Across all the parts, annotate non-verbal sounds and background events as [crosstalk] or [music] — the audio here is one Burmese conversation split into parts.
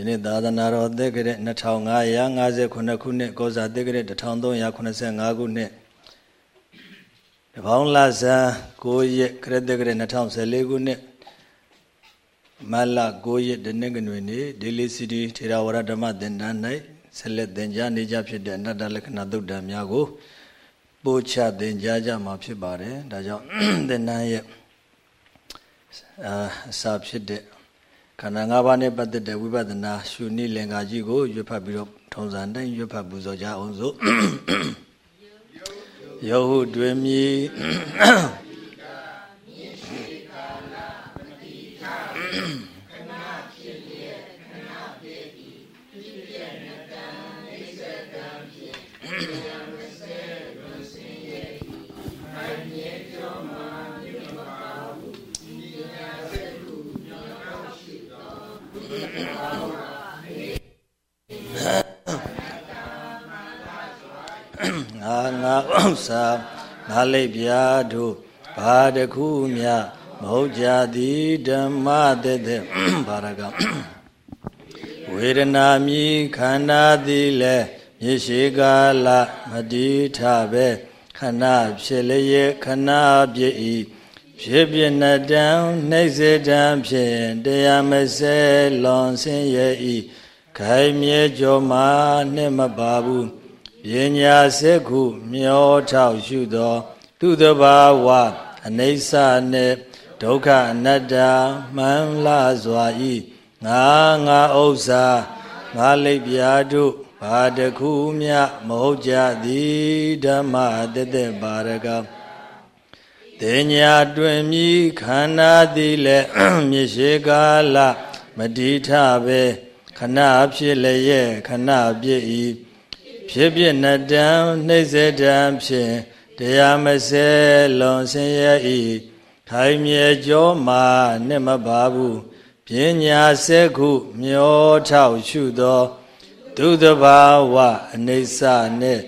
ဒီနေ့သာသနာတော်သက်ကတဲ့2559ခုနှစ်ကောဇာသက်ကတဲ့1385ခုနှစ်တပေါင်းလဆန်း9ရက်ခရစ်သက်ကတဲ့2014ခုနှစ်မလ9ရက်ဒီနေ့ကနေ့နေ့ဒေလီစီတီထေရဝါဒဓမ္မသင်တန်း၌ဆက်လက်သင်ကြားနေကြဖြစ်တဲ့အနတ္တလက္ခဏာသုတ်တံများကိုပို့ချသင်ကြားကြမှာဖြစ်ပါတယ်ဒါကြောင့်သင်တန်းရဲ့အာအစာဖြစ်တဲ့ ခန္ဓာ၅ပါးနဲ့ပတ်သက်တဲ့ဝိပဿနာရှုနည်းလင်္ကာကြီးကိုရွတ်ဖတ်ပြီးတော့ထုံစံတိုင်းရွတ်ဖတ်ပူဇော်ကြအောင်စို့ယောဟုတွင်မြည် ဥစ္စာငါလိပ်ပြာတို့ဘာတခုမြမဟုတ်ကြသည်ဓမ္မတဲ့တဲ့ဘာရကဝေဒနာမြည်ခန္ဓာသည်လဲမြေရှိကာလမတိထပဲခဏဖြစ်လျက်ခဏပြည့်ဤဖြစ်ပြနတံနှိစေတံဖြင့်တရားမစဲလွန်ဆင်းရဲ့ဤခိုင်မြဲကြောမှာနှစ်မပါဘူး ပညာစက္ခုမျောထောက်ရှုသော သူတဘာဝအနိစ္စနှင့်ဒုက္ခအနတ္တမှန်လာစွာဤငါငါဥစ္စာငါလိပ်ပြာတို့ဘာတခုမြမဟုတ်ကြသည်ဓမ္မတသက်ပါရကတင်ညာတွင်မြည်ခန္ဓာသည်လည်းမြေရှိကာလမတိထပဲခဏဖြစ်လျက်ခဏပြည့်၏ ဖြစ်ဖြစ်နတံနှိမ့်စေတံဖြင့်တရားမစဲလွန်ဆင်းရဲဤခိုင်မြဲကြောမှာနှစ်မပါဘူးပညာစက်ခုမျောထောက်ရှုသောဒုသဘာဝအနိစ္စနှင့်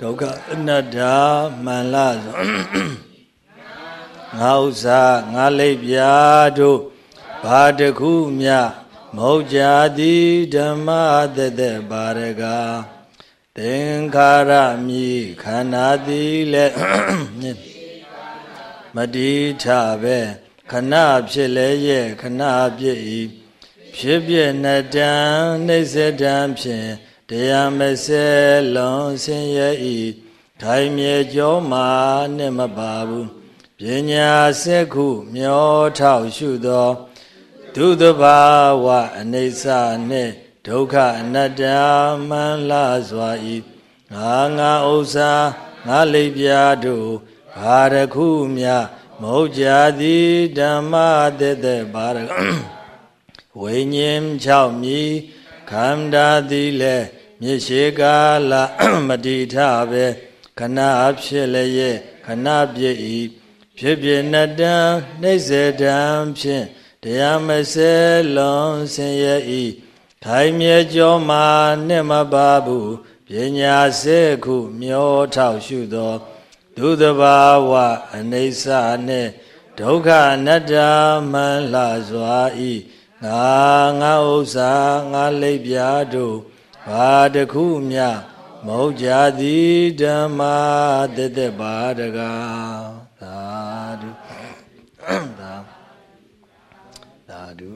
ဒုက္ခအနတ္တမှန်လားငါဥစ္စာငါလိပ်ပြာတို့ဘာတခုမြမဟုတ်ကြသည်ဓမ္မတသက်ပါရကား သင်္ခါရမိခန္ဓာသည်လည်းမတိထပဲခဏဖြစ်လဲရဲ့ခဏပြည့်ဤဖြစ်ပြနတံနှိစ္စတံဖြင့်တရားမစဲလွန်ဆင်းရဲဤထိုင်မြေကြောမှာနဲ့မပါဘူးပညာစက်ခုမျောထောက်ရှုသောဒုသဘာဝအနိစ္စနှင့် ဒုက္ခအနတ္တမှန်လာစွာဤငါငါဥစ္စာငါလိပ်ပြာတို့ဘာတခုမြမဟုတ်ကြသည်ဓမ္မသက်သက်ဘာရဝိညာဉ်6မြည်ခန္ဓာသည်လည်းမြေရှိကာလမတိထပဲခဏဖြစ်လျက်ခဏပြည့်ဤဖြစ်ပြနတံနှိစေတံဖြင့်တရားမစဲလွန်ဆင်းရဲဤ ခိုင်မြဲကြောမှာနှစ်မပါဘူးပညာစေခုမျောထောက်ရှုသောဒုသဘာဝအနိစ္စနှင့်ဒုက္ခအနတ္တမှန်လှစွာဤငါငါဥစ္စာငါလိပ်ပြာတို့ဘာတခုမြမဟုတ်ကြသည်ဓမ္မတသက်ပါတကားသာဓုသာသာဓု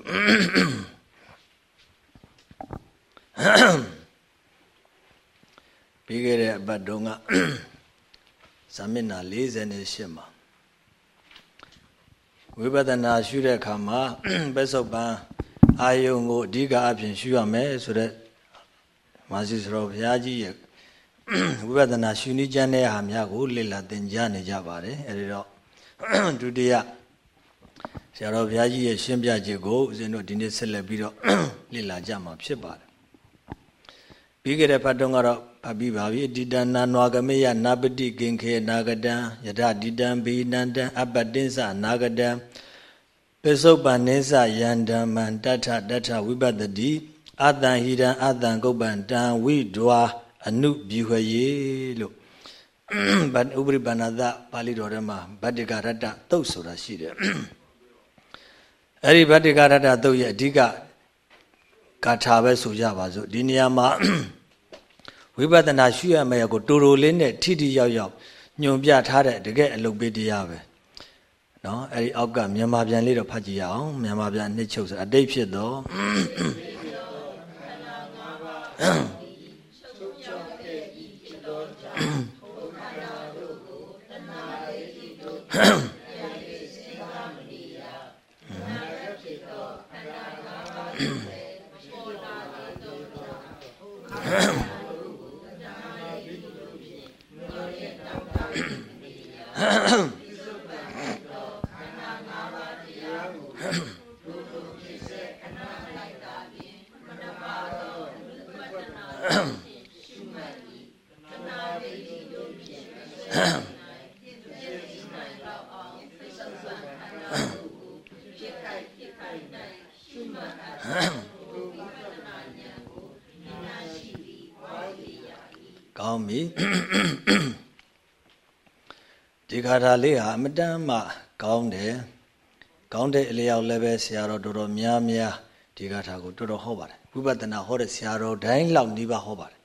ပြီးခဲ့တဲ့အပတ်တုန်းကဇာမျက်နှာ48မှာဝိပဿနာရှုတဲ့အခါမှာပစ္စုပန်အာယုံကိုအဓိကအဖြစ်ရှုရမယ်ဆိုတော့မာစီစရောဘုရားကြီးရဲ့ဝိပဿနာရှုနည်းကျမ်းတဲ့ဟာများကိုလေ့လာသင်ကြားနေကြပါတယ်အဲဒီတော့ဒုတိယဆရာတော်ဘုရားကြီးရဲ့ရှင်းပြချက်ကိုဦးဇင်းတို့ဒီနေ့ဆက်လက်ပြီးတော့လေ့လာကြမှာဖြစ်ပါတယ် ပြီးခဲ့တဲ့ဘတ်တုန်းကတော့ဖတ်ပြီးပါပြီအတိတနာနွာကမေယနာပတိကင်ခေနာဂတံယထတိတံဘိနန္တံအပတိသနာဂတံပိစုပန်နိသယန္တမံတထတထဝိပတ္တိအတံဟိတံအတံကုပ္ပံတံဝိဒွာအနုဗျူဟယေလို့ဗတ်ဥပရိပဏသပါဠိတော်ထဲမှာဗတ္တိကရတ္တသုတ်ဆိုတာရှိတယ်အဲ့ဒီဗတ္တိကရတ္တသုတ်ရဲ့အဓိက ဂါထာပဲဆိုကြပါစို့ဒီနေရာမှာဝိပဿနာရှုရမယ့်ကိုတူတူလေးနဲ့ထိထိရောက်ရောက်ညွန်ပြထားတဲ့တကယ်အလုပ်ပေးတရားပဲเนาะအဲ့ဒီအောက်ကမြန်မာပြန်လေးတော့ဖတ်ကြည့်ရအောင်မြန်မာပြန်နှစ်ချုပ်ဆိုအတိတ်ဖြစ်တော့ ကောင်းပြီ ဒီခါထာလေးဟာအမတန်မှကောင်းတယ်ကောင်းတဲ့အလျောက်လည်းပဲဆရာတော်တော်တော်များများဒီခါထာကိုတော်တော်ဟောပါတယ်ဝိပဿနာဟောတဲ့ဆရာတော်တိုင်းလောက်နှိပါဟောပါတယ်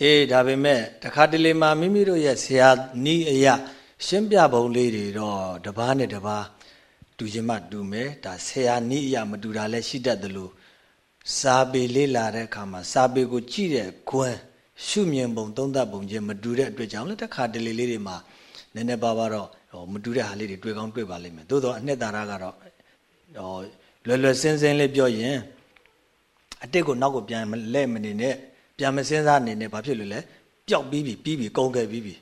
အေးဒါပေမဲ့တခါတလေမှမိမိတို့ရဲ့ဆရာနီးအရာရှင်းပြပုံလေးတွေတော့တပားနဲ့တပားတူချင်းမှတူမယ်ဒါဆရာနီးအရာမတူတာလည်းရှိတတ်တယ်လို့စာပေလေးလာတဲ့အခါမှာစာပေကိုကြည့်တဲ့ခွန်း ရှုမြင်ပုံသုံးသပ်ပုံချင်းမတူတဲ့အတွက်ကြောင့်လည်းတခါတလေလေးတွေမှာနည်းနည်းပါးပါတော့ဟိုမတူတဲ့ဟာလေးတွေတွေ့ကောင်းတွေ့ပါလိမ့်မယ်သို့တော့အနှစ်သာရကတော့ဟိုလွယ်လွယ်စင်းစင်းလေးပြောရင်အတိတ်ကိုနောက်ကိုပြန်လဲမနေနဲ့ပြန်မစင်းစားနေနဲ့ဘာဖြစ်လို့လဲပျောက်ပြီးပြီပြီးပြီကုန်ခဲ့ပြီးပြီ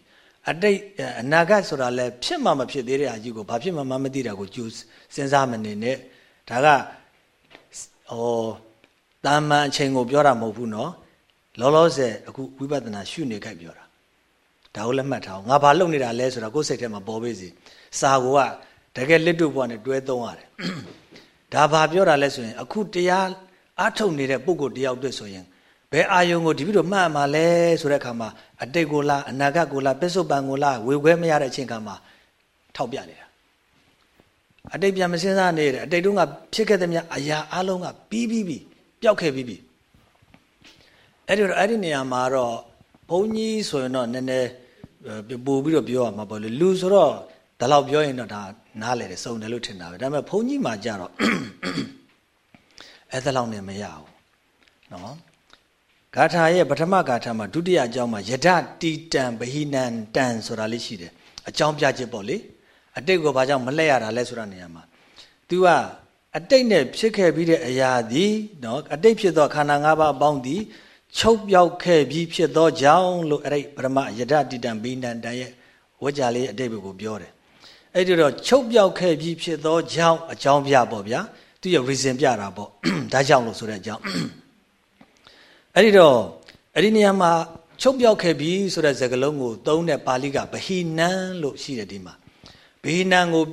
အတိတ်အနာဂတ်ဆိုတာလဲဖြစ်မှမဖြစ်သေးတဲ့အကြီးကိုဘာဖြစ်မှမမသိတာကိုကြိုးစဉ်းစားမနေနဲ့ဒါကဟိုတာမန်အချိန်ကိုပြောတာမဟုတ်ဘူးနော် လောလောဆယ်အခုဝိပဿနာရှုနေခိုက်ပြောတာဒါကိုလည်းမှတ်ထားအောင်ငါဘာလုပ်နေတာလဲဆိုတာကိုယ်စိတ်ထဲမှာပေါ်ပေးစီစာကိုကတကယ်လက်တွေ့ဘဝနဲ့တွဲသုံးရတယ်ဒါဘာပြောတာလဲဆိုရင် အခုတရားအထုတ်နေတဲ့ပုဂ္ဂိုလ်တယောက်တွေ့ဆိုရင်ဘယ်အာယုံကိုဒီပြီးတော့မှတ်မှာလဲဆိုတဲ့အခါမှာအတိတ်ကိုလားအနာဂတ်ကိုလားပစ္စုပန်ကိုလားဝေခွဲမရတဲ့အချိန်ခါမှာထောက်ပြနေတာအတိတ်ပြန်မစင်းစားနေတယ်အတိတ်တုန်းကဖြစ်ခဲ့တဲ့မြအရာအလုံးကပြီးပြီးပြီးပျောက်ခဲ့ပြီးပြီ အဲ့ဒီတော့အဲ့ဒီနေရာမှာတော့ဘုန်းကြီးဆိုရင်တော့နည်းနည်းပို့ပြီးတော့ပြောရမှာပေါ့လေလူဆိုတော့ဒါလောက်ပြောရင်တော့ဒါနားလေတယ်စုံတယ်လို့ထင်တာပဲဒါပေမဲ့ဘုန်းကြီးမှာကြတော့အဲ့ဒါလောက်နဲ့မရဘူးနော်ဂါထာရဲ့ပထမဂါထာမှာဒုတိယအကြောင်းမှာယဒတိတံဗဟိနံတံဆိုတာလေးရှိတယ်အကြောင်းပြချက်ပေါ့လေအတိတ်ကိုဘာကြောင့်မလှည့်ရတာလဲဆိုတာနေရာမှာ तू ကအတိတ်နဲ့ဖြစ်ခဲ့ပြီးတဲ့အရာသည်နော်အတိတ်ဖြစ်သောခန္ဓာ၅ပါးအပေါင်းသည် ချုပ်ပြောက်ခဲ့ပြီးဖြစ်သောကြောင့်လို့အဲ့ဒီပရမယဒတိတံဘိနန္တရဲ့ဝကြလေးအတိတ်ကိုပြောတယ်အဲ့ဒီတော့ချုပ်ပြောက်ခဲ့ပြီးဖြစ်သောကြောင့်အကြောင်းပြပေါ့ဗျာသူရဲ့ reason ပြတာပေါ့ဒါကြောင့်လို့ဆိုတဲ့အကြောင်းအဲ့ဒီတော့အဲ့ဒီနေရာမှာချုပ်ပြောက်ခဲ့ပြီဆိုတဲ့စကားလုံးကိုသုံးတဲ့ပါဠိကဗဟိနံလို့ရှိတယ်ဒီမှာဗဟိနံကို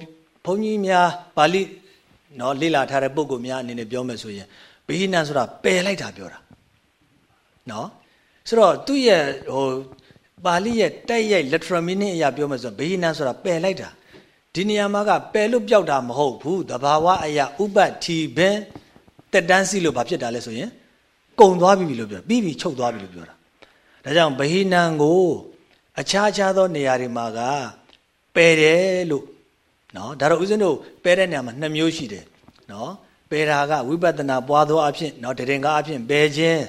ဘုန်းကြီးများပါဠိနော်လေ့လာထားတဲ့ပုံကိုများအနေနဲ့ပြောမယ်ဆိုရင်ဗဟိနံဆိုတာပယ်လိုက်တာပြောတာ နော်ဆိုတော့သူ့ရဲ့ဟိုပါဠိရဲ့တက်ရိုက် literal meaning အရာပြောမယ်ဆိုဗဟိနံဆိုတာပယ်လိုက်တာဒီနေရာမှာကပယ်လို့ပြောက်တာမဟုတ်ဘူးတဘာဝအရာဥပတိဘင်တက်တန်းစီလို့ဘာဖြစ်တာလဲဆိုရင်ကုံသွားပြီလို့ပြောပြီးပြီချုပ်သွားပြီလို့ပြောတာဒါကြောင့်ဗဟိနံကိုအခြားခြားသောနေရာတွေမှာကပယ်တယ်လို့နော်ဒါတော့ဦးဇင်းတို့ပယ်တဲ့နေရာမှာနှစ်မျိုးရှိတယ်နော်ပယ်တာကဝိပဿနာပွားသောအဖြစ်နော်တရင်ကအဖြစ်ပယ်ခြင်း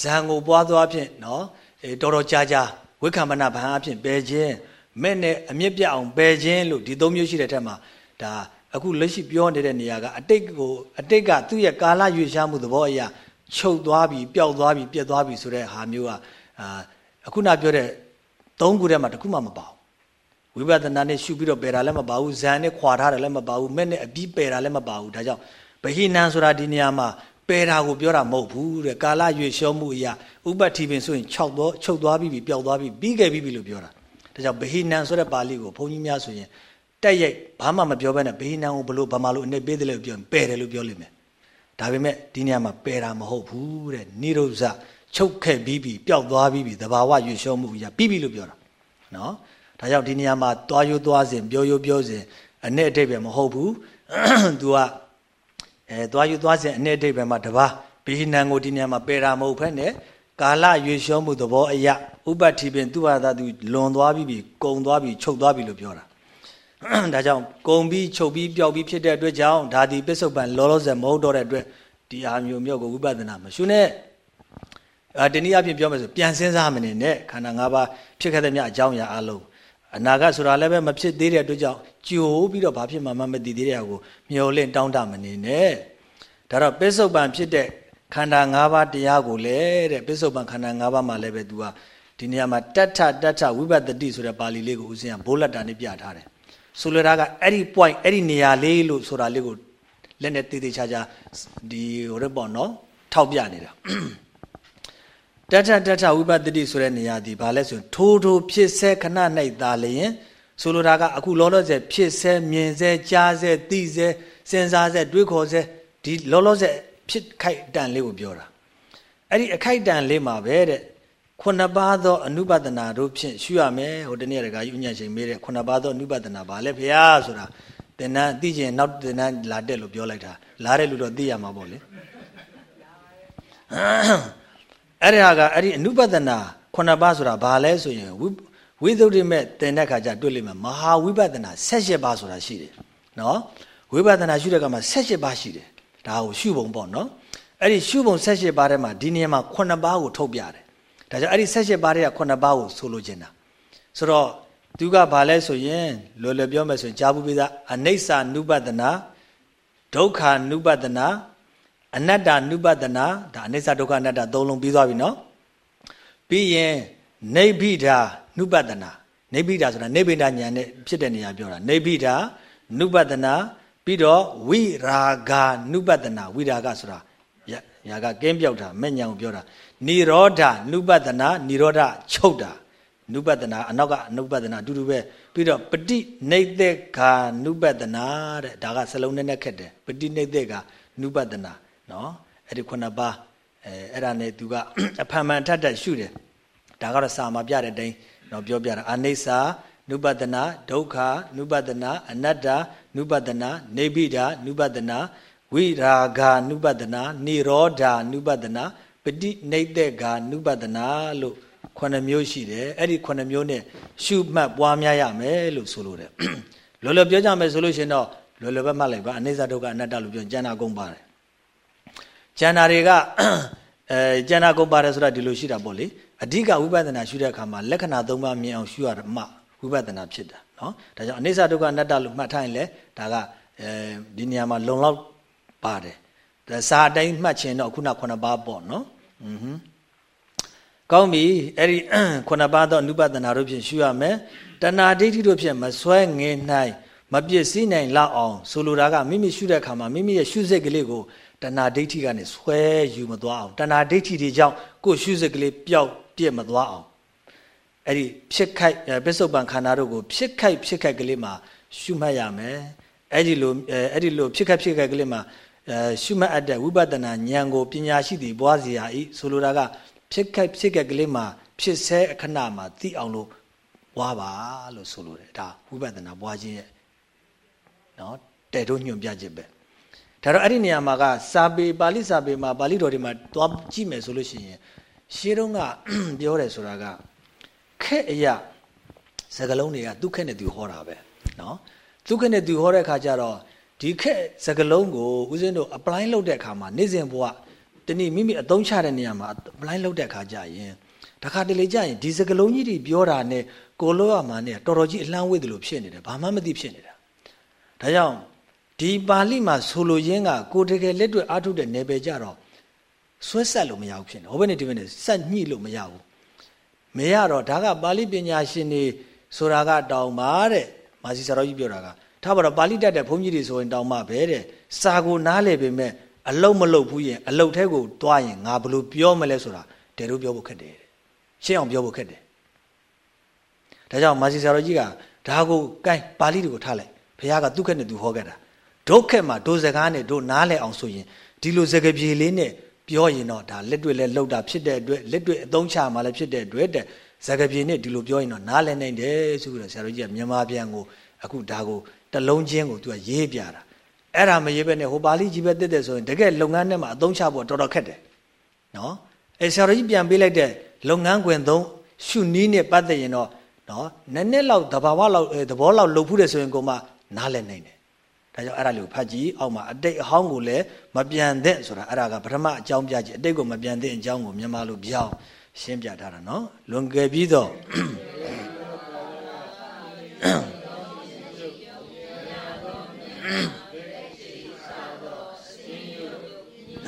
ဇံကိုပွားသောအဖြစ်နော်အဲတော်တော်ကြာကြာဝိက္ခမနာဘံအဖြစ်ပယ်ခြင်းမဲ့နဲ့အမြင့်ပြအောင်ပယ်ခြင်းလို့ဒီသုံးမျိုးရှိတဲ့ထက်မှာဒါအခုလက်ရှိပြောနေတဲ့နေရာကအတိတ်ကိုအတိတ်ကသူ့ရဲ့ကာလရွေးရှားမှုသဘောအရာချုပ်သွားပြီပျောက်သွားပြီပြက်သွားပြီဆိုတဲ့ဟာမျိုးကအာအခုနပြောတဲ့သုံးခုထဲမှာတစ်ခုမှမပါဘူးဝိပဿနာနဲ့ရှုပြီးတော့ပယ်တာလည်းမပါဘူးဇန်နဲ့ခွာထားတယ်လည်းမပါဘူးမဲ့နဲ့အပြီးပယ်တာလည်းမပါဘူးဒါကြောင့်ဗဟိနံဆိုတာဒီနေရာမှာ ပယ်တာကိုပြောတာမဟုတ်ဘူးတဲ့ကာလရွေလျှောမှုအရာဥပတိပင်ဆိုရင်6တော့ချုပ်သွားပြီပျောက်သွားပြီပြီးခဲ့ပြီလို့ပြောတာဒါကြောင့်ဗဟိနံဆိုတဲ့ပါဠိကိုဘုန်းကြီးများဆိုရင်တက်ရိုက်ဘာမှမပြောဘဲနဲ့ဗဟိနံကိုဘလို့ဘာမှလို့အနေပေးတယ်လို့ပြောရင်ပယ်တယ်လို့ပြောလိမ့်မယ်ဒါပေမဲ့ဒီနေရာမှာပယ်တာမဟုတ်ဘူးတဲ့နိရုဇချုပ်ခဲ့ပြီးပြီပျောက်သွားပြီးပြီသဘာဝရွေလျှောမှုအရာပြီးပြီလို့ပြောတာနော်ဒါကြောင့်ဒီနေရာမှာသွားရိုးသွားစဉ်ပြောရိုးပြောစဉ်အနဲ့အတိတ်ပဲမဟုတ်ဘူး तू က အဲသွားယူသွားစဉ်အနှစ်အဓိပ္ပာယ်မှာတပါးဘိဟိနံကိုဒီနေရာမှာပယ်တာမဟုတ်ဖက်နဲ့ကာလရွေလျောမှုသဘောအယဥပတိပင်သူ့ဘာသာသူလွန်သွားပြီကုံသွားပြီချုပ်သွားပြီလို့ပြောတာဒါကြောင့်ကုံပြီးချုပ်ပြီးပျောက်ပြီးဖြစ်တဲ့အတွက်ကြောင့်ဒါဒီပစ္စုပန်လောလောဆယ်မဟုတ်တော့တဲ့အတွက်ဒီအာမျိုးမျိုးကိုဝိပဿနာမရှုနဲ့အာတနည်းအားဖြင့်ပြောမယ်ဆိုပြန်စဉ်းစားမနေနဲ့ခန္ဓာ၅ပါးဖြစ်ခဲ့တဲ့မြအကြောင်းအရာအလုံး အနာဂတ်ဆိုတာလည်းပဲမဖြစ်သေးတဲ့အတွက်ကြောင့်ကြိုးပြီးတော့ဘာဖြစ်မှမမသိသေးတဲ့ဟာကိုမျောလင့်တောင်းတမနေနဲ့ဒါတော့ပစ္စုပန်ဖြစ်တဲ့ခန္ဓာ၅ပါးတရားကိုလည်းတဲ့ပစ္စုပန်ခန္ဓာ၅ပါးမှာလည်းပဲ तू ကဒီနေရာမှာတတ္ထတတ္ထဝိပဿတိဆိုတဲ့ပါဠိလေးကိုဦးဇင်းကဘိုးလက်တာနဲ့ပြထားတယ်ဆိုလိုတာကအဲ့ဒီ point အဲ့ဒီနေရာလေးလို့ဆိုတာလေးကိုလက်နဲ့တေးသေးချာချာဒီဟိုရပေါ့နော်ထောက်ပြနေတာ တထတထဝိပဿတိဆိုတဲ့နေရာဒီဘာလဲဆိုရင်ထိုးထိုးဖြစ်ဆဲခဏ၌သာလျင်ဆိုလိုတာကအခုလောလောဆယ်ဖြစ်ဆဲမြင်ဆဲကြားဆဲသိဆဲစဉ်းစားဆဲတွေးခေါ်ဆဲဒီလောလောဆယ်ဖြစ်ခိုက်တန်လေးကိုပြောတာအဲ့ဒီအခိုက်တန်လေးမှာပဲတဲ့ခုနှစ်ပါးသောအနုပဒနာတို့ဖြင့်ရှုရမယ်ဟိုတနေ့တကကြီးဥညာရှင်မေးတဲ့ခုနှစ်ပါးသောအနုပဒနာဘာလဲဖေဟာဆိုတာသင်္นานသိကျင်နောက်သင်္นานလာတက်လို့ပြောလိုက်တာလာတဲ့လူတော့သိရမှာပေါ့လေ အဲ့ဒီဟာကအဲ့ဒီအနုပဒနာခုနှစ်ပါးဆိုတာဘာလဲဆိုရင်ဝိသုဒ္ဓိမဲ့သင်တဲ့ခါကျတွေ့လိမ့်မယ်မဟာဝိပဿနာ78ပါးဆိုတာရှိတယ်နော်ဝိပဿနာရှုတဲ့ကမှာ78ပါးရှိတယ်ဒါကိုရှုပုံပေါ့နော်အဲ့ဒီရှုပုံ78ပါးထဲမှာဒီနေရာမှာ9ပါးကိုထုတ်ပြတယ်ဒါကြောင့်အဲ့ဒီ78ပါးတွေက9ပါးကိုဆိုလိုချင်တာဆိုတော့သူကဘာလဲဆိုရင်လောလောပြောမယ်ဆိုရင်ကြာဘူးပိသားအနိစ္စနုပဒနာဒုက္ခနုပဒနာ အနတ္တနုပဒနာဒါအနိစ္စဒုက္ခအနတ္တသုံးလုံးပြီးသွားပြီနော်ပြီးရင်နေဗိဓာနုပဒနာနေဗိဓာဆိုတာနေဗိဓာညာနဲ့ဖြစ်တဲ့နေရာပြောတာနေဗိဓာနုပဒနာပြီးတော့ဝိရာဂနုပဒနာဝိရာဂဆိုတာညာကကင်းပြောက်တာမဲ့ညာကိုပြောတာနိရောဓနုပဒနာနိရောဓချုပ်တာနုပဒနာအနောက်ကအနုပဒနာအတူတူပဲပြီးတော့ပฏิနေသက်ခာနုပဒနာတဲ့ဒါကစလုံးနဲ့နဲ့ခက်တယ်ပฏิနေသက်ခာနုပဒနာ နော်အဲ့ဒီခုနှစ်ပါးအဲအဲ့ဒါနဲ့သူကအဖန်မှန်ထက်တက်ရှုတယ်ဒါကတော့စာမှာပြတဲ့အတိုင်းတော့ပြောပြတာအနိစ္စနုပဒနာဒုက္ခနုပဒနာအနတ္တနုပဒနာနေဗိဒာနုပဒနာဝိရာဂာနုပဒနာနိရောဓာနုပဒနာပฏิနေသက်ဂာနုပဒနာလို့ခုနှစ်မျိုးရှိတယ်အဲ့ဒီခုနှစ်မျိုးနဲ့ရှုမှတ်ပွားများရမယ်လို့ဆိုလိုတယ်လောလောပြောကြမယ်ဆိုလို့ရှင်တော့လောလောပဲမှတ်လိုက်ပါအနိစ္စဒုက္ခအနတ္တလို့ပြောကျန်တာကုန်ပါတယ် ကျန်တာတွေကအဲကျန်တာကိုပါတယ်ဆိုတာဒီလိုရှိတာပေါ့လေအဓိကဝိပဿနာရှုတဲ့အခါမှာလက္ခဏာ၃ပါးမြင်အောင်ရှုရမှဝိပဿနာဖြစ်တာနော်ဒါကြောင့်အနိစ္စဒုက္ခအနတ္တလို့မှတ်ထားရင်လေဒါကအဲဒီနေရာမှာလုံလောက်ပါတယ်စာအတိုင်းမှတ်ခြင်းတော့ခုန9ပါးပေါ့နော်อือဟွန်းကောင်းပြီအဲ့ဒီ9ပါးသောအနုပဒနာတို့ဖြင့်ရှုရမယ်တဏှာဒိဋ္ဌိတို့ဖြင့်မဆွဲငင်နိုင်မပြည့်စည်နိုင်လောက်အောင်ဆိုလိုတာကမိမိရှုတဲ့အခါမှာမိမိရဲ့ရှုစိတ်ကလေးကို တဏှာဒိဋ္ဌိကနေဆွဲယူမသွားအောင်တဏှာဒိဋ္ဌိတွေကြောင့်ကိုယ်ရှုစိတ်ကလေးပျောက်ပြည့်မသွားအောင်အဲ့ဒီဖြစ်ခိုက်ပစ္စုပန်ခန္ဓာတို့ကိုဖြစ်ခိုက်ဖြစ်ခိုက်ကလေးမှာရှုမှတ်ရမယ်အဲ့ဒီလိုအဲ့ဒီလိုဖြစ်ခိုက်ဖြစ်ခိုက်ကလေးမှာရှုမှတ်အပ်တဲ့ဝိပဿနာဉာဏ်ကိုပညာရှိသည်ပွားစီရာဤဆိုလိုတာကဖြစ်ခိုက်ဖြစ်ခိုက်ကလေးမှာဖြစ်ဆဲအခဏမှာသိအောင်လို့ပွားပါလို့ဆိုလိုတယ်ဒါဝိပဿနာပွားခြင်းရဲ့နော်တဲ့တို့ညွှန်ပြချက်ပဲ ဒါတော့အဲ့ဒီနေရာမှာကစာပေပါဠိစာပေမှာပါဠိတော်တွေမှာတွားကြည့်မယ်ဆိုလို့ရှိရင်ရှင်းတော့ကပြောတယ်ဆိုတာကခက်အရာစကလုံးတွေကဒုက္ခနဲ့သူဟောတာပဲနော်ဒုက္ခနဲ့သူဟောတဲ့အခါကျတော့ဒီခက်စကလုံးကိုဦးဇင်းတို့ apply လုပ်တဲ့အခါမှာနေ့စဉ်ဘဝတနည်းမိမိအသုံးချတဲ့နေရာမှာ apply လုပ်တဲ့အခါကျရင်တခါတလေကျရင်ဒီစကလုံးကြီးတွေပြောတာနဲ့ကိုလို့ရမှာနဲ့တော်တော်ကြီးအလှမ်းဝေးတယ်လို့ဖြစ်နေတယ်ဘာမှမသိဖြစ်နေတာဒါကြောင့် ဒီပါဠိမှာဆိုလိုရင်းကကိုတကယ်လက်တွေ့အားထုတ်တဲ့နယ်ပယ်ကြတော့ဆွဲဆက်လို့မရဘူးဖြစ်နေဟောဘယ်နဲ့ဒီဘက်နဲ့ဆက်ညှိလို့မရဘူးမရတော့ဒါကပါဠိပညာရှင်တွေဆိုတာကတောင်ပါတဲ့မာစီဆရာတော်ကြီးပြောတာကထားပါတော့ပါဠိတတ်တဲ့ဘုန်းကြီးတွေဆိုရင်တောင်မှပဲတဲ့စာကိုနားလေပေမဲ့အလုတ်မလုတ်ဘူးရင်အလုတ်ထဲကိုတွားရင်ငါဘလို့ပြောမလဲဆိုတာတဲတို့ပြောဖို့ခက်တယ်ရှင်းအောင်ပြောဖို့ခက်တယ်ဒါကြောင့်မာစီဆရာတော်ကြီးကဒါကိုကိုင်းပါဠိတွေကိုထားလိုက်ဘုရားကသူ့ခက်နဲ့သူဟောခဲ့တာ ဒုက္ခမှာဒုစကားနဲ့ဒုနားလဲအောင်ဆိုရင်ဒီလိုစကားပြေလေးနဲ့ပြောရင်တော့ဒါလက်တွေ့လဲလှုပ်တာဖြစ်တဲ့အတွက်လက်တွေ့အသုံးချမှလည်းဖြစ်တဲ့အတွက်တဲ့စကားပြေနဲ့ဒီလိုပြောရင်တော့နားလဲနိုင်တယ်ဆိုပြီးတော့ဆရာတော်ကြီးကမြန်မာပြန်ကိုအခုဒါကိုတလုံးချင်းကိုသူကရေးပြတာအဲ့ဒါမရေးပဲနဲ့ဟိုပါဠိကြီးပဲတက်တယ်ဆိုရင်တကယ်လုပ်ငန်းထဲမှာအသုံးချဖို့တော်တော်ခက်တယ်နော်အဲဆရာတော်ကြီးပြန်ပေးလိုက်တဲ့လုပ်ငန်းခွင်သုံးရှုနီးနဲ့ပတ်သက်ရင်တော့နော်နည်းနည်းလောက်တဘာဝလောက်သဘောလောက်လုပ်ဖူးတယ်ဆိုရင်ကိုမှနားလည်နိုင်တယ် ဒါကြောင့်အဲ့ဒါလေးကိုဖတ်ကြည့်အောက်မှာအတိတ်အဟောင်းကိုလည်းမပြန်သင့်ဆိုတာအဲ့ဒါကပထမအကြောင်းပြကြည့်အတိတ်ကိုမပြန်သင့်အကြောင်းကိုမြန်မာလိုပြောင်းရှင်းပြထားတာနော်လွန်ကယ်ပြီးတော့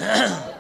တိ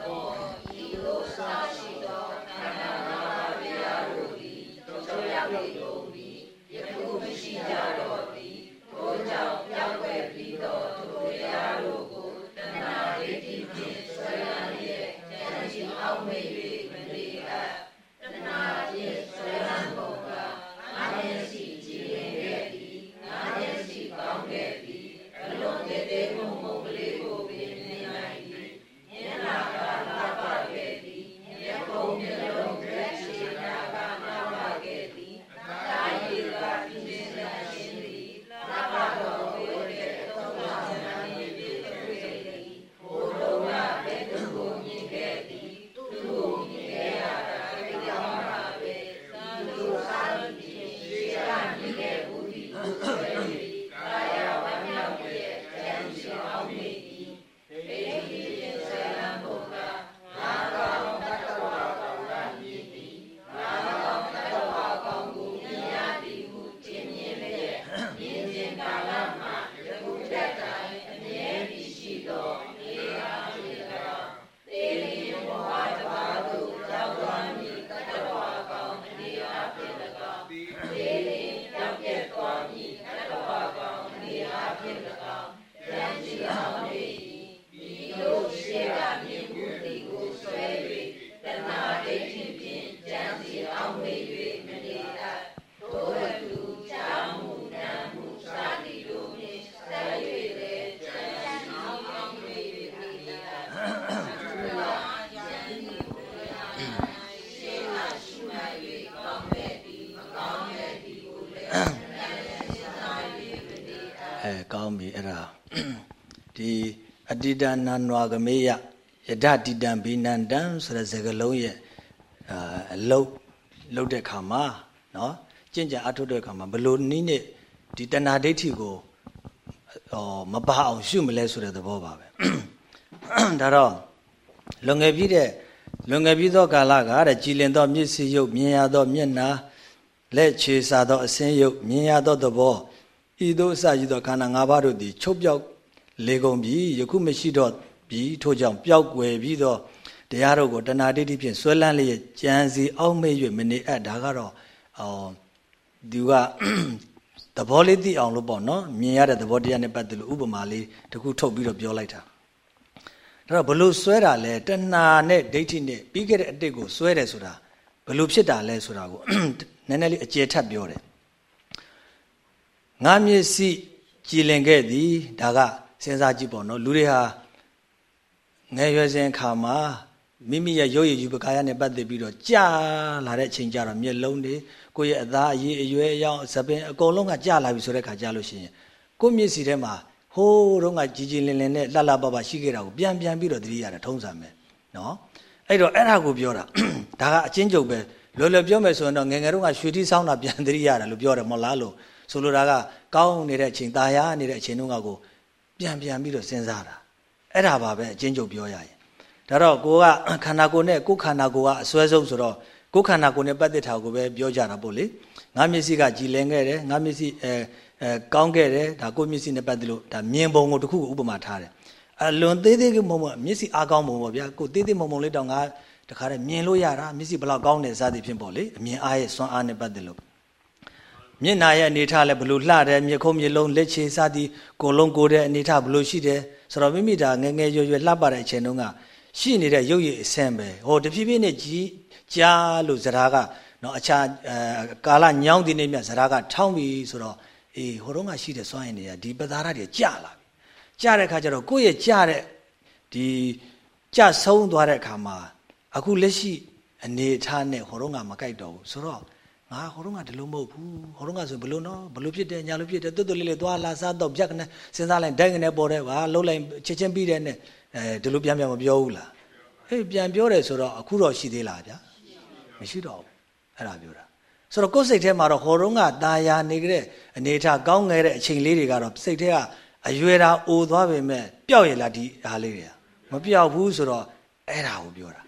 တနာနွာကမေယယဒတိတံဘိနန္တံဆိုတဲ့စကားလုံးရဲ့အလုတ်လုတ်တဲ့ခါမှာနော်ကြင်ကြံအထုတ်တဲ့ခါမှာဘလို့နည်းနဲ့ဒီတဏှာဒိဋ္ဌိကိုဟောမပါအောင်ရှုမလဲဆိုတဲ့သဘောပါပဲဒါတော့လွန်ငယ်ပြီးတဲ့လွန်ငယ်ပြီးသောကာလကတဲ့ကြည်လင်သောမျက်စိရုပ်မြင်ရသောမျက်နာလက်ခြေစာသောအစင်းရုပ်မြင်ရသောသဘောဤသို့အစရှိသောခန္ဓာ၅ပါးတို့သည်ချုပ်ပြောက် လေကုန်ပြီယခုမရှိတော့ပြီထို့ကြောင့်ပျောက်ွယ်ပြီးတော့တရားတော်ကိုတဏှာဒိဋ္ဌိဖြင့်ဆွဲလန်းလျက်ကြံစီအောက်မေ့၍မနေအပ်ဒါကတော့အော်သူကသဘောလေးသိအောင်လို့ပေါ့နော်မြင်ရတဲ့သဘောတရားနဲ့ပတ်သက်လို့ဥပမာလေးတခုထုတ်ပြီးတော့ပြောလိုက်တာဒါတော့ဘလို့ဆွဲတာလဲတဏှာနဲ့ဒိဋ္ဌိနဲ့ပြီးခဲ့တဲ့အတိတ်ကိုဆွဲတယ်ဆိုတာဘလို့ဖြစ်တာလဲဆိုတာကိုနည်းနည်းလေးအကျေထပ်ပြောတယ်ငါမျက်စိကြည်လင်ခဲ့သည်ဒါက စဉ်းစားကြည့်ပေါ့နော်လူတွေဟာငယ်ရွယ်စဉ်ခါမှာမိမိရဲ့ရုပ်ရည်ယူပကာယနဲ့ပတ်သက်ပြီးတော့ကြာလာတဲ့အချိန်ကြတော့မျက်လုံးတွေကိုယ့်ရဲ့အသားအရည်အရွယ်အယောင်သပင်အကုန်လုံးကကြာလာပြီဆိုတဲ့ခါကြာလို့ရှိရင်ကိုယ့်မျက်စိထဲမှာဟိုးတော့ကကြည်ကြည်လင်လင်နဲ့လှလှပပရှိခဲ့တာကိုပြန်ပြန်ပြီးတော့သတိရတယ်ထုံးစံမယ်နော်အဲ့တော့အဲ့ဒါကိုပြောတာဒါကအချင်းကျုပ်ပဲလွယ်လွယ်ပြောမယ်ဆိုရင်တော့ငယ်ငယ်တုန်းကရွှေတိဆောင်းတာပြန်သတိရတယ်လို့ပြောတယ်မဟုတ်လားလို့ဆိုလိုတာကကောင်းနေတဲ့အချိန်ตาရနေတဲ့အချိန်တုန်းကကို ပြန်ပြန်ပြီးတော့စဉ်းစားတာအဲ့ဒါပါပဲအချင်းချုပ်ပြောရရင်ဒါတော့ကိုကခန္ဓာကိုယ်နဲ့ကိုယ်ခန္ဓာကိုယ်ကအစွဲဆုံးဆိုတော့ကိုယ်ခန္ဓာကိုယ်နဲ့ပတ်သက်တာကိုပဲပြောကြတာပေါ့လေငါမျက်စိကကြည်လင်ခဲ့တယ်ငါမျက်စိအဲအဲကောင်းခဲ့တယ်ဒါကိုယ်မျက်စိနဲ့ပတ်သက်လို့ဒါမြင်ပုံကိုတခုဥပမာထားတယ်အလွန်သေးသေးမုံမမျက်စိအားကောင်းပုံပေါ့ဗျာကိုသေးသေးမုံမုံလေးတောင်ငါတခါတည်းမြင်လို့ရတာမျက်စိဘလောက်ကောင်းတယ်စသည်ဖြင့်ပေါ့လေအမြင်အားရဲ့စွမ်းအားနဲ့ပတ်သက်လို့ မျက်နာရဲ့အနေထားလည်းဘလို့လှတယ်မျက်ခုံးမျက်လုံးလက်ချေစသည်ကိုလုံးကိုတဲ့အနေထားဘလို့ရှိတယ်ဆိုတော့မိမိဒါငငယ်ရွယ်ရွယ်လှပတဲ့အချိန်တုန်းကရှိနေတဲ့ရုပ်ရည်အဆင်းပဲဟိုတဖြည်းဖြည်းနဲ့ကြီးကြားလို့ဇရာကနော်အခြားကာလညောင်းတဲ့နေ့မြဇရာကထောင်းပြီဆိုတော့အေးဟိုတုန်းကရှိတဲ့စွမ်းရည်တွေကဒီပသာရတွေကြာလာပြီကြာတဲ့အခါကျတော့ကိုယ့်ရဲ့ကြာတဲ့ဒီကြာဆုံးသွားတဲ့အခါမှာအခုလက်ရှိအနေထားနဲ့ဟိုတုန်းကမကြိုက်တော့ဘူးဆိုတော့ ငါဟိုတုန်းကဒီလိုမဟုတ်ဘူးဟိုတုန်းကဆိုဘလို့နော်ဘလို့ဖြစ်တယ်ညာလို့ဖြစ်တယ်တွတ်တွတ်လေးလေးသွားလာစားတော့ပြက်ကနေစဉ်းစားလိုက်ဒိုင်းကနေပေါ်တယ်ဟာလှုပ်လိုက်ချက်ချင်းပြီးတယ်နဲ့အဲဒီလိုပြန်ပြန်မပြောဘူးလားဟေးပြန်ပြောတယ်ဆိုတော့အခုတော့ရှိသေးလားဗျာမရှိတော့ဘူးအဲ့ဒါပြောတာဆိုတော့ကိုယ်စိတ်ထဲမှာတော့ဟောတုန်းကตาယာနေကြတဲ့အနေထားကောင်းငယ်တဲ့အချိန်လေးတွေကတော့စိတ်ထဲကအရွယ်တာအိုသွားပေမဲ့ပျောက်ရလားဒီအားလေးတွေကမပျောက်ဘူးဆိုတော့အဲ့ဒါကိုပြောတာ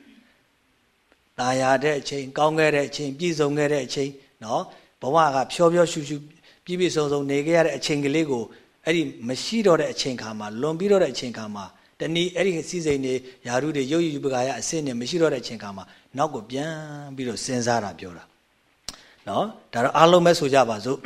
ตาယာတဲ့အချိန်ကောင်းခဲ့တဲ့အချိန်ပြည့်စုံခဲ့တဲ့အချိန်နော်ဘဝကဖြောဖြောရှူရှူပြည့်ပြည့်စုံစုံနေခဲ့ရတဲ့အချိန်ကလေးကိုအဲ့ဒီမရှိတော့တဲ့အချိန်ခါမှာလွန်ပြီးတော့တဲ့အချိန်ခါမှာတနည်းအဲ့ဒီစီစိန်တွေယာရုတွေရုပ်ရည်ပကာယအစင်းတွေမရှိတော့တဲ့အချိန်ခါမှာနောက်ကိုပြန်ပြီးတော့စဉ်းစားတာပြောတာနော်ဒါတော့အားလုံးပဲဆိုကြပါစို့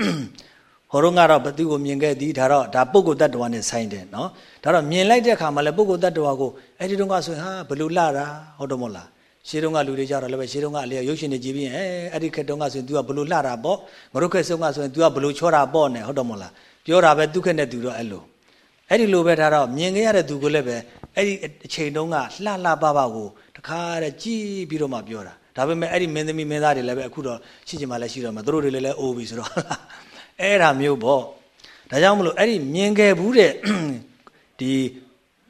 ဟောတော့ကတော့ဘသူကိုမြင်ခဲ့သည်ဒါတော့ဒါပုဂ္ဂိုလ်တ attva နဲ့ဆိုင်တယ်နော်ဒါတော့မြင်လိုက်တဲ့အခါမှာလည်းပုဂ္ဂိုလ်တ attva ကိုအဲ့ဒီတုန်းကဆိုရင်ဟာဘလူလာတာဟုတ်တော့မဟုတ်လား ရှေးတုန်းကလူတွေကြတော့လည်းပဲရှေးတုန်းကအလေရုပ်ရှင်တွေကြည့်ပြီးရင်အဲအဲ့ဒီခက်တုန်းကဆိုရင် तू ကဘလို့လှတာပေါ့ငရုတ်ခက်ဆုံးကဆိုရင် तू ကဘလို့ချောတာပေါ့နဲ့ဟုတ်တော့မဟုတ်လားပြောတာပဲသူခက်နဲ့ तू တော့အဲ့လိုအဲ့ဒီလိုပဲဒါတော့မြင်ခဲ့ရတဲ့သူကိုလည်းပဲအဲ့ဒီအချိန်တုန်းကလှလှပပကိုတခါတည်းကြည်ပြီးတော့မှပြောတာဒါပေမဲ့အဲ့ဒီမင်းသမီးမင်းသားတွေလည်းပဲအခုတော့ရှိချင်မှလည်းရှိတော့မှာသူတို့တွေလည်းလည်းအိုးပြီဆိုတော့အဲ့ဒါမျိုးပေါ့ဒါကြောင့်မလို့အဲ့ဒီမြင်ခဲ့ဘူးတဲ့ဒီ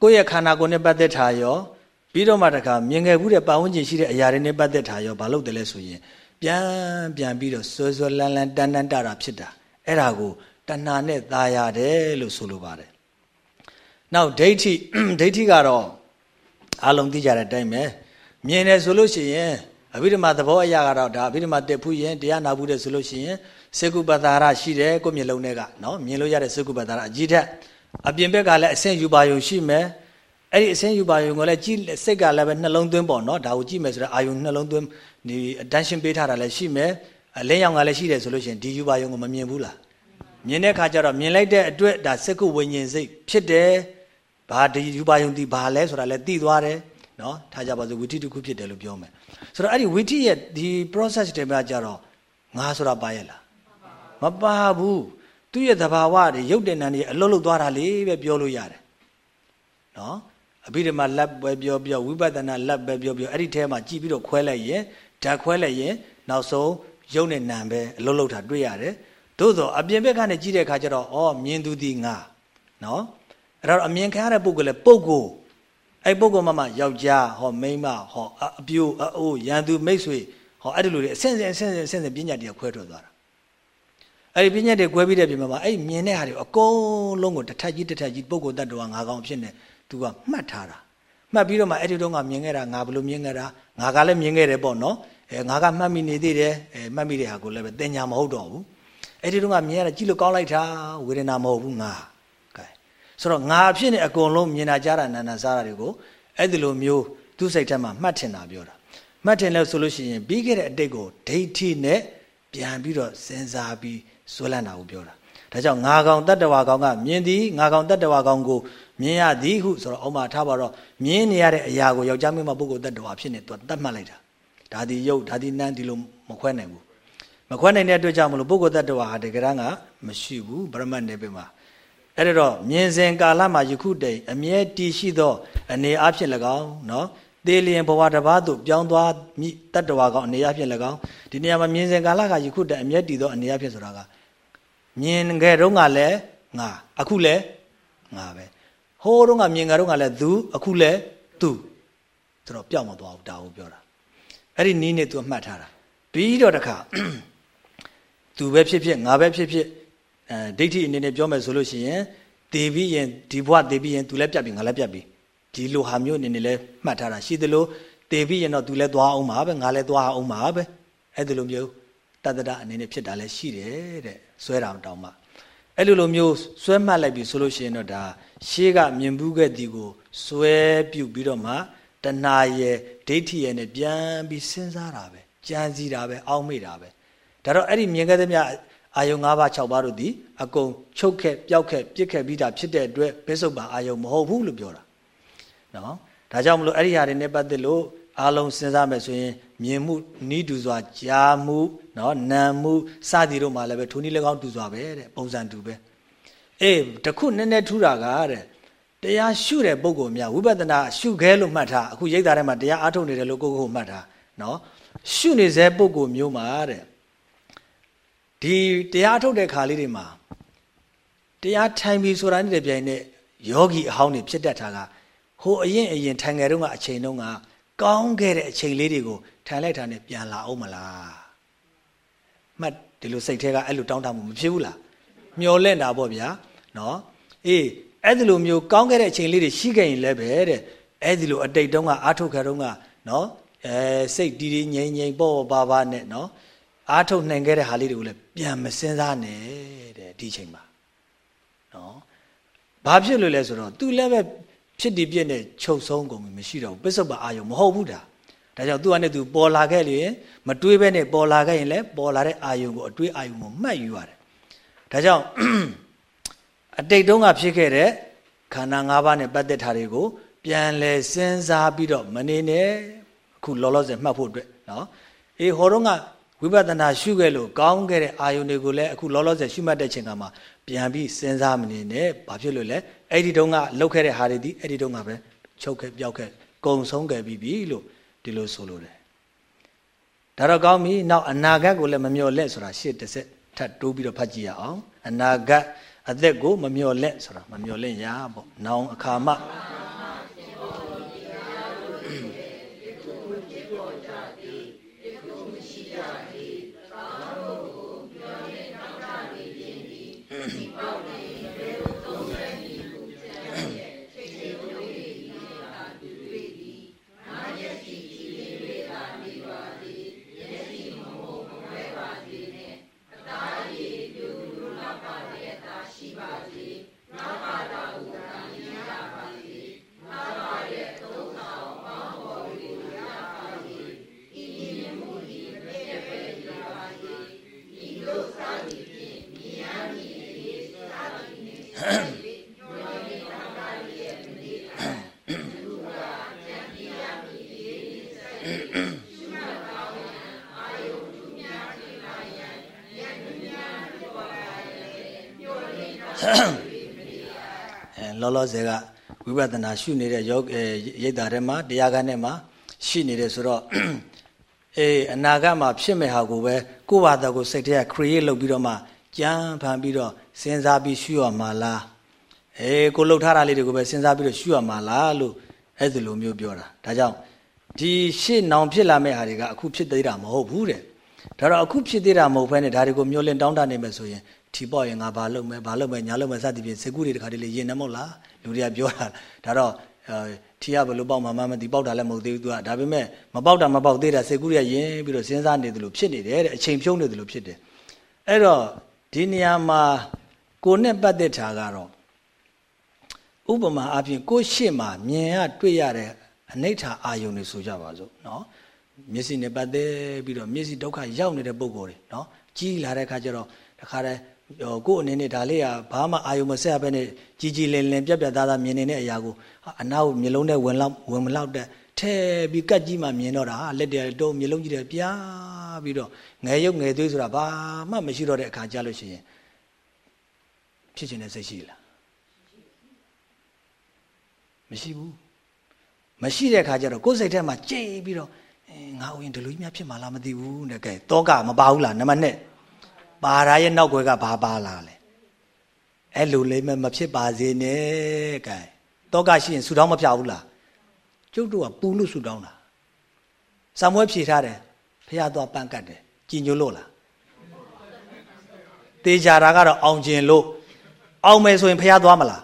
ကိုယ့်ရဲ့ခန္ဓာကိုယ်နဲ့ပတ်သက်တာရော ပြီးတော့မှတခါမြင်ခဲ့ဘူးတဲ့ပတ်ဝန်းကျင်ရှိတဲ့အရာတွေနဲ့ပတ်သက်တာရောဘာလို့တလဲဆိုရင်ပြန်ပြန်ပြီးတော့ဆွဲဆွဲလန်းလန်းတန်းတန်းတတာဖြစ်တာအဲ့ဒါကိုတဏှာနဲ့ตาရတယ်လို့ဆိုလိုပါတယ်နောက်ဒိဋ္ဌိဒိဋ္ဌိကတော့အလုံးသိကြတဲ့အတိုင်းပဲမြင်တယ်ဆိုလို့ရှိရင်အဘိဓမ္မာသဘောအရာကတော့ဒါအဘိဓမ္မာတက်ဖူးရင်တရားနာဘူးတဲ့ဆိုလို့ရှိရင်စေကုပ္ပတာရရှိတယ်ကိုမျက်လုံးထဲကနော်မြင်လို့ရတဲ့စေကုပ္ပတာရအကြည့်ထက်အပြင်ဘက်ကလည်းအဆင့်ယူပါယုံရှိမယ် အဲ့ဒီအစင်းယူပါယုံကိုလည်းကြည့်စိတ်ကလည်းပဲနှလုံးသွင်းပေါ့နော်ဒါကိုကြည့်မယ်ဆိုတော့အာယုံနှလုံးသွင်းဒီ attention ပေးထားတာလည်းရှိမယ်အလင်းရောင်ကလည်းရှိတယ်ဆိုလို့ရှိရင်ဒီယူပါယုံကိုမမြင်ဘူးလားမြင်တဲ့အခါကျတော့မြင်လိုက်တဲ့အတွက်ဒါစက္ကုဝိညာဉ်စိတ်ဖြစ်တယ်ဘာဒီယူပါယုံဒီဘာလဲဆိုတာလည်းသိသွားတယ်နော်ထားကြပါစို့ဝိထိတစ်ခုဖြစ်တယ်လို့ပြောမယ်ဆိုတော့အဲ့ဒီဝိထိရဲ့ဒီ process တွေမှာကြတော့ငါဆိုတာပါရဲ့လားမပါဘူးသူ့ရဲ့သဘာဝတွေရုပ်တဏ္ဍာန်တွေအလုတ်လုတ်သွားတာလေးပဲပြောလို့ရတယ်နော် အဘိဓမ္မာလက်ပဲပြောပြောဝိပဿနာလက်ပဲပြောပြောအဲ့ဒီထဲမှာကြည်ပြီးတော့ခွဲလိုက်ရင်ဓာတ်ခွဲလိုက်ရင်နောက်ဆုံးရုပ်နဲ့နာမ်ပဲအလုံးလုံးတာတွေ့ရတယ်သို့သောအပြင်ဘက်ကနေကြည့်တဲ့အခါကျတော့ဩမြင်သူဒီငါနော်အဲ့တော့အမြင်ခံရတဲ့ပုဂ္ဂိုလ်လေပုဂ္ဂိုလ်အဲ့ပုဂ္ဂိုလ်မှမှယောက်ျားဟောမိန်းမဟောအပြိုအိုးရန်သူမိတ်ဆွေဟောအဲ့ဒီလိုတွေအဆင့်ဆင့်အဆင့်ဆင့်အဆင့်ဆင့်ပညာတရားခွဲထွက်သွားတာအဲ့ဒီပညာတွေခွဲပြီးတဲ့ပြင်မှာအဲ့မြင်တဲ့ဟာတွေအကုန်လုံးကိုတစ်ထက်ကြီးတစ်ထက်ကြီးပုဂ္ဂိုလ်တ attva ငါကောင်ဖြစ်နေ သူကမှတ်ထားတာမှတ်ပြီးတော့မှအဲ့ဒီတော့ငါမြင်ခဲ့တာငါဘလို့မြင်ခဲ့တာငါကလည်းမြင်ခဲ့တယ်ပေါ့နော်အဲငါကမှတ်မိနေသေးတယ်အဲမှတ်မိတဲ့ဟာကိုလည်းပဲတင်ညာမဟုတ်တော့ဘူးအဲ့ဒီတော့ငါမြင်ရတာကြည့်လို့ကောင်းလိုက်တာဝေဒနာမဟုတ်ဘူးငါကဲဆိုတော့ငါအဖြစ်နဲ့အကုန်လုံးမြင်တာကြားတာနာနာစားတာတွေကိုအဲ့ဒီလိုမျိုးသူ့စိတ်ထဲမှာမှတ်ထင်တာပြောတာမှတ်ထင်လဲဆိုလို့ရှိရင်ပြီးခဲ့တဲ့အတိတ်ကိုဒိဋ္ဌိနဲ့ပြန်ပြီးတော့စဉ်းစားပြီးဆွဲလန်းတာကိုပြောတာဒါကြောင့်ငါကောင်တတ္တဝါကောင်ကမြင်သည်ငါကောင်တတ္တဝါကောင်ကို မြင်ရသည်ဟုဆိုတော့အောက်မှာထားပါတော့မြင်နေရတဲ့အရာကိုယောက်ျားမင်းမပုဂ္ဂိုလ်တ attva ဖြစ်နေသူတတ်မှတ်လိုက်တာဒါဒီယုတ်ဒါဒီနန်းဒီလိုမခွဲနိုင်ဘူးမခွဲနိုင်တဲ့အတွက်ကြောင့်မလို့ပုဂ္ဂိုလ်တ attva ဟာတကယ်တမ်းကမရှိဘူးဗရမတ်နေပြီမှာအဲ့တော့မြင်စဉ်ကာလမှာယခုတည်းအမြဲတည်ရှိသော အနေအဖြစ်၎င်းနော်သေလျင်ဘဝတစ်ပါးသို့ပြောင်းသွားမိတတ္တဝါကောင်အနေအဖြစ်၎င်းဒီနေရာမှာမြင်စဉ်ကာလကယခုတည်းအမြဲတည်သောအနေအဖြစ်ဆိုတာကမြင်ခဲ့တော့ကလည်းငါအခုလည်းငါပဲ ဟိုးတော့ကမြင်ကြတော့ကလည်းသူအခုလည်းသူဆိုတော့ပြောင်းမသွားဘူးဒါကိုပြောတာအဲ့ဒီနီးနေသူမှတ်ထားတာပြီးတော့တခါသူပဲဖြစ်ဖြစ်ငါပဲဖြစ်ဖြစ်အဲဒိဋ္ဌိအနေနဲ့ပြောမယ်ဆိုလို့ရှိရင်တေပြီးရင်ဒီဘဝတေပြီးရင်သူလည်းပြတ်ပြီငါလည်းပြတ်ပြီဒီလိုဟာမျိုးအနေနဲ့လည်းမှတ်ထားတာရှိသလိုတေပြီးရင်တော့သူလည်းသွားအောင်ပါပဲငါလည်းသွားအောင်ပါပဲအဲ့ဒီလိုမျိုးတတ္တရအနေနဲ့ဖြစ်တာလည်းရှိတယ်တဲ့ဆွဲတာတောင်မှအဲ့လိုလိုမျိုးဆွဲမှတ်လိုက်ပြီဆိုလို့ရှိရင်တော့ဒါ ရှေးကမြင်ဘူးခဲ့သည်ကိုစွဲပြုတ်ပြီးတော့မှတဏှာရဲ့ဒိဋ္ဌိရဲ့နဲ့ပြန်ပြီးစဉ်းစားတာပဲကြံစည်တာပဲအောက်မေ့တာပဲဒါတော့အဲ့ဒီမြင်ခဲ့သမျှအာယုံ၅ပါး၆ပါးတို့ဒီအကုန်ချုပ်ခဲ့ပျောက်ခဲ့ပြစ်ခဲ့ပြီးတာဖြစ်တဲ့အတွက်ဘိစုတ်ပါအာယုံမဟုတ်ဘူးလို့ပြောတာနော်ဒါကြောင့်မလို့အဲ့ဒီဟာတွေနဲ့ပတ်သက်လို့အားလုံးစဉ်းစားမယ်ဆိုရင်မြင်မှုနီးတူစွာကြားမှုနော်နာမှုစသည်တို့မှလည်းပဲထိုနည်း၎င်းတူစွာပဲတဲ့ပုံစံတူပဲ အေးတခုနည်းနည်းထူတာကတဲ့တရားရှုတဲ့ပုံကိုများဝိပဿနာရှုခဲလို့မှတ်ထားအခုရိတ်သားထဲမှာတရားအားထုတ်နေတယ်လို့ကိုကိုကိုမှတ်ထားနော်ရှုနေစေပုံကိုမျိုးမှာတဲ့ဒီတရားထုတ်တဲ့ခါလေးတွေမှာတရားထိုင်ပြီးဆိုတာနဲ့တပြိုင်နက်ယောဂီအဟောင်းတွေဖြစ်တတ်တာကဟိုအရင်အရင်ထိုင်ငယ်တုန်းကအချိန်တုန်းကကောင်းခဲ့တဲ့အချိန်လေးတွေကိုထိုင်လိုက်တာနဲ့ပြန်လာအောင်မလားမှတ်ဒီလိုစိတ်ထဲကအဲ့လိုတောင်းတမှုမဖြစ်ဘူးလားမျောလင့်တာပေါ့ဗျာ နော်အေးအဲ့ဒီလိုမျိုးကောင်းခဲ့တဲ့အချိန်လေးတွေရှိခဲ့ရင်လည်းပဲတဲ့အဲ့ဒီလိုအတိတ်တုန်းကအာထုတ်ခဲ့တုန်းကနော်အဲစိတ်တီးတီးငြိမ်ငြိမ်ပေါ့ပါပါနဲ့နော်အာထုတ်နိုင်ခဲ့တဲ့ဟာလေးတွေကိုလည်းပြန်မစင်းစားနဲ့တဲ့ဒီချိန်မှာနော်ဘာဖြစ်လို့လဲဆိုတော့ तू လည်းပဲဖြစ်တည်ပြည့်နဲ့ချုပ်ဆုံးကုန်ပြီမရှိတော့ဘူးပစ္စုပ္ပအာယုံမဟုတ်ဘူးဒါဒါကြောင့် तू ကနဲ့ तू ပေါ်လာခဲ့လေမတွေးဘဲနဲ့ပေါ်လာခဲ့ရင်လည်းပေါ်လာတဲ့အာယုံကိုအတွေးအာယုံကိုမှတ်ယူရတယ်ဒါကြောင့် အတိတ်တုန်းကဖြစ်ခဲ့တဲ့ခန္ဓာ၅ပါးနဲ့ပတ်သက်တာတွေကိုပြန်လဲစဉ်းစားပြီးတော့မနေနဲ့အခုလောလောဆယ်မှတ်ဖို့အတွက်နော်အေးဟောတော့ကဝိပဿနာရှုခဲ့လို့ကောင်းခဲ့တဲ့အာယုန်တွေကိုလည်းအခုလောလောဆယ်ရှုမှတ်တဲ့ချိန်ကမှာပြန်ပြီးစဉ်းစားမနေနဲ့ဘာဖြစ်လို့လဲအဲ့ဒီတုန်းကလှုပ်ခဲ့တဲ့ဟာတွေဒီအဲ့ဒီတုန်းကပဲချုပ်ခဲ့ပြောက်ခဲ့ကုံဆုံးခဲ့ပြီးပြီလို့ဒီလိုဆိုလိုတယ်ဒါတော့ကောင်းပြီနောက်အနာဂတ်ကိုလည်းမမျှော်လက်ဆိုတာရှေ့တစ်ဆက်ထပ်တိုးပြီးတော့ဖတ်ကြည့်ရအောင်အနာဂတ် အသက်ကိုမမျှော်လက်ဆိုတာမမျှော်လင့်ရပေါ့နောင်အခါမှ လောလောဆယ်ကဝိပဿနာရှုနေတဲ့ယောရိတ်တာထဲမှာတရားကနဲ့မှာရှိနေတယ်ဆိုတော့အေးအနာဂတ်မှာဖြစ်မဲ့ဟာကိုပဲကိုယ့်ဘာသာကိုစိတ်ထဲက create လုပ်ပြီးတော့မှကြံဖန်ပြီးတော့စဉ်းစားပြီးရှုရမှာလားအေးကိုလှုပ်ထားတာလေးတွေကိုပဲစဉ်းစားပြီးတော့ရှုရမှာလားလို့အဲ့ဒီလိုမျိုးပြောတာဒါကြောင့်ဒီရှေ့နောင်ဖြစ်လာမဲ့ဟာတွေကအခုဖြစ်သေးတာမဟုတ်ဘူးတဲ့ဒါတော့အခုဖြစ်သေးတာမဟုတ်ဘဲနဲ့ဒါတွေကိုမျောလင့်တောင်းတနေမယ်ဆိုရင် ထီပေါ့ရင်ငါဘာလုပ်မယ်ဘာလုပ်မယ်ညာလုပ်မယ်စသဖြင့်စေကူတွေတခါတလေရင်နေမို့လားလူတွေကပြောတာဒါတော့ထီရဘလို့ပေါက်မှမမသိပေါက်တာလည်းမဟုတ်သေးဘူးသူကဒါပေမဲ့မပေါက်တာမပေါက်သေးတာစေကူတွေကရင်ပြီးတော့စဉ်းစားနေတယ်လို့ဖြစ်နေတယ်တဲ့အချိန်ဖြုံးနေတယ်လို့ဖြစ်တယ်အဲ့တော့ဒီနေရာမှာကိုနဲ့ပတ်သက်တာကတော့ဥပမာအပြင်ကိုရှေ့မှာမြင်ရတွေ့ရတဲ့အနိဋ္ဌာအာယုန်တွေဆိုကြပါစို့เนาะမျက်စိနဲ့ပတ်သက်ပြီးတော့မျက်စိဒုက္ခရောက်နေတဲ့ပုံကိုယ်တွေเนาะကြီးလာတဲ့အခါကျတော့တခါတည်း ကို့အနေနဲ့ဒါလေးကဘာမှအာယုံမဆက်ဘဲနဲ့ကြီးကြီးလင်လင်ပြက်ပြက်သားသားမြင်နေတဲ့အရာကိုအနောက်မျိုးလုံးနဲ့ဝင်လောက်ဝင်မလောက်တဲ့ထဲပြီးကတ်ကြီးမှမြင်တော့တာလက်တည်းတုံးမျိုးလုံးကြီးတယ်ပြားပြီးတော့ငယ်ရုပ်ငယ်သွေးဆိုတာဘာမှမရှိတော့တဲ့အခါကြလို့ရှိရင်ဖြစ်ချင်တဲ့စိတ်ရှိလားမရှိဘူးမရှိတဲ့အခါကျတော့ကိုယ်စိတ်ထဲမှာကြိတ်ပြီးတော့ငါဥရင်ဒီလိုကြီးများဖြစ်မှာလားမသိဘူးတဲ့ကဲတောကမပါဘူးလားနံပါတ်1 ပါရာရဲ့နောက်ွယ်ကဘာပါလာလဲအဲ့လိုလေးမဖြစ်ပါစေနဲ့ကဲတောကရှိရင်ဆူတောင်းမပြဘူးလားကျုပ်တို့ကပူလို့ဆူတောင်းတာစံမွဲဖြေထားတယ်ဖះသွားပန့်ကတ်တယ်ကြည်ညိုလို့လားတေချာတာကတော့အောင်ကျင်လို့အောင်မယ်ဆိုရင်ဖះသွားမလား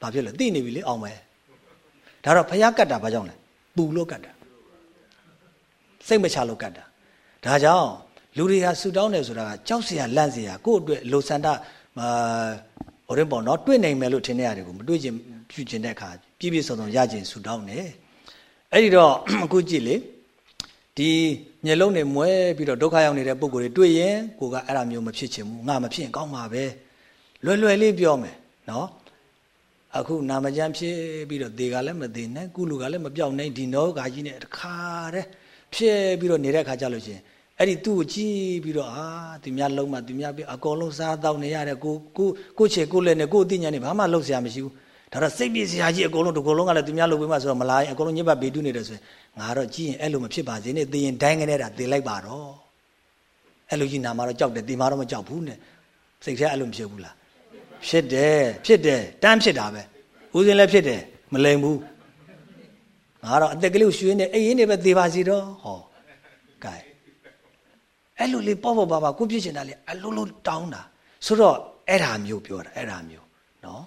ဘာဖြစ်လဲသိနေပြီလေအောင်မယ်ဒါတော့ဖះကတ်တာဘာကြောင့်လဲပူလို့ကတ်တာစိတ်မချလို့ကတ်တာဒါကြောင့် လူတွေဟာဆူတောင်းတယ်ဆိုတာကကြောက်စရာလန့်စရာကိုယ့်အတွက်လိုဆန္ဒအာဟိုရင်ပေါ့နော်တွေ့နိုင်မယ်လို့ထင်တဲ့ရတယ်ကိုမတွေ့ခြင်းပြုခြင်းတဲ့အခါပြည့်ပြည့်စုံစုံရခြင်းဆူတောင်းတယ်အဲ့ဒီတော့အခုကြည့်လေဒီမျက်လုံးတွေမွဲပြီးတော့ဒုက္ခရောက်နေတဲ့ပုံကိုယ်တွေတွေ့ရင်ကိုကအဲ့ဒါမျိုးမဖြစ်ချင်ဘူးငါမဖြစ်ရင်ကောင်းမှာပဲလွယ်လွယ်လေးပြောမယ်နော်အခုနာမကျမ်းဖြစ်ပြီးတော့ဒေကလည်းမသေးနဲ့ကုလူကလည်းမပြောင်းနိုင်ဒီနောဂါကြီးနဲ့တခါတည်းဖြစ်ပြီးတော့နေတဲ့ခါကြလို့ချင်း အဲ့ဒီသူ့ကိုကြည့်ပြီးတော့အာသူများလုံးမသူများပြီးအကုန်လုံးစားတော့နေရတယ်ကိုကိုကိုချေကိုလည်းနဲ့ကိုအသိဉာဏ်နဲ့ဘာမှလုပ်စရာမရှိဘူးဒါတော့စိတ်ပြည့်စရာကြီးအကုန်လုံးဒီကုန်လုံးကလည်းသူများလုပ်ပေးမှဆိုတော့မလာရင်အကုန်လုံးညစ်ပတ်ဘေးတူးနေတယ်ဆိုရင်ငါတော့ကြည့်ရင်အဲ့လိုမဖြစ်ပါစေနဲ့သိရင်ဒိုင်းကနေတာသိလိုက်ပါတော့အဲ့လိုကြီးနာမှာတော့ကြောက်တယ်ဒီမှာတော့မကြောက်ဘူးနဲ့စိတ်ထဲအဲ့လိုမဖြစ်ဘူးလားဖြစ်တယ်ဖြစ်တယ်တန်းဖြစ်တာပဲဦးစင်းလည်းဖြစ်တယ်မလိမ်ဘူးငါတော့အသက်ကလေးကိုရွှေနေအေးရင်းနေပဲသေပါစီတော့ဟောကဲ အဲ့လိုလေးပေါ့ပေါ့ပါပါကိုဖြစ်ချင်တာလေအလုံးလုံးတောင်းတာဆိုတော့အဲ့ဒါမျိုးပြောတာအဲ့ဒါမျိုးနော်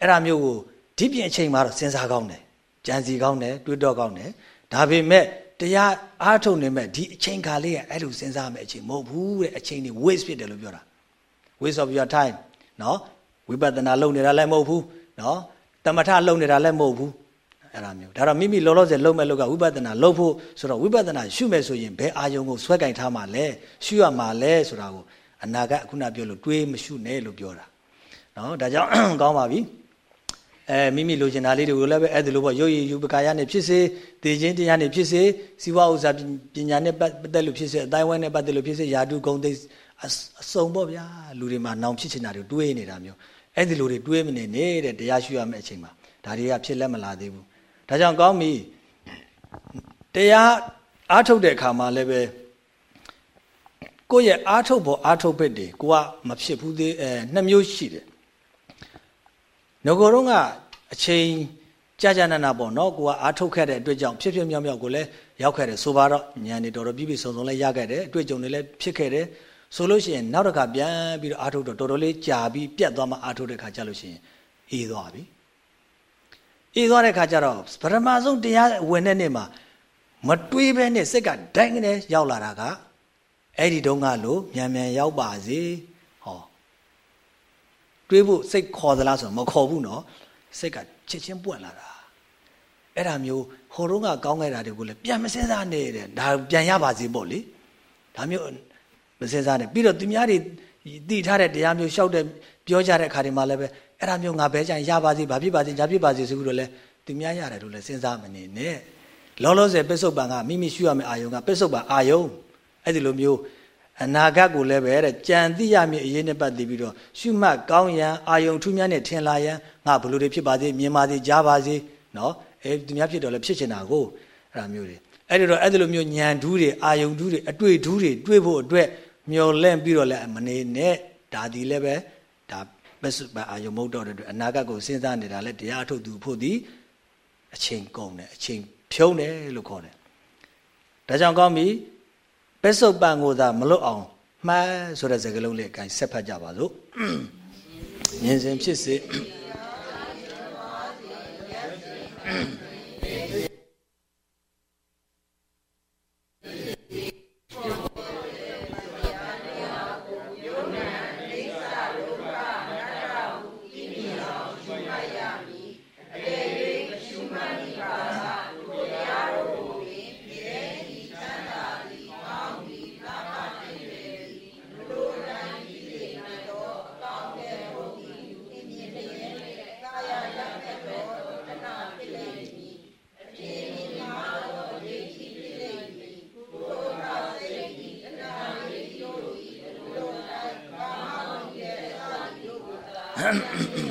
အဲ့ဒါမျိုးကိုဒီပြင်အချိန်မှာတော့စဉ်းစားကောင်းတယ်ကြံစီကောင်းတယ်တွေးတော့ကောင်းတယ်ဒါပေမဲ့တရားအားထုတ်နေမဲ့ဒီအချိန်ခါလေးကအဲ့လိုစဉ်းစားမဲ့အချိန်မဟုတ်ဘူးတဲ့အချိန်တွေ waste ဖြစ်တယ်လို့ပြောတာ waste of your time နော်ဝိပဿနာလုပ်နေတာလည်းမဟုတ်ဘူးနော်တမထလုပ်နေတာလည်းမဟုတ်ဘူး အဲ့ဒါမျိုးဒါတော့မိမိလောလောဆယ်လုပ်မဲ့လောက်ကဝိပဿနာလုပ်ဖို့ဆိုတော့ဝိပဿနာရှုမဲ့ဆိုရင်ဘယ်အာယုံကိုဆွဲကင်ထားမှလဲရှုရမှာလဲဆိုတာကိုအနာကခုနပြောလို့တွေးမရှုနဲ့လို့ပြောတာနော်ဒါကြောင့်ကောင်းပါပြီအဲမိမိလိုချင်တာလေးတွေကိုလည်းပဲအဲ့ဒီလိုပေါ့ရုပ်ရည်ယူပကာယနဲ့ဖြစ်စေတေခြင်းတရားနဲ့ဖြစ်စေစီဝဥစ္စာပညာနဲ့ပတ်သက်လို့ဖြစ်စေအတိုင်းဝိုင်းနဲ့ပတ်သက်လို့ဖြစ်စေယာတုဂုံသိအစုံပေါ့ဗျာလူတွေမှာနောင်ဖြစ်ချင်တာတွေတွေးနေတာမျိုးအဲ့ဒီလိုတွေတွေးမနေနဲ့တဲ့တရားရှိရမယ့်အချိန်မှာဒါတွေကဖြစ်လက်မလာသေးဘူး ဒါကြောင့်ကောင်းပြီတရားအားထုတ်တဲ့အခါမှာလည်းပဲကိုယ့်ရဲ့အားထုတ်ဖို့အားထုတ်ဘက်တွေကိုကမဖြစ်ဘူးသေးအဲနှစ်မျိုးရှိတယ်ငကိုတော့ကအချိန်ကြာကြာနာနာပေါ့နော်ကိုကအားထုတ်ခဲ့တဲ့အတွက်ကြောင့်ဖြစ်ဖြစ်မြောက်မြောက်ကိုလည်းရောက်ခဲ့တယ်ဆိုပါတော့ဉာဏ်တွေတော်တော်ပြည့်ပြည့်စုံစုံလည်းရခဲ့တယ်အတွေ့အကြုံတွေလည်းဖြစ်ခဲ့တယ်ဆိုလို့ရှိရင်နောက်တစ်ခါပြန်ပြီးတော့အားထုတ်တော့တော်တော်လေးကြာပြီးပြတ်သွားမှအားထုတ်တဲ့ခါကျလို့ရှိရင်အေးသွားပြီ အေးသွားတဲ့ခါကျတော့ပထမဆုံးတရားဝင်တဲ့နေ့မှာမတွေးဘဲနဲ့စိတ်ကဒိုင်းကနေရောက်လာတာကအဲ့ဒီတုန်းကလို့မြန်မြန်ရောက်ပါစေဟောတွေးဖို့စိတ်ခေါ်သလားဆိုတော့မခေါ်ဘူးနော်စိတ်ကချစ်ချင်းပွင့်လာတာအဲ့ဒါမျိုးဟိုတုန်းကကောင်းခဲ့တာတွေကိုလည်းပြန်မစင်းစားနေတဲ့ဒါပြန်ရပါစေပေါ့လေဒါမျိုးမစင်စားနဲ့ပြီးတော့သူများတွေတည်ထားတဲ့တရားမျိုးရှောက်တဲ့ပြောကြတဲ့အခါတွေမှာလည်းပဲ အဲ့ဒါမျိုးငါဘဲကြရင်ရပါစေဘာဖြစ်ပါစေညာဖြစ်ပါစေဆိုပြီးတော့လဲသူများရတယ်လို့လဲစဉ်းစားမနေနဲ့လောလောဆယ်ပစ္စုပန်ကမိမိရှုရမယ့်အာယုံကပစ္စုပန်အာယုံအဲ့ဒီလိုမျိုးအနာဂတ်ကိုလည်းပဲတဲ့ကြံသိရမည့်အရေးနဲ့ပတ်သက်ပြီးတော့ရှုမှတ်ကောင်းရန်အာယုံထူးမြတ်နဲ့ထင်လာရန်ငါဘလို့တွေဖြစ်ပါစေမြင်ပါစေကြားပါစေနော်အဲသူများဖြစ်တော့လည်းဖြစ်ချင်တာကိုအဲ့ဒါမျိုးတွေအဲ့ဒီတော့အဲ့ဒီလိုမျိုးညံဓူးတွေအာယုံဓူးတွေအတွေ့ဓူးတွေတွေ့ဖို့အတွက်မျောလင့်ပြီးတော့လည်းမနေနဲ့ဒါဒီလည်းပဲ ဒါမစ္ဆုပအာယုံမဟုတ်တော့တဲ့အတွက်အနာဂတ်ကိုစဉ်းစားနေတာလည်းတရားထုတ်သူဖို့ဒီအချိန်ကုန်တယ်အချိန်ဖြုံးတယ်လို့ခေါ်တယ်ဒါကြောင့်ကောင်းပြီပစ္စုပန်ကိုသာမလွတ်အောင်မှန်းဆိုတဲ့စကားလုံးလေးအကိုင်းဆက်ဖတ်ကြပါစို့မြင်စဉ်ဖြစ်စေ Ah. [clears throat]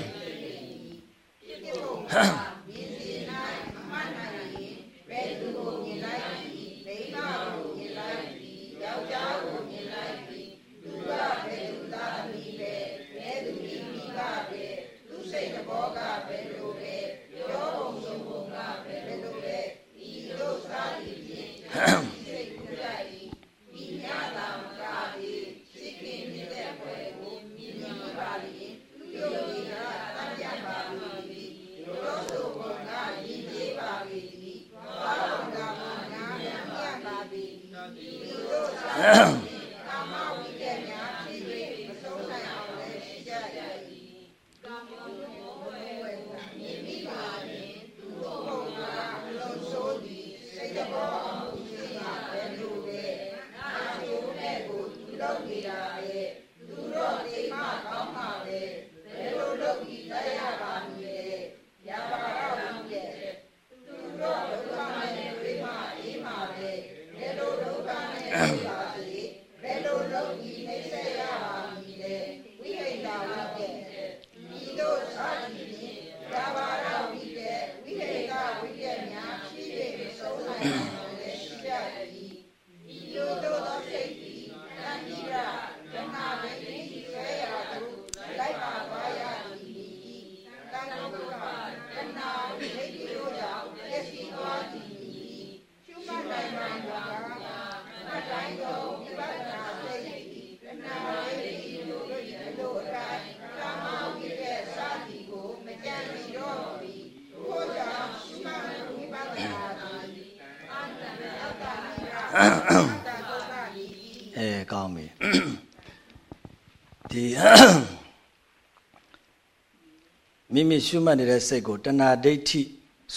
မိမိရှုမှတ်နေတဲ့စိတ်ကိုတဏှာဒိဋ္ဌိ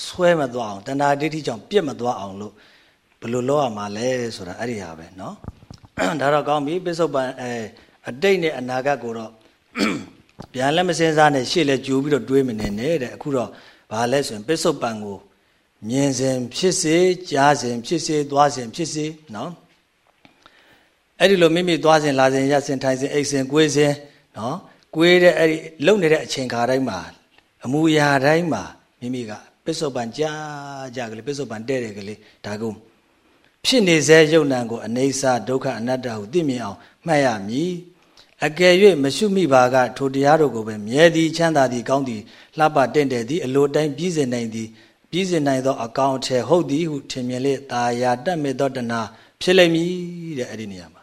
ဆွဲမသွားအောင်တဏှာဒိဋ္ဌိကြောင့်ပြစ်မသွားအောင်လို့ဘယ်လိုလုပ်ရမှာလဲဆိုတာအဲ့ဒီဟာပဲเนาะဒါတော့ကောင်းပြီပိဿုပန်အဲအတိတ်နဲ့အနာဂတ်ကိုတော့ပြန်လည်းမစင်စားနဲ့ရှေ့လည်းကြိုးပြီးတော့တွေးမနေနဲ့တဲ့အခုတော့ဘာလဲဆိုရင်ပိဿုပန်ကိုမြင်စဉ်ဖြစ်စေကြားစဉ်ဖြစ်စေသွားစဉ်ဖြစ်စေเนาะအဲ့ဒီလိုမိမိသွားစဉ်လာစဉ်ရစဉ်ထိုင်စဉ်အိတ်စဉ်ကိုယ်စဉ်เนาะကိုယ်တဲ့အဲ့ဒီလုံနေတဲ့အချိန်ခါတိုင်းမှာ အမူအရာတိုင်းမှာမိမိကပစ္စုပန်ကြာကြာကလေးပစ္စုပန်တဲ့တယ်ကလေးဒါကုဖြစ်နေစေယုံနံကိုအနေစာဒုက္ခအနတ္တဟုသိမြင်အောင်မှတ်ရမည်အကယ်၍မရှုမိပါကထိုတရားတို့ကိုပဲမြဲသည်ချမ်းသာသည်ကောင်းသည်လှပတင့်တယ်သည်အလိုတိုင်းပြည့်စုံနိုင်သည်ပြည့်စုံနိုင်သောအကောင်အထည်ဟုတ်သည်ဟုထင်မြင်လေတာယာတတ်မေသောတနာဖြစ်လိမ့်မည်တဲ့အဲ့ဒီနေရာမှာ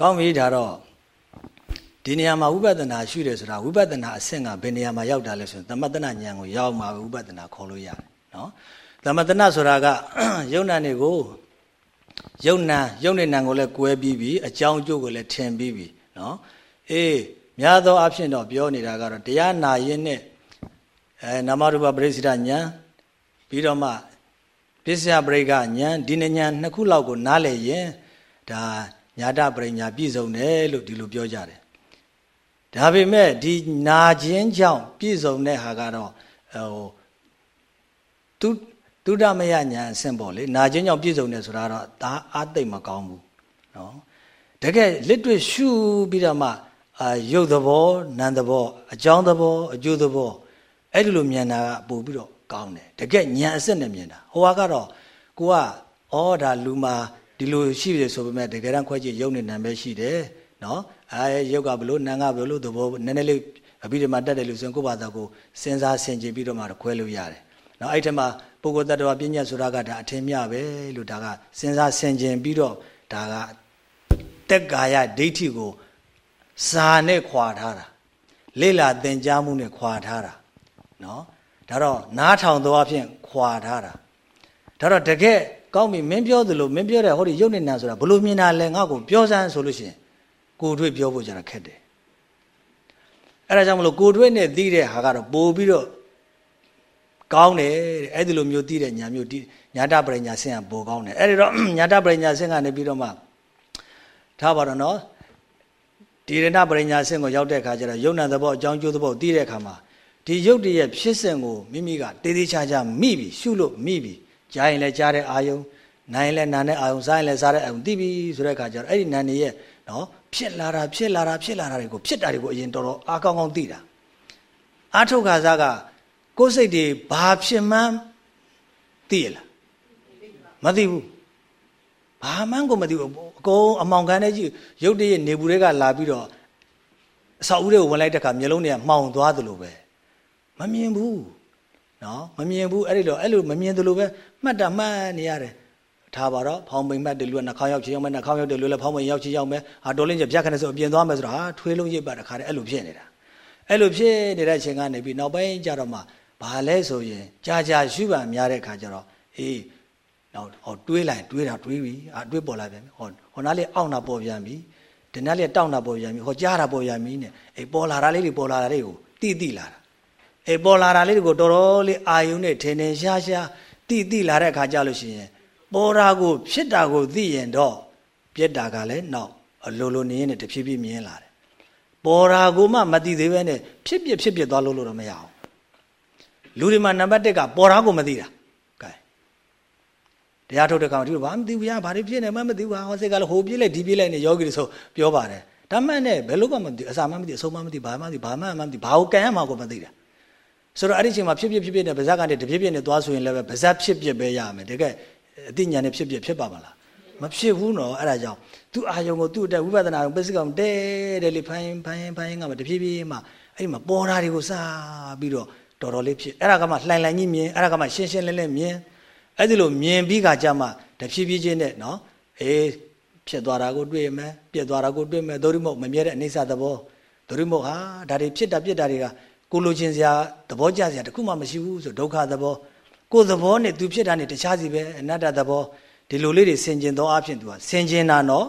ကောင်းပြီဒါတော့ ဒီနေရာမှာဝိပဿနာရှုတယ်ဆိုတာဝိပဿနာအဆင့်ကဘယ်နေရာမှာရောက်တာလဲဆိုရင်သမတနာဉာဏ်ကိုရောက်မှာဝိပဿနာခေါ်လို့ရတယ်နော်သမတနာဆိုတာကယုံနာနေကိုယုံနာယုံနေနံကိုလည်းကွဲပြီးပြီအကြောင်းအကျိုးကိုလည်းထင်ပြီးပြီနော်အေးများသောအားဖြင့်တော့ပြောနေတာကတော့တရားနာရင်နဲ့အဲနာမရူပပရိစ္ဆေဒဉာဏ်ပြီးတော့မှပစ္စယပရိကဉာဏ်ဒီဉာဏ်နှစ်ခုလောက်ကိုနားလည်ရင်ဒါညာတပရိညာပြည့်စုံတယ်လို့ဒီလိုပြောကြတယ် ဒါပေမဲ့ဒီနာခြင်းကြောင့်ပြည့်စုံတဲ့ဟာကတော့ဟိုသူတုဒ္ဓမယညာအဆင့်ပေါ့လေနာခြင်းကြောင့်ပြည့်စုံတယ်ဆိုတာတော့ဒါအာသိမ့်မကောင်းဘူးနော်တကယ်လက်တွေ့ရှုပြီးတော့မှအာရုပ်သဘောနာမ်သဘောအကြောင်းသဘောအကျိုးသဘောအဲ့ဒီလိုမြင်တာကပို့ပြီးတော့ကောင်းတယ်တကယ်ညာအစစ်နဲ့မြင်တာဟိုကတော့ကိုကဩဒါလူမှာဒီလိုရှိတယ်ဆိုပေမဲ့တကယ်တမ်းခွဲကြည့်ရုပ်နဲ့နာမ်ပဲရှိတယ်နော် အဲရုပ်ကဘလို့နာမ်ကဘလို့သဘောနည်းနည်းလေးအပြီးဒီမှာတက်တယ်လို့ဆိုရင်ကိုယ့်ဘာသာကိုစဉ်းစားဆင်ခြင်ပြီးတော့မှခွဲလို့ရတယ်နော်အဲ့ထက်မှာပုဂ္ဂိုလ်တ attva ပညာဆိုတာကဒါအထင်မြပဲလို့ဒါကစဉ်းစားဆင်ခြင်ပြီးတော့ဒါကတက်ကာယဒိဋ္ဌိကိုစာနဲ့ခွာထားတာလေ့လာသင်ကြားမှုနဲ့ခွာထားတာနော်ဒါတော့နားထောင်သောအဖြစ်ခွာထားတာဒါတော့တကယ်ကောင်းပြီမင်းပြောသလိုမင်းပြောတဲ့ဟောဒီရုပ်နေနာဆိုတာဘလို့မြင်တာလဲငါ့ကိုပြောစမ်းဆိုလို့ရှိရင် ကိုတွေ့ပြောဖို့ကြတာခက်တယ်အဲ့ဒါကြောင့်မလို့ကိုတွေ့နဲ့သိတဲ့ဟာကတော့ပို့ပြီးတော့ကောင်းတယ်တဲ့အဲ့ဒီလိုမျိုးသိတဲ့ညာမျိုးညာတပရိညာဆင်းကပိုကောင်းတယ်အဲ့ဒီတော့ညာတပရိညာဆင်းကနေပြီးတော့မှထားပါတော့နော်ဒီရဏပရိညာဆင်းကိုရောက်တဲ့အခါကျတော့ယုံနာသဘောအကြောင်းကျိုးသဘောသိတဲ့အခါမှာဒီယုတ်တရဲ့ဖြစ်စဉ်ကိုမိမိကတေးသေးချာချာမိပြီရှုလို့မိပြီကြားရင်လည်းကြားတဲ့အာယုံနားရင်လည်းနားတဲ့အာယုံစားရင်လည်းစားတဲ့အာယုံသိပြီဆိုတဲ့အခါကျတော့အဲ့ဒီနာနေရဲ့နော် ဖြစ်လာတာဖြစ်လာတာဖြစ်လာတာတွေကိုဖြစ်တာတွေကိုအရင်တော်တော်အားကောင်းကောင်းသိတာအာထုတ်ခါစားကကိုယ်စိတ်တွေဘာဖြစ်မှန်းသိရလားမသိဘူးဘာမှန်းကိုမသိဘူးအကုန်အမောင်ခံတဲ့ကြီးရုပ်တရက်နေဘူးတွေကလာပြီးတော့အဆောက်အဦတွေကိုဝင်လိုက်တဲ့အခါမျိုးလုံးတွေကမှောင်သွားသလိုပဲမမြင်ဘူးနော်မမြင်ဘူးအဲ့ဒီလိုအဲ့လိုမမြင်သလိုပဲမှတ်တာမှတ်နေရတယ် ထားပါတော့ဖောင်းပိန်မှတ်တယ်လူကနှာခေါင်းရောက်ချင်ရောက်မယ်နှာခေါင်းရောက်တယ်လူလည်းဖောင်းပိန်ရောက်ချင်ရောက်မယ်ဟာတော်လင်းကျပြတ်ခနဲ့ဆိုအပြင်သွားမယ်ဆိုတော့ဟာထွေးလုံးရိပ်ပါတခါတည်းအဲ့လိုဖြစ်နေတာအဲ့လိုဖြစ်နေတဲ့အချိန်ကနေပြီးနောက်ပိုင်းကျတော့မှဘာလဲဆိုရင်ကြာကြာရှုပါများတဲ့ခါကျတော့အေးနောက်ဟောတွေးလိုက်တွေးတာတွေးပြီအာတွေးပေါ်လာပြန်ပြီဟောဟောနားလေးအောင့်တာပေါ်ပြန်ပြီဒီနားလေးတောင့်တာပေါ်ပြန်ပြီဟောကြားတာပေါ်ပြန်ပြီနဲ့အေးပေါ်လာတာလေးတွေပေါ်လာတာလေးကိုတိတိလာတာအေးပေါ်လာတာလေးတွေကိုတော်တော်လေးအာယုံနဲ့ထင်ထင်ရှားရှားတိတိလာတဲ့ခါကျလို့ရှိရင် ပေါ်တာကို ဖြစ်တာကိုသိရင်တော့ပြက်တာကလည်းနောက်အလိုလိုနေရင်တဖြည်းဖြည်းမြင်လာတယ်ပေါ်တာကိုမှမသိသေးပဲနဲ့ဖြစ်ပြဖြစ်ပြသွားလို့လို့တော့မရအောင်လူတွေမှာနံပါတ်1ကပေါ်တာကိုမသိတာကဲတရားထုတ်တဲ့ကောင်ဒီလိုဘာမသိဘူးညာဘာတွေဖြစ်နေမှမသိဘူးဟာဟောစိတ်ကလည်းဟိုပြေးလိုက်ဒီပြေးလိုက်နေယောဂီတွေဆိုပြောပါတယ်ဒါမှန်နဲ့ဘယ်လို့ကမသိအစာမှမသိအဆုံးမှမသိဘာမှမသိဘာမှမသိဘာကိုကံရမှာကိုမသိတာဆိုတော့အဲ့ဒီချိန်မှာဖြစ်ဖြစ်ဖြစ်ဖြစ်နဲ့ဗဇက်ကနေတပြည့်ပြည့်နဲ့သွားဆိုရင်လည်းပဲဗဇက်ဖြစ်ဖြစ်ပဲရမယ်တကယ် အသိဉာဏ်နဲ့ဖြစ်ဖြစ်ဖြစ်ပါမလားမဖြစ်ဘူးနော်အဲ့ဒါကြောင့်သူ့အာယုံကိုသူ့အတက်ဝိပဿနာကိုပစ္စည်းကောင်တဲတယ်လေဖိုင်းဖိုင်းဖိုင်းကမှတဖြည်းဖြည်းမှအဲ့ဒီမှာပေါ်တာတွေကိုစားပြီးတော့တော်တော်လေးဖြစ်အဲ့ဒါကမှလှိုင်လှိုင်ကြီးမြင်အဲ့ဒါကမှရှင်းရှင်းလင်းလင်းမြင်အဲ့ဒီလိုမြင်ပြီးကကြမှတဖြည်းဖြည်းချင်းနဲ့နော်အေးဖြစ်သွားတာကိုတွေ့ရမယ်ပြက်သွားတာကိုတွေ့မယ်ဒုရိမုတ်မမြဲတဲ့အိဋ္ဌသဘောဒုရိမုတ်ဟာဒါတွေဖြစ်တာပြက်တာတွေကကိုလိုချင်စရာသဘောကျစရာတခုမှမရှိဘူးဆိုဒုက္ခသဘော ကိုယ်သဘောနဲ့သူဖြစ်တာနဲ့တခြားစီပဲအနတ္တသဘောဒီလိုလေးတွေဆင်ကျင်သောအဖြစ်သူကဆင်ကျင်တာနော်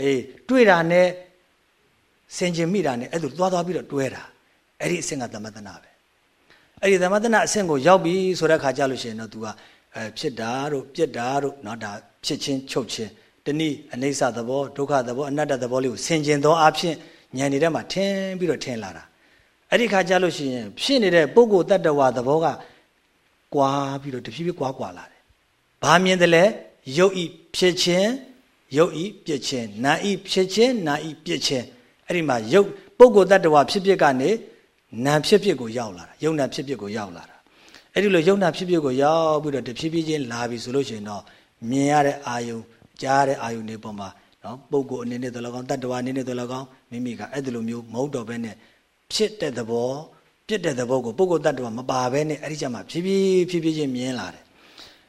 အေးတွေ့တာနဲ့ဆင်ကျင်မိတာနဲ့အဲ့ဒါသွားသွားပြီးတော့တွဲတာအဲ့ဒီအဆင့်ကသမထနာပဲအဲ့ဒီသမထနာအဆင့်ကိုရောက်ပြီဆိုတဲ့ခါကြလို့ရှိရင်တော့သူကအဲဖြစ်တာတို့ပြက်တာတို့နော်ဒါဖြစ်ချင်းချုပ်ချင်းတနည်းအနိစ္စသဘောဒုက္ခသဘောအနတ္တသဘောလေးကိုဆင်ကျင်သောအဖြစ်ဉာဏ်နေတဲ့မှာထင်ပြီးတော့ထင်လာတာအဲ့ဒီခါကြလို့ရှိရင်ဖြစ်နေတဲ့ပုဂ္ဂိုလ်တ attva သဘောက ကွာပြီးတော့တဖြည်းဖြည်းကွာကွာလာတယ်။ဘာမြင်တယ်လဲရုပ်ဤဖြစ်ခြင်းရုပ်ဤပြစ်ခြင်းနာဤဖြစ်ခြင်းနာဤပြစ်ခြင်းအဲ့ဒီမှာရုပ်ပုဂ္ဂိုလ်တ attva ဖြစ်ဖြစ်ကနေနာဖြစ်ဖြစ်ကိုရောက်လာတာယုံနာဖြစ်ဖြစ်ကိုရောက်လာတာအဲ့ဒီလိုယုံနာဖြစ်ဖြစ်ကိုရောက်ပြီးတော့တဖြည်းဖြည်းချင်းလာပြီဆိုလို့ရှိရင်တော့မြင်ရတဲ့အာယုံကြားရတဲ့အာယုံတွေပေါ်မှာနော်ပုဂ္ဂိုလ်အနေနဲ့တော်လကောင်းတ attva အနေနဲ့တော်လကောင်းမိမိကအဲ့ဒီလိုမျိုးမဟုတ်တော့ဘဲနဲ့ဖြစ်တဲ့သဘော ပြစ်တဲ့သဘောကိုပုဂ္ဂိုလ်တ attva မပါဘဲနဲ့အဲ့ဒီကြမှာဖြည်းဖြည်းဖြည်းဖြည်းချင်းမြင်လာတယ်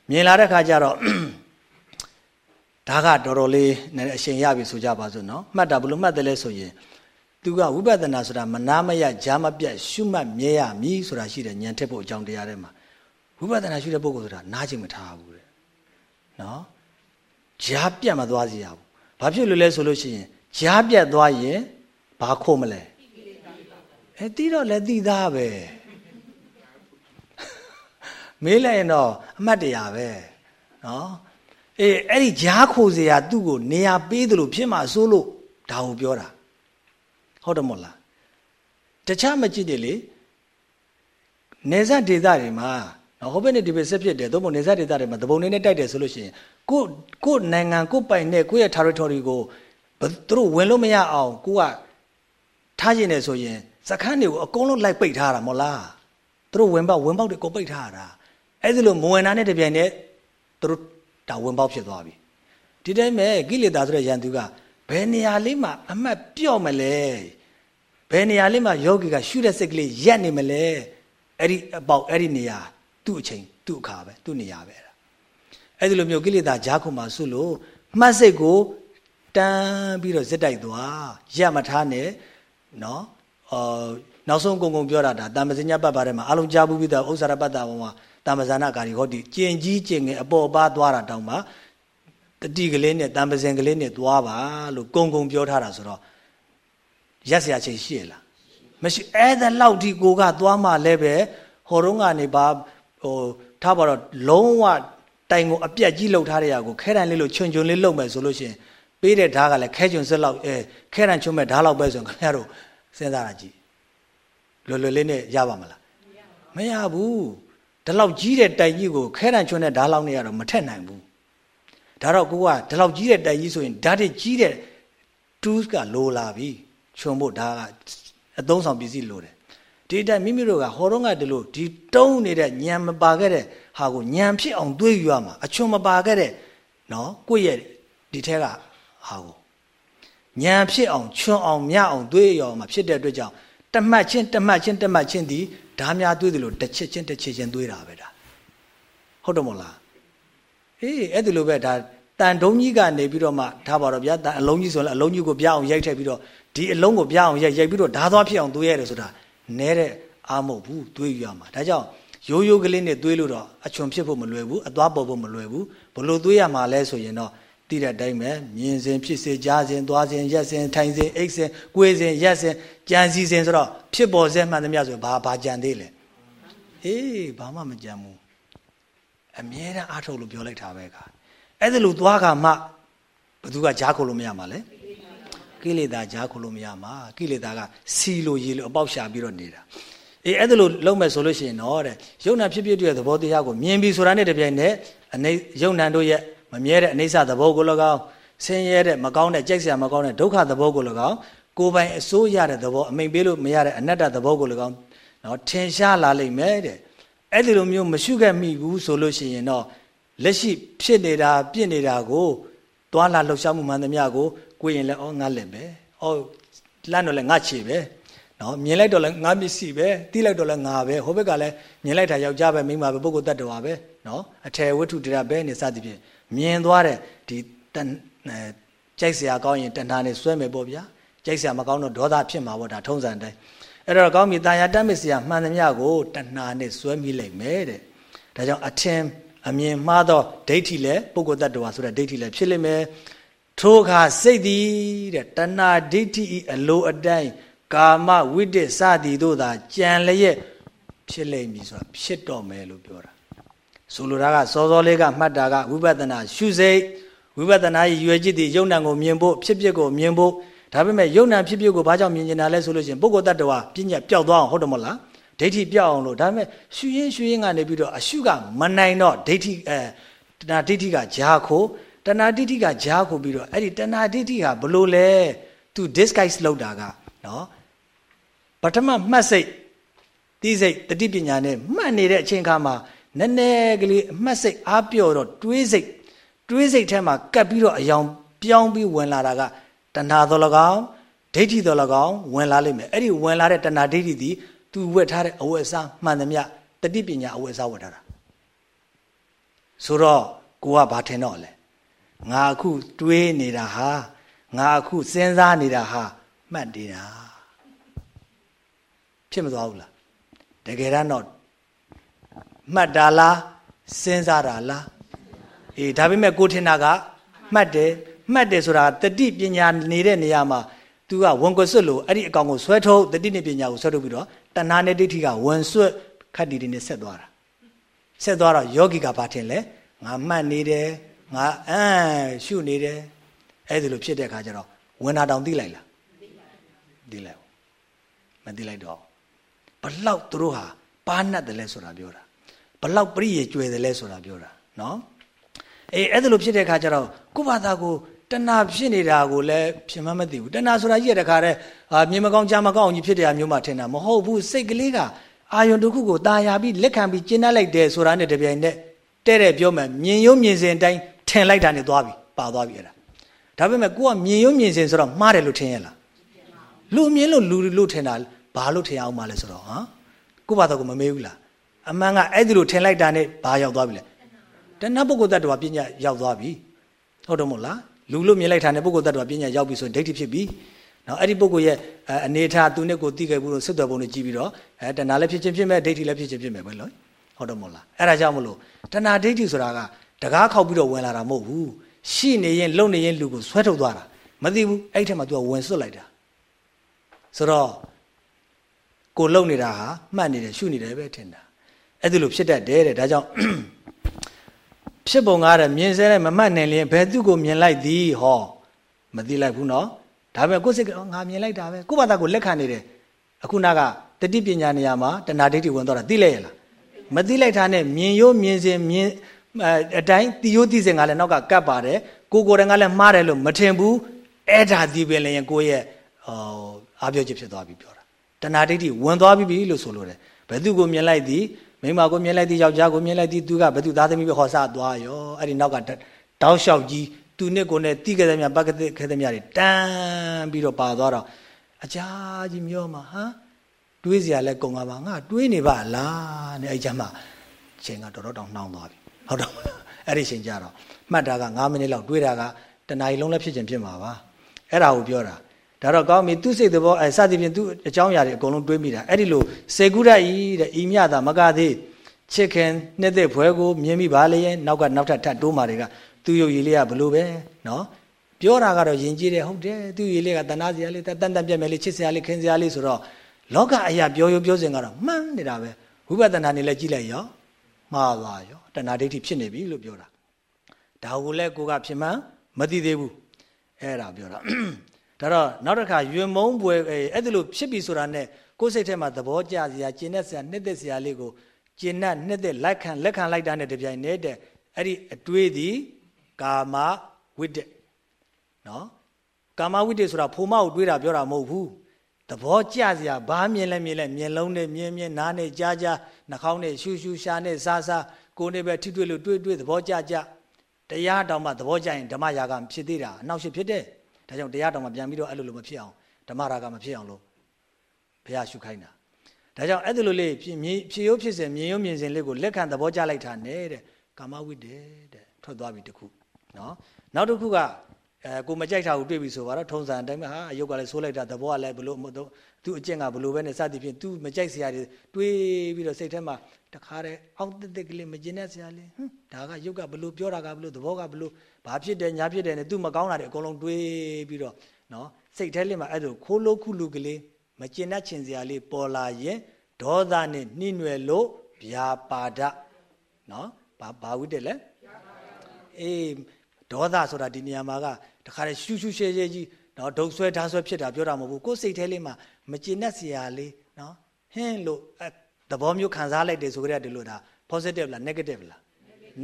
မြင်လာတဲ့ခါကျတော့ဒါကတော်တော်လေးနည်းအရှင်ရပြီဆိုကြပါစို့နော်မှတ်တာဘယ်လိုမှတ်တယ်လဲဆိုရင်သူကဝိပဿနာဆိုတာမနာမရဂျာမပြတ်ရှုမှတ်မြဲရမည်ဆိုတာရှိတယ်ဉာဏ်ထက်ဖို့အကြောင်းတရားထဲမှာဝိပဿနာရှုတဲ့ပုဂ္ဂိုလ်ဆိုတာနားကျင်မထားဘူးတဲ့နော်ဂျာပြတ်မသွားစေရဘူးဘာဖြစ်လို့လဲဆိုလို့ရှိရင်ဂျာပြတ်သွားရင်ဘာခို့မလဲ အဲတီးတော့လည်းတီးသားပဲမေးလိုက်ရင်တော့အမှတ်တရပဲနော်အေးအဲ့ဒီဂျားခိုစရာသူ့ကိုနေရာပေးတယ်လို့ဖြစ်မှာစိုးလို့ဒါကိုပြောတာဟုတ်တယ်မို့လားတခြားမကြည့်တယ်လေနေဆက်ဒေသတွေမှာဟိုဘက်နဲ့ဒီဘက်ဆက်ဖြစ်တယ်သို့မဟုတ်နေဆက်ဒေသတွေမှာတပုံနေနဲ့တိုက်တယ်ဆိုလို့ရှိရင်ကိုကိုနိုင်ငံကိုပိုင်နဲ့ကိုရဲ့ territory ကိုသူတို့ဝင်လို့မရအောင်ကိုကထားရင်လည်းဆိုရင် စခန်းတွေကိုအကုန်လုံးလိုက်ပိတ်ထားတာမဟုတ်လားသူတို့ဝင်ပေါက်ဝင်ပေါက်တွေကိုပိတ်ထားတာအဲ့ဒီလိုမဝင်တာနဲ့တပြိုင်တည်းသူတို့တာဝင်ပေါက်ဖြစ်သွားပြီဒီတိုင်းပဲကိလေသာဆိုတဲ့ယန္တုကဘယ်နေရာလေးမှာအမှတ်ပြော့မလဲဘယ်နေရာလေးမှာယောဂီကရှုတဲ့စိတ်ကလေးရက်နေမလဲအဲ့ဒီအပေါက်အဲ့ဒီနေရာသူ့အချိန်သူ့အခါပဲသူ့နေရာပဲအဲ့ဒီလိုမျိုးကိလေသာဂျားခုမှာဆုလို့မှတ်စိတ်ကိုတန်းပြီးတော့ဇက်တိုက်သွားရက်မထားနဲ့နော် အော်နောက်ဆုံးကုံကုံပြောတာဒါတမ္ပဇညပတ်ပါတယ်မှာအလုံးကြားဘူးပြီးတော့ဥစ္စာရပတ်တာဘုံမှာတမ္ပဇာနာကာရီဟောဒီကျင်ကြီးကျင်ငယ်အပေါ်ပါသွားတာတောင်းမှာတတိကလေးနဲ့တမ္ပဇင်ကလေးနဲ့သွားပါလို့ကုံကုံပြောထားတာဆိုတော့ရက်စရာချိန်ရှိရလားမရှိအဲ့ဒါလောက်ဒီကိုကသွားမှလည်းပဲဟောတော့ကနေပါဟိုထားပါတော့လုံးဝတိုင်ကိုအပြက်ကြီးလှုပ်ထားတဲ့ຢာကိုခဲတံလေးလို့ချွန်ချွန်လေးလှုပ်မယ်ဆိုလို့ရှိရင်ပေးတဲ့ဓာတ်ကလည်းခဲချွန်စက်လောက်အဲခဲတံချွန်မဲ့ဓာတ်လောက်ပဲဆိုရင်ခင်ဗျားတို့ စဉ်းစားတာကြည့်လွယ်လွယ်လေးနဲ့ရပါမလားမရဘူးဒီလောက်ကြီးတဲ့တိုင်ကြီးကိုခဲတံချွန်တဲ့ဓာတ်လောက်နဲ့ရတော့မထက်နိုင်ဘူးဒါတော့ကိုကဒီလောက်ကြီးတဲ့တိုင်ကြီးဆိုရင်ဓာတ်တွေကြီးတဲ့ tools ကလိုလာပြီချွန်ဖို့ဓာတ်ကအသုံးဆောင်ပစ္စည်းလိုတယ်ဒီတိုင်မိမိတို့ကဟောတော့ကဒီလိုဒီတုံးနေတဲ့ညံမပါခဲ့တဲ့ဟာကိုညံဖြစ်အောင်တွေးယူရမှာအချွန်မပါခဲ့တဲ့နော်ကိုယ့်ရဲ့ဒီထဲကဟာကို ဉာဏ်ဖြစ်အောင်ချွန်အောင်မြအောင်တွေးရအောင်မှာဖြစ်တဲ့အတွက်ကြောင့်တမတ်ချင်းတမတ်ချင်းတမတ်ချင်းဒီဓာများတွေးတယ်လို့တစ်ချက်ချင်းတစ်ချက်ချင်းတွေးတာပဲဒါဟုတ်တယ်မို့လားအေးအဲ့ဒီလိုပဲဒါတန်တုံးကြီးကနေပြီးတော့မှထားပါတော့ဗျာတန်အလုံးကြီးဆိုရင်အလုံးကြီးကိုပြအောင်ရိုက်ထည့်ပြီးတော့ဒီအလုံးကိုပြအောင်ရိုက်ရိုက်ပြီးတော့ဓာသွားဖြစ်အောင်တွေးရတယ်ဆိုတာနဲတဲ့အာမဟုတ်ဘူးတွေးရမှာဒါကြောင့်ရိုးရိုးကလေးနဲ့တွေးလို့တော့အချွန်ဖြစ်ဖို့မလွယ်ဘူးအသွားပေါ်ဖို့မလွယ်ဘူးဘလို့တွေးရမှာလဲဆိုရင်တော့ တိတဲ့အတိုင်းပဲမြင်စဉ်ဖြစ်စေကြားစဉ်သွားစဉ်ရက်စဉ်ထိုင်စဉ်အိတ်စဉ်ကိုယ်စဉ်ရက်စဉ်ကြံစည်စဉ်ဆိုတော့ဖြစ်ပေါ်စေမှန်သမျှဆိုဘာဘာကြံသေးလဲအေးဘာမှမကြံဘူးအမြဲတမ်းအားထုတ်လို့ပြောလိုက်တာပဲခါအဲ့ဒါလို့သွားကမှဘသူကကြားခုလို့မရမှာလဲကိလေသာကြားခုလို့မရမှာကိလေသာကစီလိုရေလိုအပေါက်ရှာပြီးတော့နေတာအေးအဲ့ဒါလို့လုံးမဲ့ဆိုလို့ရှိရင်တော့တဲ့ယုံနာဖြစ်ဖြစ်တဲ့သဘောတရားကိုမြင်ပြီဆိုတာနဲ့တပြိုင်နက်အနေယုံနာတို့ရဲ့ မမြဲတဲ့အိဋ္ဌသဘောကို၎င်းဆင်းရဲတဲ့မကောင်းတဲ့ကြိုက်စရာမကောင်းတဲ့ဒုက္ခသဘောကို၎င်းကိုယ်ပိုင်အစိုးရတဲ့သဘောအမိန်ပေးလို့မရတဲ့အနတ္တသဘောကို၎င်းနော်ထင်ရှားလာလိမ့်မယ်တဲ့အဲ့ဒီလိုမျိုးမရှိခဲ့မိဘူးဆိုလို့ရှိရင်တော့လက်ရှိဖြစ်နေတာပြစ်နေတာကိုတွာလာလှုပ်ရှားမှုမှန်သမျှကိုကိုရင်လည်းဩငါလက်ပဲဩလန့်တော့လည်းငါချေပဲနော်မြင်လိုက်တော့လည်းငါမျက်စိပဲတီးလိုက်တော့လည်းငါပဲဟိုဘက်ကလည်းမြင်လိုက်တာယောက်ျားပဲမိန်းမပဲပုဂ္ဂိုလ်တ attva ပဲနော်အထယ်ဝတ္ထုတရားပဲနေစသည်ဖြင့် မြင်သွားတဲ့ဒီတန်ကြိုက်စရာကောင်းရင်တဏှာနဲ့ဆွဲမယ်ပေါ့ဗျာကြိုက်စရာမကောင်းတော့ဒေါသဖြစ်မှာပေါ့ဒါထုံးစံတိုင်းအဲ့တော့ကောင်းပြီတာယာတတ်မစ်စရာမှန်သမျှကိုတဏှာနဲ့ဆွဲမိလိုက်မယ်တဲ့ဒါကြောင့်အထင်အမြင်မှားသောဒိဋ္ဌိလည်းပုဂ္ဂိုလ်တ attva ဆိုတဲ့ဒိဋ္ဌိလည်းဖြစ်လိမ့်မယ်ထိုအခါစိတ်သည်တဲ့တဏှာဒိဋ္ဌိဤအလိုအတိုင်းကာမဝိတ္တစသည်တို့သာကြံလျက်ဖြစ်လိမ့်မည်ဆိုတာဖြစ်တော့မယ်လို့ပြောတာ ဆိုလိုတာကစောစောလေးကမှတ်တာကဝိပဿနာရှုစိတ်ဝိပဿနာရဲ့ရွယ်จิตဒီယုံ nant ကိုမြင်ဖို့ဖြစ်ဖြစ်ကိုမြင်ဖို့ဒါပေမဲ့ယုံ nant ဖြစ်ဖြစ်ကိုဘာကြောင့်မြင်နေတာလဲဆိုလို့ရှိရင်ပုဂ္ဂိုလ်တ attva ပညာပျောက်သွားအောင်ဟုတ်တယ်မဟုတ်လားဒိဋ္ဌိပြောက်အောင်လို့ဒါပေမဲ့ရှုရင်းရှုရင်းကနေပြီးတော့အရှုကမနိုင်တော့ဒိဋ္ဌိအဲတဏှာဒိဋ္ဌိကဂျာခိုတဏှာဒိဋ္ဌိကဂျာခိုပြီးတော့အဲ့ဒီတဏှာဒိဋ္ဌိကဘလို့လဲသူ disguise လုပ်တာကနော်ပထမမှတ်စိတ်တိစိတ်တတိပညာနဲ့မှတ်နေတဲ့အချိန်ခါမှာ နည်းနည်းကလေးအမှတ်စိတ်အားပြော့တော့တွေးစိတ်တွေးစိတ်ထဲမှာကပ်ပြီးတော့အယောင်ပြောင်းပြီးဝင်လာတာကတဏှာတော်၎င်းဒိဋ္ဌိတော်၎င်းဝင်လာလိမ့်မယ်အဲ့ဒီဝင်လာတဲ့တဏှာဒိဋ္ဌိသည်သူဝတ်ထားတဲ့အဝတ်အစားမှန်သမျှတတိပညာအဝတ်အစားဝတ်ထားတာဆိုတော့ကိုကဘာထင်တော့လဲငါအခုတွေးနေတာဟာငါအခုစဉ်းစားနေတာဟာမှတ်နေတာဖြစ်မသွားဘူးလားတကယ်တော့ မှတ်တာလားစဉ်းစားတာလားအေးဒါပေမဲ့ကိုထင်တာကမှတ်တယ်မှတ်တယ်ဆိုတာတတိပညာနေတဲ့နေရာမှာ तू ကဝန်ကွစွတ်လို့အဲ့ဒီအကောင်ကိုဆွဲထုတ်တတိနဲ့ပညာကိုဆွဲထုတ်ပြီးတော့တဏှာနဲ့ဒိဋ္ဌိကဝန်ဆွတ်ခတ်တီတွေနဲ့ဆက်သွားတာဆက်သွားတော့ယောဂီကဘာထင်လဲငါမှတ်နေတယ်ငါအမ်ရှုနေတယ်အဲ့ဒီလိုဖြစ်တဲ့အခါကျတော့ဝင်တာတောင်သိလိုက်လားသိလိုက်မသိလိုက်တော့ဘလောက်သူတို့ဟာပါနတ်တယ်လဲဆိုတာပြောတာဘ လောက်ပရိယေကျွယ်တယ်လဲဆိုတာပြောတာနော်အေးအဲ့ဒါလိုဖြစ်တဲ့အခါကျတော့ကိုယ့်ဘာသာကိုတဏှာဖြစ်နေတာကိုလည်းဖြစ်မှမသိဘူးတဏှာဆိုတာကြီးရတဲ့ခါတည်းအာမြင်မကောင်းကြားမကောင်းကြီးဖြစ်တဲ့အမျိုးမှထင်တာမဟုတ်ဘူးစိတ်ကလေးကအာယုန်တစ်ခုကိုตาရပြီးလက်ခံပြီးကျင်းတတ်လိုက်တယ်ဆိုတာနဲ့တပြိုင်နက်တဲ့တဲ့ပြောမယ်မြင်ရုံမြင်စဉ်အတိုင်းထင်လိုက်တာနဲ့သွားပြီပါသွားပြီအဲ့ဒါဒါပေမဲ့ကိုကမြင်ရုံမြင်စဉ်ဆိုတော့မှားတယ်လို့ထင်ရလားလူမြင်လို့လူလို့ထင်တာဘာလို့ထင်အောင်မလဲဆိုတော့ဟမ်ကိုဘာတော့ကိုမမေးဘူးလား အမှန်ကအဲ့ဒီလိုထင်လိုက်တာနဲ့ဘာရောက်သွားပြီလဲတဏှပုဂ္ဂိုလ်တ attva ပညာရောက်သွားပြီဟုတ်တယ်မို့လားလူလို့မြင်လိုက်တာနဲ့ပုဂ္ဂိုလ်တ attva ပညာရောက်ပြီဆိုရင်ဒိဋ္ဌိဖြစ်ပြီနော်အဲ့ဒီပုဂ္ဂိုလ်ရဲ့အနေထားသူနဲ့ကိုသိခဲ့ဘူးလို့စစ်တော်ပုံနဲ့ကြည့်ပြီးတော့အဲတဏှာလည်းဖြစ်ချင်းဖြစ်မဲ့ဒိဋ္ဌိလည်းဖြစ်ချင်းဖြစ်မဲ့ပဲလို့ဟုတ်တယ်မို့လားအဲ့ဒါကြောင့်မလို့တဏှာဒိဋ္ဌိဆိုတာကတကားခောက်ပြီးတော့ဝင်လာတာမဟုတ်ဘူးရှိနေရင်လုံနေရင်လူကိုဆွဲထုတ်သွားတာမသိဘူးအဲ့ထက်မှ तू ကဝင်စွတ်လိုက်တာဆိုတော့ကိုလုံနေတာဟာမှတ်နေတယ်ရှုနေတယ်ပဲထင်တာ အဲ့ဒီလိုဖြစ်တတ်တယ်တဲ့ဒါကြောင့်ဖြစ်ပုံကားတဲ့မြင်စဲတဲ့မမှတ်နိုင်ရင်ဘယ်သူကိုမြင်လိုက်သည်ဟောမသိလိုက်ဘူးနော်ဒါပေမဲ့ကိုယ်စိတ်ကငါမြင်လိုက်တာပဲကိုယ့်ဘာသာကိုလက်ခံနေတယ်အခုနကတတိပညာနေရာမှာတဏှာဒိဋ္ဌိဝင်သွားတာသိလိုက်ရလားမသိလိုက်တာနဲ့မြင်ရိုးမြင်စဉ်မြင်အတိုင်းတီရိုးတီစဉ်ကလည်းနောက်ကကပ်ပါတယ်ကိုကိုယ်တိုင်ကလည်းမှားတယ်လို့မထင်ဘူးအဲ့ဒါဒီပင်လည်းကိုယ့်ရဲ့ဟောအားပြောချက်ဖြစ်သွားပြီပြောတာတဏှာဒိဋ္ဌိဝင်သွားပြီလို့ဆိုလို့တယ်ဘယ်သူကိုမြင်လိုက်သည် မိမကိုမြင်လိုက်သည်ယောက်ျားကိုမြင်လိုက်သည်သူကဘယ်သူသားသမီးပဲဟောစားသွားရောအဲ့ဒီနောက်ကတောက်လျှောက်ကြီးသူနဲ့ကိုနဲ့တိခဲ့တဲ့မြပတ်ခဲ့တဲ့မြတွေတန်းပြီးတော့ပါသွားတော့အကြာကြီးမျောမှာဟမ်တွေးစရာလဲကုန်ပါပါငါတွေးနေပါလားနဲ့အဲ့ကျမှချိန်ကတော်တော်တောင်နှောင်းသွားပြီဟုတ်တော့အဲ့ဒီချိန်ကျတော့မှတ်တာက9မိနစ်လောက်တွေးတာကတနားရီလုံးလည်းဖြစ်ချင်ဖြစ်မှာပါအဲ့ဒါကိုပြောတာ ဒါတော့ကောင်းပြီသူစိတ်သဘောအဲစသည်ဖြင့်သူအကြောင်းအရာတွေအကုန်လုံးတွေးမိတာအဲ့ဒီလိုစေကုရဤတဲ့ဤမြတာမကသေးချစ်ခင်နှစ်သက်ဘွဲကိုမြင်မိပါလေရဲ့နောက်ကနောက်ထပ်ထပ်တိုးမာတွေကသူ့ရုပ်ရည်လေးကဘလို့ပဲနော်ပြောတာကတော့ယဉ်ကျေးတယ်ဟုတ်တယ်သူ့ရည်လေးကတဏှာစရာလေးတန်တန်ပြက်မဲ့လေးချစ်စရာလေးခင်စရာလေးဆိုတော့လောကအရာပြောရပြောစင်ကတော့မှန်းနေတာပဲဝိပဿနာနေလဲကြည့်လိုက်ရောမှားသွားရောတဏှာဒိဋ္ဌိဖြစ်နေပြီလို့ပြောတာဒါကိုလည်းကိုကဖြစ်မှန်းမသိသေးဘူးအဲ့ဒါပြောတာ ဒါတော့နောက်တစ်ခါယွင်မုံပွဲအဲ့ဒါလို့ဖြစ်ပြီဆိုတာနဲ့ကိုယ်စိတ်ထဲမှာသဘောကျစရာကျင့်တဲ့စရာနှစ်သက်စရာလေးကိုကျင့်တဲ့နှစ်သက်လက်ခံလက်ခံလိုက်တာနဲ့တပြိုင်နက်တဲ့အဲ့ဒီအတွေးသည်ကာမဝိတ္တနော်ကာမဝိတ္တဆိုတာဖိုမကိုတွေးတာပြောတာမဟုတ်ဘူးသဘောကျစရာဘာမြင်လဲမြင်လဲမြင်လုံးနဲ့မြင်မြင်နားနဲ့ကြားကြားနှာခေါင်းနဲ့ရှူရှူရှာနဲ့စားစားကိုယ်နဲ့ပဲထိတွေ့လို့တွေးတွေးသဘောကျကြတရားတောင်မှသဘောကျရင်ဓမ္မရာဂဖြစ်သေးတာအနောက်ရှိဖြစ်တယ် ဒါကြောင့်တရားတော်မှာပြန်ပြီးတော့အဲ့လိုလိုမဖြစ်အောင်ဓမ္မရာဂမဖြစ်အောင်လို့ဘုရားရှုခိုင်းတာဒါကြောင့်အဲ့လိုလေးဖြစ်ဖြစ်ရိုးဖြစ်စဉ်မြင်ရိုးမြင်စဉ်လေးကိုလက်ခံသဘောကျလိုက်တာနဲ့တဲ့ကာမဝိတ္တေတဲ့ထွက်သွားပြီတခုနော်နောက်တစ်ခုကအဲကိုမကြိုက်တာကိုတွေ့ပြီဆိုတော့ထုံးစံအတိုင်းပဲဟာအယုတ်ကလည်းဆိုးလိုက်တာသဘောကလည်းဘလို့သူအကျင့်ကဘလို့ပဲနဲ့စသည်ဖြင့်သူမကြိုက်စရာတွေတွေးပြီးတော့စိတ်ထဲမှာ တခါတည်းအောက်တက်တက်ကလေးမကျင်တဲ့ဆရာလေးဟွန်းဒါကယုတ်ကဘလို့ပြောတာကဘလို့သဘောကဘလို့ဘာဖြစ်တယ်ညာဖြစ်တယ်နဲ့သူမကောင်းတာတွေအကုန်လုံးတွေးပြီးတော့နော်စိတ်ထဲလေးမှာအဲ့လိုခိုးလို့ခုလူကလေးမကျင်တတ်ချင်စရာလေးပေါ်လာရင်ဒေါသနဲ့နှိမ့်ွယ်လို့ဗျာပါဒနော်ဘာဘာဝိတ္တလဲအေးဒေါသဆိုတာဒီနေရာမှာကတခါတည်းရှူးရှူးရှဲရှဲကြီးနော်ဒုံဆွဲဓာဆွဲဖြစ်တာပြောတာမဟုတ်ဘူးကိုယ်စိတ်ထဲလေးမှာမကျေနပ်စရာလေးနော်ဟင်းလို့ သဘောမျိုးခံစားလိုက်တယ်ဆိုကြတဲ့ဒီလိုဒါ positive လား negative လား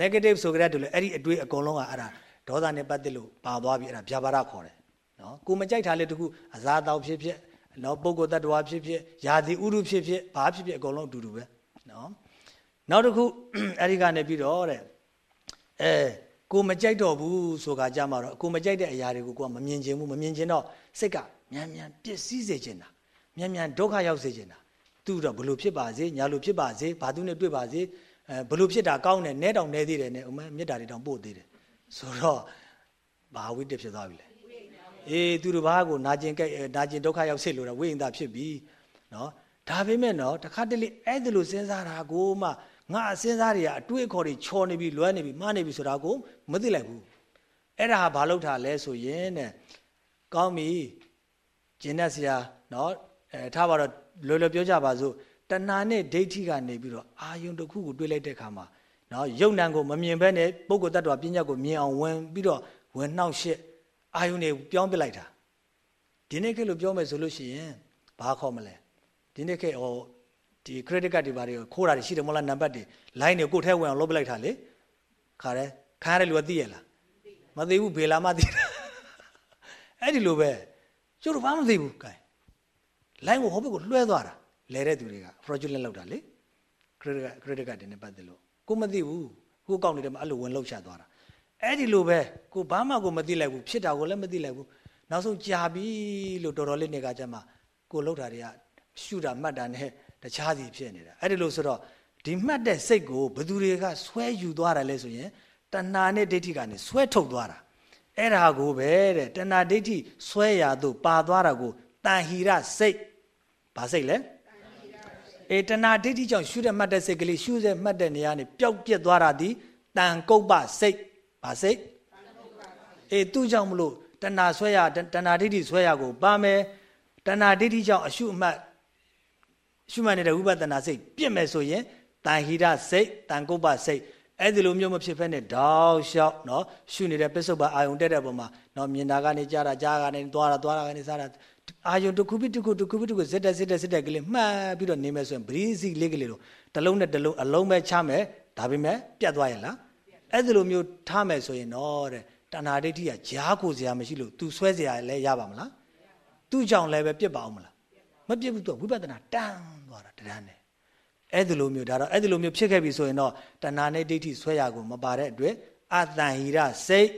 negative ဆိုကြတဲ့ဒီလိုအဲ့ဒီအတွေးအကုန်လုံးကအဲ့ဒါဒေါသနဲ့ပတ်သက်လို့ပါသွားပြီအဲ့ဒါဗျာပါဒခေါ်တယ်နော်ကိုမကြိုက်တာလေတခုအစားတောက်ဖြစ်ဖြစ်နော်ပုဂ္ဂိုလ်တ attva ဖြစ်ဖြစ်ယာတိဥရုဖြစ်ဖြစ်ဘာဖြစ်ဖြစ်အကုန်လုံးအတူတူပဲနော်နောက်တစ်ခုအဲ့ဒီကနေပြီးတော့တဲ့အဲကိုမကြိုက်တော့ဘူးဆိုကကြမှာတော့ကိုမကြိုက်တဲ့အရာတွေကိုကိုကမမြင်ချင်ဘူးမမြင်ချင်တော့စိတ်ကမြန်မြန်ပျက်စီးစေချင်တာမြန်မြန်ဒုက္ခရောက်စေချင်တာ သူတော့ဘလို့ဖြစ်ပါစေညာလို့ဖြစ်ပါစေဘာသူနဲ့တွေ့ပါစေအဲဘလို့ဖြစ်တာကောင်းတယ်နဲတောင်နဲသေးတယ်နဲ့ဥမာမေတ္တာတွေတောင်ပို့သေးတယ်ဆိုတော့ဘာဝိတ္တဖြစ်သွားပြီလဲအေးသူတို့ဘာကိုနာကျင်ကြိုက်နာကျင်ဒုက္ခရောက်စေလို့တော့ဝိညာဉ်ဖြစ်ပြီနော်ဒါပေမဲ့နော်တခါတလေအဲ့ဒါလို့စဉ်းစားတာကိုမှငါအစင်းစားတွေကအတွေ့အခေါ်တွေချော်နေပြီလွဲနေပြီမှားနေပြီဆိုတာကိုမသိလိုက်ဘူးအဲ့ဒါဟာဘာလို့ထားလဲဆိုရင်တဲ့ကောင်းပြီကျင်တဲ့ဆရာနော်အဲထားပါတော့ လွယ်လွယ်ပြောကြပါစို့တဏှာနဲ့ဒိဋ္ဌိကနေပြီးတော့အာယုံတစ်ခုကိုတွေးလိုက်တဲ့အခါမှာနော်ယုံနံကိုမမြင်ဘဲနဲ့ပုဂ္ဂိုလ်တ attva ပညာကိုမြင်အောင်ဝင်ပြီးတော့ဝင်နှောက်ရှက်အာယုံတွေပြောင်းပစ်လိုက်တာဒီနေ့ခေတ်လို့ပြောမယ်ဆိုလို့ရှိရင်ဘာခေါ်မလဲဒီနေ့ခေတ်ဟောဒီ credit card တွေဘာတွေခိုးတာတွေရှိတယ်မဟုတ်လားနံပါတ်တွေ line တွေကိုယ်ထဲဝင်အောင်လုပ်ပလိုက်တာလေခါတယ်ခါရတဲ့လူကသိရလားမသိဘူးဘေလာမသိတာအဲ့ဒီလိုပဲကျတို့ဘာမှမသိဘူးကဲ line ကိုဟိုဘက်ကိုလွှဲသွားတာလဲတဲ့သူတွေက fraudulent လောက်တာလေ credit card credit card တွေနဲ့ပတ်သက်လို့ကိုမသိဘူးကိုကောက်နေတယ်မှာအဲ့လိုဝင်လောက်ချသွားတာအဲ့ဒီလိုပဲကိုဘာမှကိုမသိလိုက်ဘူးဖြစ်တာကိုလည်းမသိလိုက်ဘူးနောက်ဆုံးကြာပြီလို့တော်တော်လေးနေကကြမှာကိုလောက်တာတွေကရှုတာမှတ်တာနဲ့တခြားစီဖြစ်နေတာအဲ့ဒီလိုဆိုတော့ဒီမှတ်တဲ့စိတ်ကိုဘယ်သူတွေကဆွဲယူသွားတယ်လဲဆိုရင်တဏှာနဲ့ဒိဋ္ဌိကနေဆွဲထုတ်သွားတာအဲ့ဒါကိုပဲတဲ့တဏှာဒိဋ္ဌိဆွဲရာသို့ပါသွားတာကိုတန်ဟိရစိတ် ဘာစိတ်လဲအေတဏှာဒိဋ္ဌိကြောင့်ရှုတဲ့မှတ်တဲ့စိတ်ကလေးရှုတဲ့မှတ်တဲ့နေရာနေပျောက်ပြက်သွားတာဒီတန်ကုပ္ပစိတ်ဘာစိတ်အေသူ့ကြောင့်မလို့တဏှာဆွဲရတဏှာဒိဋ္ဌိဆွဲရကိုပါမယ်တဏှာဒိဋ္ဌိကြောင့်အရှုအမှတ်ရှုမှတ်နေတဲ့ဝိပဿနာစိတ်ပြည့်မယ်ဆိုရင်တန်ဟိရစိတ်တန်ကုပ္ပစိတ်အဲ့ဒီလိုမျိုးမဖြစ်ဖက်နဲ့တောက်လျှောက်เนาะရှုနေတဲ့ပစ္စုပ္ပန်အာယုံတက်တဲ့ပုံမှာเนาะမြင်တာကနေကြားတာကြားကနေသွားတာသွားတာကနေစားတာ အာယုံတစ်ခုပြီးတစ်ခုတစ်ခုပြီးတစ်ခုစက်တက်စက်တက်စက်တက်ကလေးမှတ်ပြီးတော့နေမယ်ဆိုရင်ဘရီးစီလေးကလေးတော့တစ်လုံးနဲ့တစ်လုံးအလုံးပဲချမယ်ဒါပေမဲ့ပြတ်သွားရဲ့လားအဲ့ဒီလိုမျိုးထားမယ်ဆိုရင်တော့တဲ့တဏှာဒိဋ္ဌိကကြားကိုစရာမရှိလို့ तू ဆွဲစရာလည်းရပါမလားသူ့ကြောင့်လည်းပဲပြစ်ပါအောင်မလားမပြစ်ဘူးသူဝိပဿနာတန်းသွားတာတရားနဲ့အဲ့ဒီလိုမျိုးဒါတော့အဲ့ဒီလိုမျိုးဖြစ်ခဲ့ပြီဆိုရင်တော့တဏှာနဲ့ဒိဋ္ဌိဆွဲရကိုမပါတဲ့အတွက်အတန်ဟိရစိတ်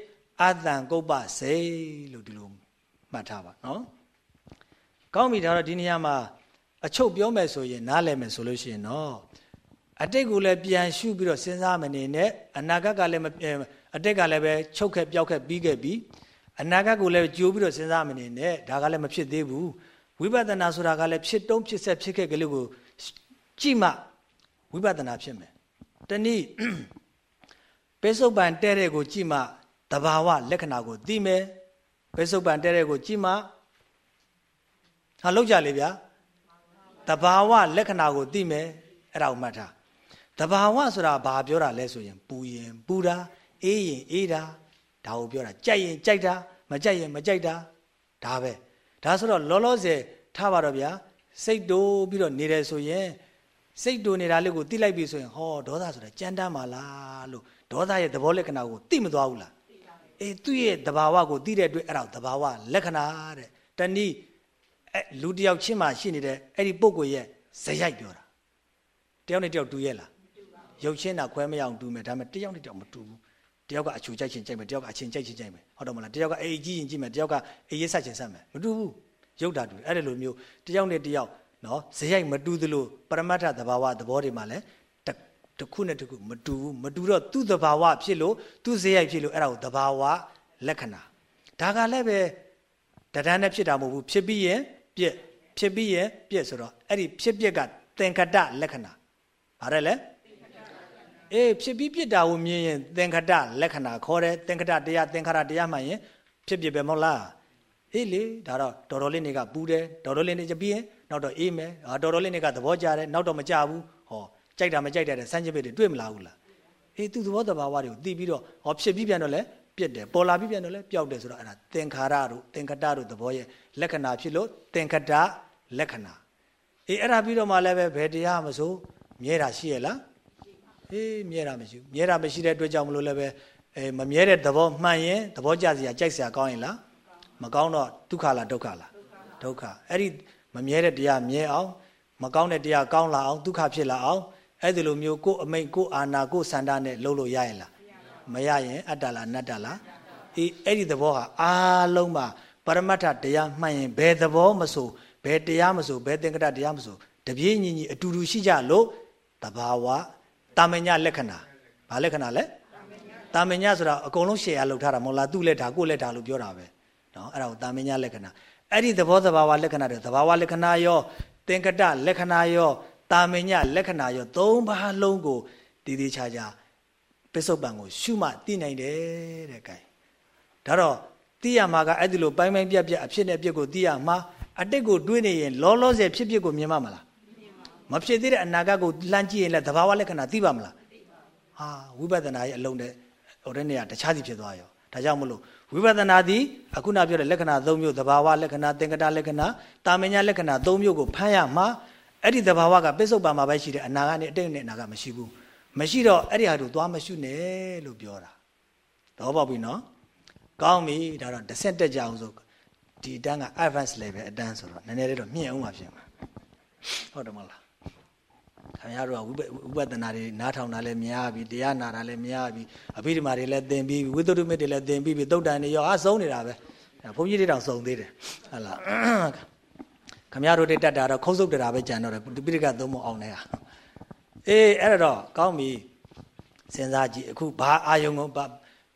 အတန်ကုပ္ပစိတ်လို့ဒီလိုမှတ်ထားပါနော် ကောင်းပြီဒါတော့ဒီနေရာမှာအချုပ်ပြောမယ်ဆိုရင်နားလည်မယ်ဆိုလို့ရှိရင်တော့အတိတ်ကိုလည်းပြန်ရှုပြီးတော့စဉ်းစားမနေနဲ့အနာဂတ်ကလည်းအတိတ်ကလည်းပဲချုပ်ခဲ့ပျောက်ခဲ့ပြီးခဲ့ပြီအနာဂတ်ကိုလည်းကြိုးပြီးတော့စဉ်းစားမနေနဲ့ဒါကလည်းမဖြစ်သေးဘူးဝိပဿနာဆိုတာကလည်းဖြစ်တုံးဖြစ်ဆက်ဖြစ်ခဲ့ကလေးကိုကြည့်မှဝိပဿနာဖြစ်မယ်တနည်းပေစုပ်ပန်တဲ့တဲ့ကိုကြည့်မှတဘာဝလက္ခဏာကိုသိမယ်ပေစုပ်ပန်တဲ့တဲ့ကိုကြည့်မှ ဟာလောက်ကြလေဗျာတဘာဝလက္ခဏာကိုသိမယ်အဲ့ဒါကိုမှတ်ထားတဘာဝဆိုတာဘာပြောတာလဲဆိုရင်ပူရင်ပူတာအေးရင်အေးတာဒါကိုပြောတာကြိုက်ရင်ကြိုက်တာမကြိုက်ရင်မကြိုက်တာဒါပဲဒါဆိုတော့လောလောဆယ်ထားပါတော့ဗျာစိတ်တိုးပြီးတော့နေတယ်ဆိုရင်စိတ်တိုးနေတာလေးကိုသိလိုက်ပြီဆိုရင်ဟောဒေါသဆိုတာကြမ်းတမ်းပါလားလို့ဒေါသရဲ့သဘောလက္ခဏာကိုသိမသွားဘူးလားအေးသူ့ရဲ့သဘာဝကိုသိတဲ့အတွက်အဲ့ဒါသဘာဝလက္ခဏာတဲ့တနည်းအဲ လူတယောက်ချင်းမှရှိနေတဲ့အဲ့ဒီပုံကိုရဲ့ဇယိုက်ပြောတာတယောက်နဲ့တယောက်တူရဲ့လားရုပ်ချင်းတာခွဲမရအောင်တူမယ်ဒါပေမဲ့တယောက်နဲ့တယောက်မတူဘူးတယောက်ကအချူကြိုက်ချင်ကြိုက်မယ်တယောက်ကအချင်းကြိုက်ချင်ကြိုက်မယ်ဟုတ်တော့မလားတယောက်ကအေးကြီးရင်ကြီးမယ်တယောက်ကအေးရဆက်ချင်ဆက်မယ်မတူဘူးရုပ်တာတူအဲ့ဒီလိုမျိုးတယောက်နဲ့တယောက်နော်ဇယိုက်မတူသလိုပရမတ္ထသဘာဝသဘောတွေမှာလည်းတစ်ခုနဲ့တစ်ခုမတူဘူးမတူတော့သူ့သဘာဝဖြစ်လို့သူ့ဇယိုက်ဖြစ်လို့အဲ့ဒါကိုသဘာဝလက္ခဏာဒါဒါကလည်းပဲတဒန်းနဲ့ဖြစ်တာမဟုတ်ဘူးဖြစ်ပြီးရင် ပြက်ဖြစ်ပြီးရင်ပြက်ဆိုတော့အဲ့ဒီဖြစ်ပြက်ကသင်္ကတလက္ခဏာဗါတယ်လေအေးဖြစ်ပြီးပြစ်တာကိုမြင်ရင်သင်္ခတလက္ခဏာခေါ်တယ်သင်္ခတတရားသင်္ခါရတရားမှန်ရင်ဖြစ်ပြပဲမဟုတ်လားအေးလေဒါတော့တော်တော်လေးနေကပူတယ်တော်တော်လေးနေကြပြီးရင်နောက်တော့အေးမယ်ဟာတော်တော်လေးနေကသဘောကျတယ်နောက်တော့မကြဘူးဟောကြိုက်တာမကြိုက်တဲ့ဆန်းကျင်ပစ်တွေတွေ့မလားဘူးလားအေးသူသဘောတဘာဝတွေကိုသိပြီးတော့ဟောဖြစ်ပြီးပြန်တော့လဲ ပြစ်တယ်ပေါ်လာပြီးပြန်တော့လဲပျောက်တယ်ဆိုတော့အဲ့ဒါသင်္ခါရတို့သင်္ခတတို့သဘောရဲ့လက္ခဏာဖြစ်လို့သင်္ခတလက္ခဏာအေးအဲ့ဒါပြီးတော့မှလည်းပဲဘယ်တရားမဆိုမြဲတာရှိရလားအေးမြဲတာမရှိဘူးမြဲတာမရှိတဲ့အတွက်ကြောင့်မလို့လည်းပဲအဲမမြဲတဲ့သဘောမှန်ရင်သဘောကျစရာကြိုက်စရာကောင်းရင်လားမကောင်းတော့ဒုက္ခလားဒုက္ခလားဒုက္ခအဲ့ဒီမမြဲတဲ့တရားမြဲအောင်မကောင်းတဲ့တရားကောင်းလာအောင်ဒုက္ခဖြစ်လာအောင်အဲ့ဒီလိုမျိုးကိုယ်အမိတ်ကိုယ်အာနာကိုယ်စန္ဒနဲ့လှုပ်လို့ရရင်လား မရရင်အတ္တလားအနတ္တလားအေးအဲ့ဒီသဘောဟာအားလုံးမှာပရမတ္ထတရားမှန်ရင်ဘယ်သဘောမဆိုဘယ်တရားမဆိုဘယ်သင်္ကတတရားမဆိုတပြေးညီညီအတူတူရှိကြလို့တဘာဝတာမညလက္ခဏာဘာလက္ခဏာလဲတာမညဆိုတာအကုန်လုံးရှယ်ရလောက်ထားတာမဟုတ်လားသူ့လက်ထားကိုယ့်လက်ထားလို့ပြောတာပဲနော်အဲ့ဒါကိုတာမညလက္ခဏာအဲ့ဒီသဘောသဘာဝလက္ခဏာတွေသဘာဝလက္ခဏာရောသင်္ကတလက္ခဏာရောတာမညလက္ခဏာရောသုံးပါးလုံးကိုတည်တည်ချာချာ ပစ္စုပန်ကိုရှုမှသိနိုင်တယ်တဲ့ကဲဒါတော့သိရမှာကအဲ့ဒီလိုပိုင်းပိုင်းပြက်ပြက်အဖြစ်နဲ့ပြက်ကိုသိရမှာအတိတ်ကိုတွေးနေရင်လောလောဆယ်ဖြစ်ဖြစ်ကိုမြင်မှမလားမဖြစ်သေးတဲ့အနာဂတ်ကိုလှမ်းကြည့်ရင်လည်းသဘာဝလက္ခဏာသိပါမလားဟာဝိပဿနာရဲ့အလုံးတဲ့ဟိုတဲ့နေရာတခြားစီဖြစ်သွားရောဒါကြောင့်မလို့ဝိပဿနာသည်အခုနပြောတဲ့လက္ခဏာ၃မျိုးသဘာဝလက္ခဏာသင်္ကတလက္ခဏာတာမညာလက္ခဏာ၃မျိုးကိုဖမ်းရမှာအဲ့ဒီသဘာဝကပစ္စုပန်မှာပဲရှိတယ်အနာကနေအတိတ်နဲ့အနာကမရှိဘူး မရှိတော့အဲ့ဒီဟာတို့သွားမရှုနဲ့လို့ပြောတာတော့ပေါ့ပြီနော်ကောင်းပြီဒါတော့တစ်ဆက်တက်ကြအောင်ဆိုဒီအတန်းက advanced level အတန်းဆိုတော့နည်းနည်းလေးတော့မြင့်အောင်ပါဖြစ်မှာဟုတ်တယ်မလားခင်ဗျားတို့ကဝိပဿနာတွေနားထောင်တာလည်းများပြီတရားနာတာလည်းများပြီအဘိဓမ္မာတွေလည်းသင်ပြီးဝိသုဒ္ဓမြစ်တွေလည်းသင်ပြီးပြီသုတ်တန်တွေရောအဆုံးနေတာပဲဘုန်းကြီးတွေတောင်စုံသေးတယ်ဟုတ်လားခင်ဗျားတို့တွေတက်တာတော့ခုံးစုပ်တတာပဲကြံတော့တယ်ပိဋကသုံးမအောင်နေတာ အေးအဲ့တော့ကောင်းပြီစဉ်းစားကြည့်အခုဘာအာယုံကို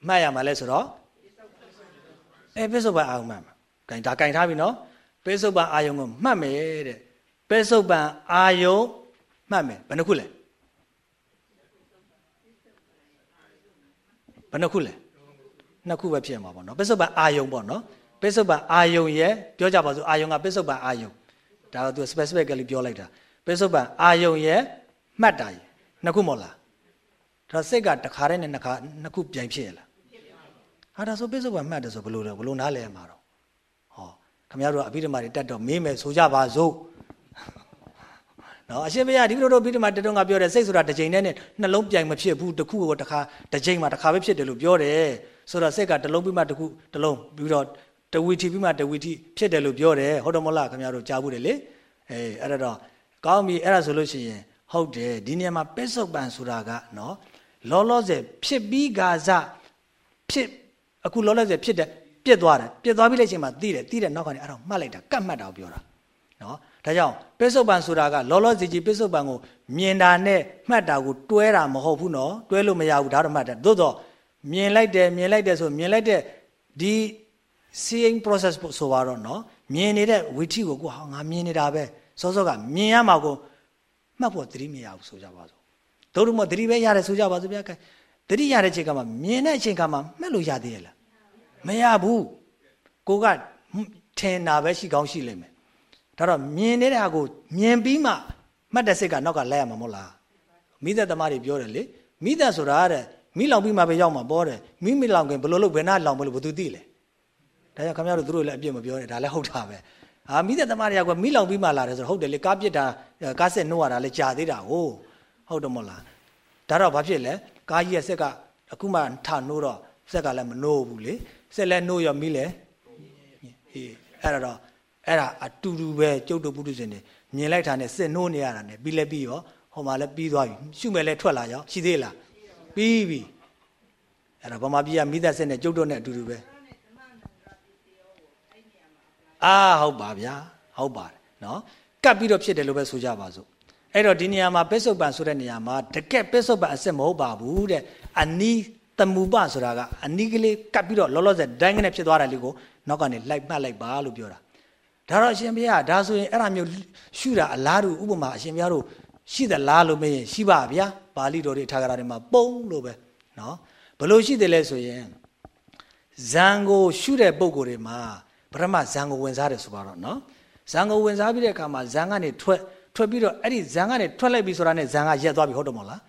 မှတ်ရမှာလဲဆိုတော့အဲပိဿုပန်အာယုံမှတ်မှာဂိုင်ဒါဂိုင်ထားပြီနော်ပိဿုပန်အာယုံကိုမှတ်မယ်တဲ့ပိဿုပန်အာယုံမှတ်မယ်ဘယ်နှခုလဲဘယ်နှခုလဲနှစ်ခုပဲဖြစ်မှာပေါ့နော်ပိဿုပန်အာယုံပေါ့နော်ပိဿုပန်အာယုံရဲ့ပြောကြပါစို့အာယုံကပိဿုပန်အာယုံဒါတော့သူ specifically ပြောလိုက်တာပိဿုပန်အာယုံရဲ့ မှတ်တာရေနှစ်ခုမဟုတ်လားဒါစိတ်ကတခါတည်းနဲ့နှစ်ခါနှစ်ခုပြိုင်ဖြစ်ရလားဟာဒါဆိုပိဿုပန်မှတ်တယ်ဆိုဘယ်လိုလဲဘယ်လိုနားလဲမှာတော့ဟောခမရတို့အဘိဓမ္မာတွေတတ်တော့မေးမယ်ဆိုကြပါစို့နော်အရှင်ဘုရားဒီလိုတော့ဘိဓမ္မာတတုံးကပြောတယ်စိတ်ဆိုတာတစ်ချိန်နဲ့နှလုံးပြိုင်မဖြစ်ဘူးတစ်ခုကိုတစ်ခါတစ်ချိန်မှာတစ်ခါပဲဖြစ်တယ်လို့ပြောတယ်ဆိုတော့စိတ်ကတစ်လုံးပြီးမှတစ်ခုတစ်လုံးပြီးတော့တဝီတီပြီးမှတဝီတီဖြစ်တယ်လို့ပြောတယ်ဟုတ်တယ်မဟုတ်လားခင်ဗျားတို့ကြားဘူးတယ်လေအေးအဲ့တော့ကောင်းပြီအဲ့ဒါဆိုလို့ရှိရင် ဟုတ်တယ်ဒီနေရာမှာပစ္စုပန်ဆိုတာကနော်လောလောဆယ်ဖြစ်ပြီးကာစဖြစ်အခုလောလောဆယ်ဖြစ်တယ်ပြစ်သွားတယ်ပြစ်သွားပြီးလိုက်ချိန်မှာသိတယ်သိတယ်နောက်ကနေအဲ့တော့မှတ်လိုက်တာကတ်မှတ်တာကိုပြောတာနော်ဒါကြောင့်ပစ္စုပန်ဆိုတာကလောလောဆယ်ကြီးပစ္စုပန်ကိုမြင်တာနဲ့မှတ်တာကိုတွဲတာမဟုတ်ဘူးနော်တွဲလို့မရဘူးဒါတော့မှတ်တယ်သို့တော့မြင်လိုက်တယ်မြင်လိုက်တယ်ဆိုမြင်လိုက်တဲ့ဒီ seeing process ဆိုပါတော့နော်မြင်နေတဲ့ဝိထိကိုကိုဟာငါမြင်နေတာပဲစောစောကမြင်ရမှာကို မှတ်ဖို့သတိမရဘူးဆိုကြပါစို့တို့တို့မသတိပဲရတယ်ဆိုကြပါစို့ဗျာကဲသတိရတဲ့ချိန်ကမှမြင်တဲ့အချိန်ကမှမှတ်လို့ရသေးရဲ့လားမရဘူးကိုကထင်တာပဲရှိကောင်းရှိလိမ့်မယ်ဒါတော့မြင်နေတဲ့ဟာကိုမြင်ပြီးမှမှတ်တဲ့စိတ်ကနောက်ကလဲရမှာမဟုတ်လားမိသက်သမားတွေပြောတယ်လေမိသက်ဆိုတာတဲ့မိလောင်ပြီးမှပဲရောက်မှာပေါ်တယ်မိမိလောင်ခင်ဘယ်လိုလုပ်ဘယ်နှလောင်ဘယ်လိုဘယ်သူသိလဲဒါကြောင့်ခင်ဗျားတို့တို့လည်းအပြစ်မပြောနဲ့ဒါလည်းဟုတ်တာပဲ ဟာမိသက်သမားတွေကကမိလောင်ပြီးမှလာတယ်ဆိုတော့ဟုတ်တယ်လေကားပြစ်တာကားဆက်နှုတ်ရတာလည်းကြာသေးတာဟုတ်ဟုတ်တယ်မဟုတ်လားဒါတော့ဘာဖြစ်လဲကားကြီးရဲ့ဆက်ကအခုမှထနှိုးတော့ဆက်ကလည်းမနှိုးဘူးလေဆက်လည်းနှိုးရောမိလဲအေးအဲ့တော့အဲ့ဒါအတူတူပဲကျုပ်တို့ပုထုဇဉ်တွေမြင်လိုက်တာနဲ့စစ်နှိုးနေရတာနဲ့ပြီးလဲပြီးရောဟိုမှာလည်းပြီးသွားပြီရှုမဲ့လဲထွက်လာရောရှိသေးလားပြီးပြီအဲ့ဒါဗမာပြည်ကမိသက်စစ်နဲ့ကျုပ်တို့နဲ့အတူတူပဲ အာဟုတ်ပါဗျာဟုတ်ပါတယ်နော်ကပ်ပြီးတော့ဖြစ်တယ်လို့ပဲဆိုကြပါစို့အဲ့တော့ဒီနေရာမှာပစ္စုပန်ဆိုတဲ့နေရာမှာတကက်ပစ္စုပန်အစစ်မဟုတ်ပါဘူးတဲ့အနီး တမူပဆိုတာကအနီးကလေးကပ်ပြီးတော့လောလောဆယ်ဒိုင်းကနေဖြစ်သွားတာလေးကိုနောက်ကနေလိုက်မှတ်လိုက်ပါလို့ပြောတာဒါတော့အရှင်ဘုရားဒါဆိုရင်အဲ့ဒါမျိုးရှုတာအလားတူဥပမာအရှင်ဘုရားတို့ရှိသလားလို့မေးရင်ရှိပါဗျာပါဠိတော်တွေထာဂရတွေမှာပုံလို့ပဲเนาะဘလို့ရှိတယ်လဲဆိုရင်ဇံကိုရှုတဲ့ပုံကိုယ်တွေမှာပ ထမဇံကိုဝင်စားတယ်ဆိုပါတော့နော်ဇံကိုဝင်စားပြီးတဲ့အခါမှာဇံကနေထွက်ထွက်ပြီးတော့အဲ့ဒီဇံကနေထွက်လိုက်ပြီဆိုတာနဲ့ဇံကရက်သွားပြီဟုတ်တယ်မဟုတ်လား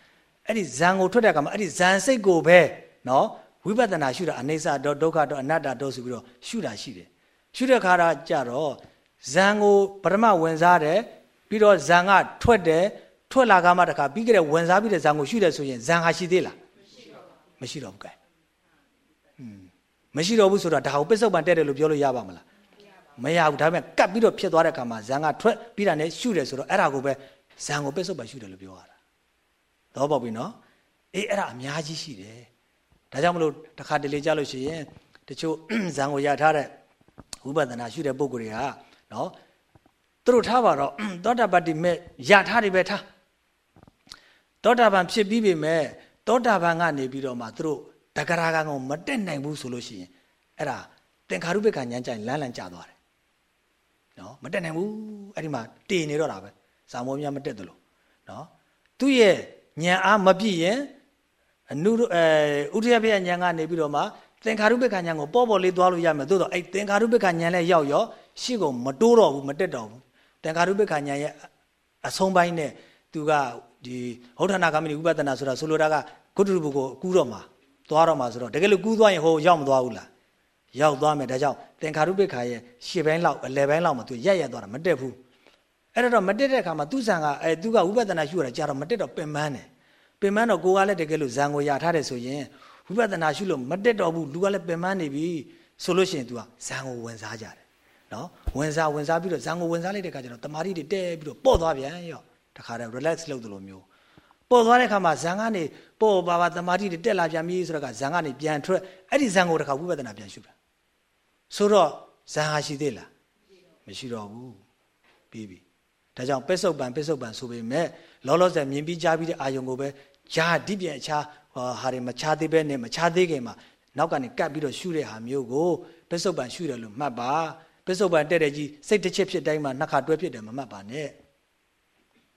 အဲ့ဒီဇံကိုထွက်တဲ့အခါမှာအဲ့ဒီဇံစိတ်ကိုပဲနော်ဝိပဿနာရှုတာအနိစ္စတော့ဒုက္ခတော့အနတ္တတော့ဆိုပြီးတော့ရှုတာရှိတယ်ရှုတဲ့အခါကျတော့ဇံကိုပထမဝင်စားတယ်ပြီးတော့ဇံကထွက်တယ်ထွက်လာကမှတခါပြီးကြတဲ့ဝင်စားပြီးတဲ့ဇံကိုရှုတယ်ဆိုရင်ဇံဟာရှိသေးလားမရှိတော့ဘူးမရှိတော့ဘူးကဲ မရှိတော့ဘူးဆိုတော့ဒါကိုပစ္စုပန်တက်တယ်လို့ပြောလို့ရပါမလားမရဘူးဒါပေမဲ့ကတ်ပြီးတော့ဖြစ်သွားတဲ့အခါမှာဇံကထွက်ပြီးတာနဲ့ရှုတယ်ဆိုတော့အဲ့ဒါကိုပဲဇံကိုပစ္စုပန်ရှုတယ်လို့ပြောရတာတော့ပေါ့ပြီနော်အေးအဲ့ဒါအများကြီးရှိတယ်ဒါကြောင့်မလို့တစ်ခါတလေကြလို့ရှိရင်တချို့ဇံကိုရထားတဲ့ဝိပဿနာရှုတဲ့ပုဂ္ဂိုလ်တွေကနော်သူတို့ထားပါတော့သောတာပတ္တိမဲ့ရထားတယ်ပဲထားသောတာပန်ဖြစ်ပြီးပြီမဲ့သောတာပန်ကနေပြီးတော့မှသူတို့ တဂရကံကိုမတက်နိုင်ဘူးဆိုလို့ရှိရင်အဲ့ဒါသင်္ခါရုပ္ပကဉာဏ်ကြိုင်လန်းလန်းကျသွားတယ်နော်မတက်နိုင်ဘူးအဲ့ဒီမှာတည်နေတော့တာပဲဇာမောမြမတက်သလိုနော်သူ့ရဲ့ဉာဏ်အားမပြည့်ရင်အနုအဲဥဒိယဘေဉာဏ်ကနေပြီးတော့မှသင်္ခါရုပ္ပကဉာဏ်ကိုပေါ်ပေါ်လေးသွားလို့ရမယ်သို့တော့အဲ့သင်္ခါရုပ္ပကဉာဏ်လည်းရောက်ရောရှေ့ကိုမတိုးတော့ဘူးမတက်တော့ဘူးသင်္ခါရုပ္ပကဉာဏ်ရဲ့အဆုံးပိုင်းနဲ့သူကဒီဟောဒနာကမိဝိပဿနာဆိုတာဆိုလိုတာကဂုတ္တရပုကိုကူးတော့မှာ သွားတော့မှာဆိုတော့တကယ်လို့ကူးသွားရင်ဟိုရောက်မသွားဘူးလားရောက်သွားမယ်ဒါကြောင့်သင်္ခါရုပ္ပခါရဲ့ရှေ့ပိုင်းလောက်အလယ်ပိုင်းလောက်မှာသူရက်ရက်သွားတာမတက်ဘူးအဲ့တော့မတက်တဲ့အခါမှာသူဆံကအဲသူကဝိပဿနာရှုရတာကြာတော့မတက်တော့ပင်ပန်းတယ်ပင်ပန်းတော့ကိုကလည်းတကယ်လို့ဇံကိုရထားတယ်ဆိုရင်ဝိပဿနာရှုလို့မတက်တော့ဘူးလူကလည်းပင်ပန်းနေပြီဆိုလို့ရှိရင် तू ကဇံကိုဝင်စားကြတယ်နော်ဝင်စားဝင်စားပြီးတော့ဇံကိုဝင်စားလိုက်တဲ့အခါကျတော့တမာတိတွေတဲပြီးတော့ပေါ့သွားပြန်ရောတခါတည်း relax လုပ်သလိုမျိုး ပေါ်သွားတဲ့အခါမှာဇံကနေပေါ်ပါပါတမာတိတွေတက်လာပြန်ပြီဆိုတော့ကဇံကနေပြန်ထွက်အဲ့ဒီဇံကိုတခါဝိပဿနာပြန်ရှုတာဆိုတော့ဇံဟာရှိသေးလားမရှိတော့ဘူးပြီးပြီဒါကြောင့်ပစ္စုပန်ပစ္စုပန်ဆိုပေမဲ့လောလောဆယ်မြင်ပြီးကြားပြီးတဲ့အာယုံကိုပဲဂျာဒီပြန်အခြားဟာတွေမချသေးပဲနဲ့မချသေးခင်မှာနောက်ကနေကပ်ပြီးတော့ရှုတဲ့ဟာမျိုးကိုပစ္စုပန်ရှုတယ်လို့မှတ်ပါပစ္စုပန်တဲ့တဲ့ကြီးစိတ်တစ်ချက်ဖြစ်တိုင်းမှာနှစ်ခါတွဲဖြစ်တယ်မမှတ်ပါနဲ့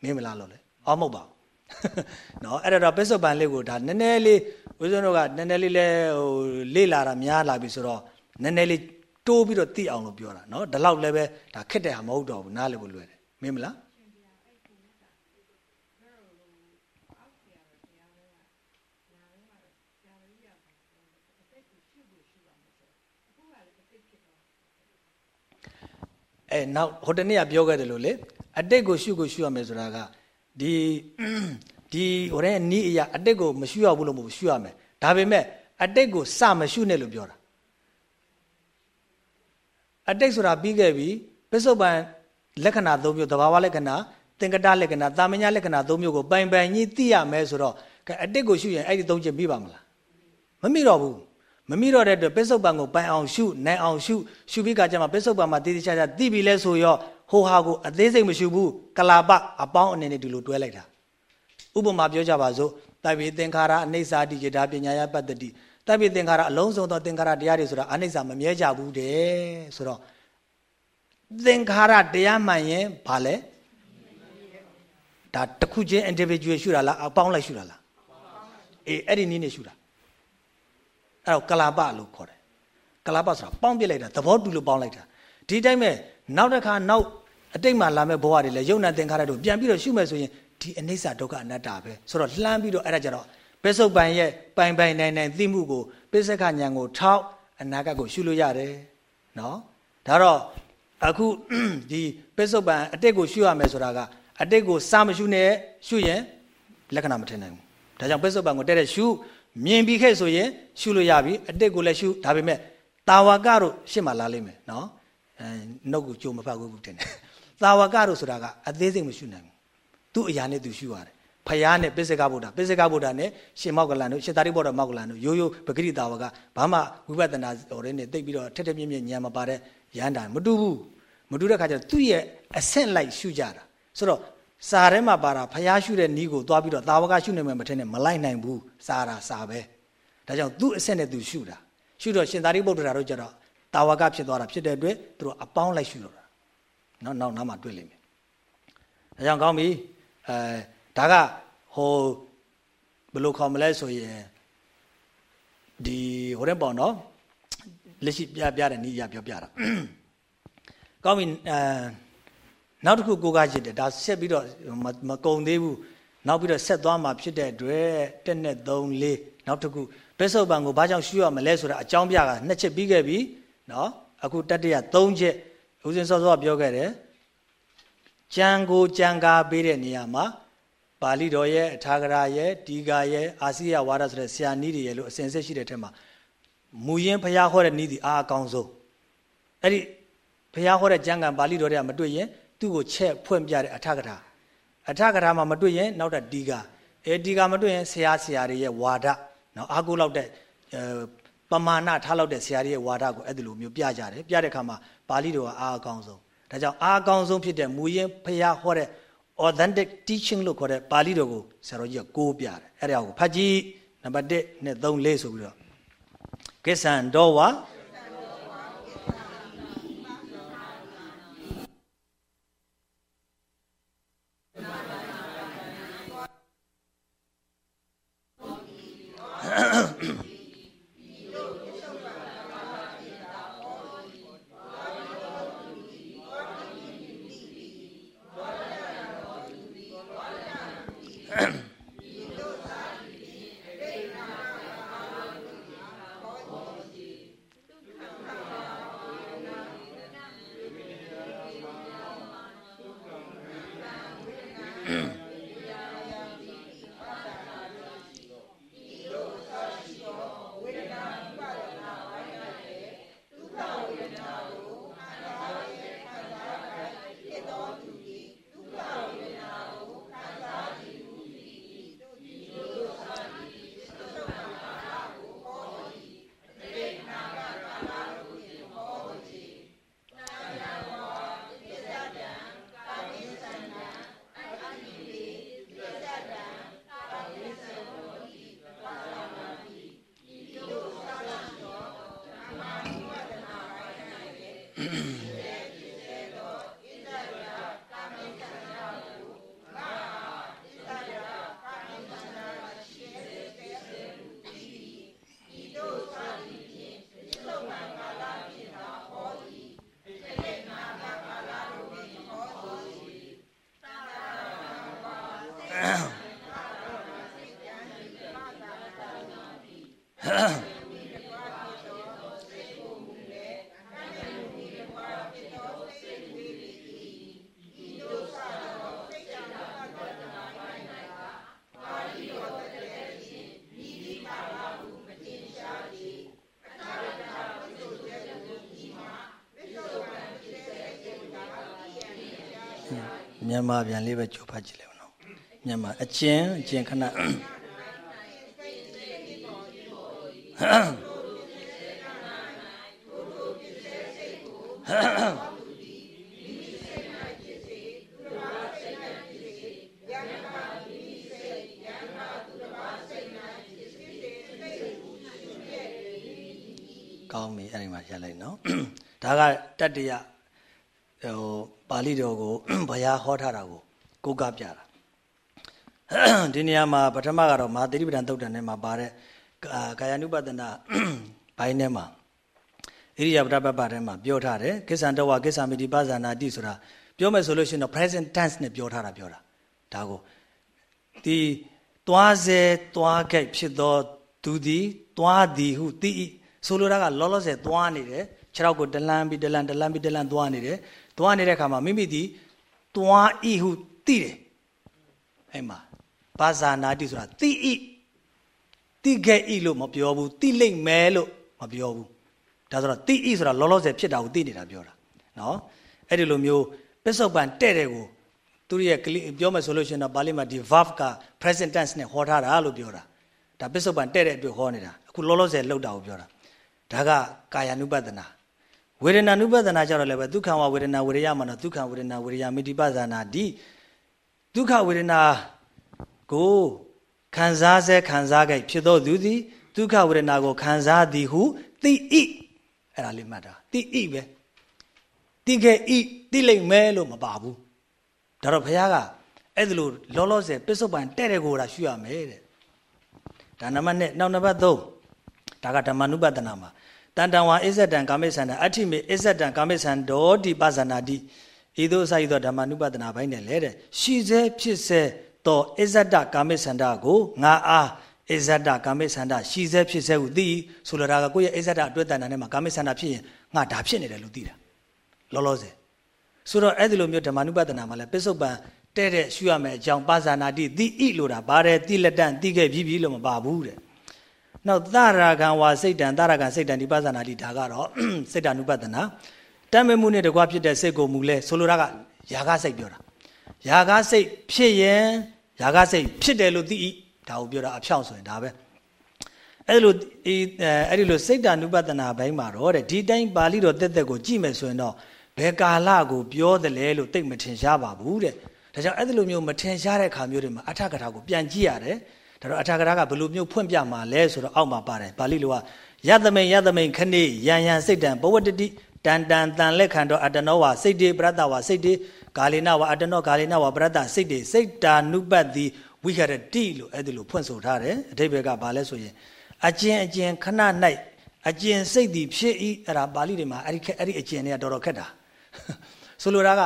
မင်းမလားလို့လေအော်မဟုတ်ပါဘူး နော်အဲ့တော့ပစ္စုပန်လေးကိုဒါနည်းနည်းလေးဦးဇင်းတို့ကနည်းနည်းလေးလဲဟိုလေ့လာတာများလာပြီဆိုတော့နည်းနည်းလေးတိုးပြီးတော့သိအောင်လို့ပြောတာနော်ဒီလောက်လည်းပဲဒါခက်တဲ့ဟာမဟုတ်တော့ဘူးနားလည်းကိုလွယ်တယ်မင်းမလားအဲနောက်ဟိုတနေ့ကပြောခဲ့တယ်လို့လေအတိတ်ကိုရှုကိုရှုရမယ်ဆိုတာက ဒီဒီဟိုတဲ့နီးအရာအတိတ်ကိုမရှုရဘူးလို့မဟုတ်ရှုရမယ်ဒါပေမဲ့အတိတ်ကိုစမရှုနဲ့လို့ပြောတာအတိတ်ဆိုတာပြီးခဲ့ပြီပစ္စုပန်လက္ခဏာ၃မျိုးသဘာဝလက္ခဏာသင်္ကတလက္ခဏာတာမညာလက္ခဏာ၃မျိုးကိုပိုင်ပိုင်ကြီးသိရမယ်ဆိုတော့အတိတ်ကိုရှုရင်အဲ့ဒီ၃ချက်ပြီးပါမလားမမိတော့ဘူးမမိတော့တဲ့အတွက်ပစ္စုပန်ကိုပိုင်အောင်ရှုနိုင်အောင်ရှုရှုပြီးကကြမှာပစ္စုပန်မှာတည်တည်ချာချာသိပြီလဲဆိုရော ဟိုဟာကိုအသေးစိတ်မရှုဘူးကလာပအပေါင်းအနေနဲ့ဒီလိုတွဲလိုက်တာဥပမာပြောကြပါစို့တပ်ပိသင်္ခါရအနိစ္စတိယတာပညာယပတ္တိတပ်ပိသင်္ခါရအလုံးစုံသောသင်္ခါရတရားတွေဆိုတာအနိစ္စမမြဲကြဘူးတဲ့ဆိုတော့သင်္ခါရတရားမှန်ရင်ဘာလဲဒါတစ်ခုချင်း individual ရှုတာလားအပေါင်းလိုက်ရှုတာလားအေးအဲ့ဒီနည်းနဲ့ရှုတာအဲ့တော့ကလာပလို့ခေါ်တယ်ကလာပဆိုတာပေါင်းပြလိုက်တာသဘောတူလို့ပေါင်းလိုက်တာဒီတိုင်းပဲနောက်တစ်ခါနောက် အတိတ်မှာလာမဲ့ဘဝတွေလည်းယုံနာသင်္ခါရတို့ပြန်ပြီးတော့ရှုမယ်ဆိုရင်ဒီအနိစ္စဒုက္ခအနတ္တပဲဆိုတော့လှမ်းပြီးတော့အဲ့ဒါကြတော့ပစ္စုပန်ရဲ့ပိုင်ပိုင်နိုင်နိုင်သိမှုကိုပစ္စကဉာဏ်ကိုထောက်အနာဂတ်ကိုရှုလို့ရတယ်နော်ဒါတော့အခုဒီပစ္စုပန်အတိတ်ကိုရှုရမယ်ဆိုတာကအတိတ်ကိုစာမရှုနဲ့ရှုရင်လက္ခဏာမထင်နိုင်ဘူးဒါကြောင့်ပစ္စုပန်ကိုတဲ့တဲ့ရှုမြင်ပြီးခဲ့ဆိုရင်ရှုလို့ရပြီအတိတ်ကိုလည်းရှုဒါပေမဲ့တာဝကတို့ရှစ်မှလာလိမ့်မယ်နော်အဲနှုတ်ကိုကြုံမဖတ်ဘူးတင်တယ် တာဝကတို့ဆိုတာကအသေးစိတ်မရှုနိုင်ဘူးသူ့အရာနဲ့သူရှုရတယ်ဖယားနဲ့ပိစကဗုဒ္ဓပိစကဗုဒ္ဓနဲ့ရှင်မောက်ကလန်တို့ရှင်သာရိပုတ္တမောက်ကလန်တို့ရိုးရိုးပဂရိတာဝကဘာမှဝိပဿနာဟိုတဲ့နဲ့တိတ်ပြီးတော့ထက်ထက်မြင့်မြင့်ဉာဏ်မပါတဲ့ရဟန္တာမတူဘူးမတူတဲ့ခါကျတော့သူ့ရဲ့အဆင့်လိုက်ရှုကြတာဆိုတော့စာထဲမှာပါတာဖယားရှုတဲ့နီးကိုသွားပြီးတော့တာဝကရှုနေမှမထင်နဲ့မလိုက်နိုင်ဘူးစာတာစာပဲဒါဒါကြောင့်သူ့အဆက်နဲ့သူရှုတာရှုတော့ရှင်သာရိပုတ္တရာတို့ကြတော့တာဝကဖြစ်သွားတာဖြစ်တဲ့အတွက်သူတို့အပေါင်းလိုက်ရှုတော့တာ နောက်နောက်နောက်မှတွေ့လိမ့်မယ်ဒါကြောင့်ကောင်းပြီအဲဒါကဟိုဘယ်လိုခေါ်မလဲဆိုရင်ဒီဟိုတဲ့ပေါ့နော်လက်ရှိပြပြတဲ့နည်းရပြောပြတာကောင်းပြီအဲနောက်တစ်ခုကိုကားချစ်တယ်ဒါဆက်ပြီးတော့မကုံသေးဘူးနောက်ပြီးတော့ဆက်သွားမှာဖြစ်တဲ့အတွက်တက်နဲ့3 4နောက်တစ်ခုပစ္စုပန်ကိုဘာကြောင့်ရှုရမလဲဆိုတာအကြောင်းပြကနှစ်ချက်ပြီးခဲ့ပြီနော်အခုတတရ3ချက် ဦးစင်စောစောပြောခဲ့တယ်ကြံကိုကြံကားပေးတဲ့နေရာမှာပါဠိတော်ရဲ့အထာဂရာရဲ့ဒီဃာရဲ့အာစီယဝါဒဆိုတဲ့ဆရာနည်းတွေရဲ့လို့အစဉ်ဆက်ရှိတဲ့ထက်မှာမူရင်းဖျားဟောတဲ့နည်းဒီအားအကောင်းဆုံးအဲ့ဒီဖျားဟောတဲ့ကျမ်းဂန်ပါဠိတော်တွေကမတွေ့ရင်သူ့ကိုချက်ဖွင့်ပြတဲ့အထာဂရာအထာဂရာမှာမတွေ့ရင်နောက်တဲ့ဒီဃာအဲဒီဃာမတွေ့ရင်ဆရာဆရာတွေရဲ့ဝါဒနော်အားကိုးလောက်တဲ့ ပမာဏထားလောက်တဲ့ဆရာတွေရဲ့ဝါဒကိုအဲ့ဒီလိုမျိုးပြကြတယ်ပြတဲ့အခါမှာပါဠိတော်ကအားအကောင်းဆုံးဒါကြောင့်အားအကောင်းဆုံးဖြစ်တဲ့မူရင်းဖျားဟောတဲ့ authentic teaching လို့ခေါ်တဲ့ပါဠိတော်ကိုဆရာတော်ကြီးကကိုးပြတယ်အဲ့ဒါကိုဖတ်ကြည့်နံပါတ်1နဲ့3 4ဆိုပြီးတော့ကိစ္ဆန်တော်ဝါ မြန်မာပြန်လေးပဲကြိုဖတ်ကြည့်လိုက်အောင်နော်မြန်မာအကျဉ်အကျဉ်ခဏကောင်းပြီအဲ့ဒီမှာရလိုက်နော်ဒါကတတ္တရဟိုပါဠိတော်ကိုဘု ရားဟောထားတာကိုကိုးကားပြတာဒီနေရာမှာပထမကတော့မဟာသတိပဋ္ဌာန်သုတ်တန်ထဲမှာပါတဲ့ကာယ ानु ပဒနာဘိုင်းထဲမှာဣရိယာပဒပပထဲမှာပြောထားတယ်ကိစ္ဆန္တဝကိစ္ဆာမိတိပဇာနာတိဆိုတာပြောမယ်ဆိုလို့ရှိရင်တော့ present tense နဲ့ပြောထားတာပြောတာဒါကိုဒီသွားစေသွားခဲ့ဖြစ်သောသူသည်သွားသည်ဟုသိ၏ဆိုလိုတာကလောလောဆယ်သွားနေတယ်ခြေထောက်ကိုတလန်းပြီးတလန်းတလန်းပြီးတလန်းသွားနေတယ်သွားနေတဲ့အခါမှာမိမိဒီ သွားဤဟုသိတယ်အဲ့မှာဘာသာနာတိဆိုတာသိဤသိခဲ့ဤလို့မပြောဘူးသိလိမ့်မယ်လို့မပြောဘူးဒါဆိုတော့သိဤဆိုတာလောလောဆယ်ဖြစ်တာကိုသိနေတာပြောတာနော်အဲ့ဒီလိုမျိုးပစ္စုပန်တဲ့တဲ့ကိုသူရဲ့ပြောမယ်ဆိုလို့ရှိရင်တော့ပါဠိမှာဒီ verb က present tense နဲ့ဟောထားတာလို့ပြောတာဒါပစ္စုပန်တဲ့တဲ့အတွက်ဟောနေတာအခုလောလောဆယ်လောက်တာကိုပြောတာဒါကကာယ ानु ပဒနာ ဝေဒနာနုပဒနာကြတော့လည်းပဲဒုက္ခဝဝေဒနာဝေရယမနောဒုက္ခဝေဒနာဝေရယမိတိပဇာနာဒီဒုက္ခဝေဒနာကိုခံစားစေခံစားကြဖြစ်သောသူသည်ဒုက္ခဝေဒနာကိုခံစားသည်ဟုသိဤအဲ့ဒါလေးမှတ်တာသိဤပဲသိခဲ့ဤသိလိမ့်မယ်လို့မပါဘူးဒါတော့ဘုရားကအဲ့ဒါလို့လောလောဆယ်ပစ္စုပန်တဲ့တဲ့ကိုတာရှုရမယ်တဲ့ဒါနံပါတ်1နောက်နံပါတ်3ဒါကဓမ္မနုပဒနာမှာ တန်တံဝါအစ္ဆတံကာမိသန္တအဋ္ဌိမေအစ္ဆတံကာမိသန္တောတိပဇာနာတိဤသို့ဆိုင်သောဓမ္မနုပဒနာဘိုင်းနဲ့လေတဲ့ရှီစေဖြစ်စေသောအစ္ဆတကာမိသန္တကိုငါအားအစ္ဆတကာမိသန္တရှီစေဖြစ်စေဟုသိဆိုလိုတာကကိုယ့်ရဲ့အစ္ဆတအတွက်တန်တာနဲ့မှာကာမိသန္တဖြစ်ရင်ငါဒါဖြစ်နေတယ်လို့သိတာလောလောဆယ်ဆိုတော့အဲ့ဒီလိုမျိုးဓမ္မနုပဒနာမှာလည်းပစ္စုပန်တဲ့တဲ့ရှုရမယ်အကြောင်းပါဇာနာတိသိဤလို့တာပါတယ်တိလက်တန်သိခဲ့ပြီးပြီလို့မပါဘူးတဲ့ နောက်သရဂံဝါစိတ်တံသရဂံစိတ်တံဒီပါဇာနာတိဒါကတော့စိတ်တ ानु ပဒနာတမ်းမမှုနဲ့တကွာဖြစ်တဲ့စိတ်ကိုမူလဲဆိုလိုတာကຢာကစိတ်ပြောတာຢာကစိတ်ဖြစ်ရင်ຢာကစိတ်ဖြစ်တယ်လို့သိဤဒါကိုပြောတာအဖြောင့်ဆိုရင်ဒါပဲအဲ့လိုအဲ့ဒီလိုစိတ်တ ानु ပဒနာဘိုင်းမှာတော့တဲ့ဒီတိုင်းပါဠိတော်တက်တက်ကိုကြည့်မယ်ဆိုရင်တော့ဘယ်ကာလကိုပြောတယ်လဲလို့သိမထင်ရှားပါဘူးတဲ့ဒါကြောင့်အဲ့ဒီလိုမျိုးမထင်ရှားတဲ့ခါမျိုးတွေမှာအထကထာကိုပြန်ကြည့်ရတယ် ဒါတော့အထာကရာကဘယ်လိုမျိုးဖွင့်ပြမှာလဲဆိုတော့အောက်မှာပါတယ်ပါဠိလိုကယသမိန်ယသမိန်ခဏိယံယံစိတ်တံဘဝတတိတန်တန်တန်လက်ခံတော့အတနောဝစိတ်တေပရတ္တဝစိတ်တေဂါလိနဝအတနောဂါလိနဝပရတ္တစိတ်တေစိတ်တာနုပတ်တိဝိဟရတိလို့အဲ့ဒီလိုဖွင့်ဆိုထားတယ်အဓိပ္ပာယ်ကဘာလဲဆိုရင်အကျင်အကျင်ခဏ၌အကျင်စိတ်သည်ဖြစ်ဤအဲ့ဒါပါဠိတွေမှာအဲ့ဒီအဲ့ဒီအကျင်တွေကတော်တော်ခက်တာဆိုလိုတာက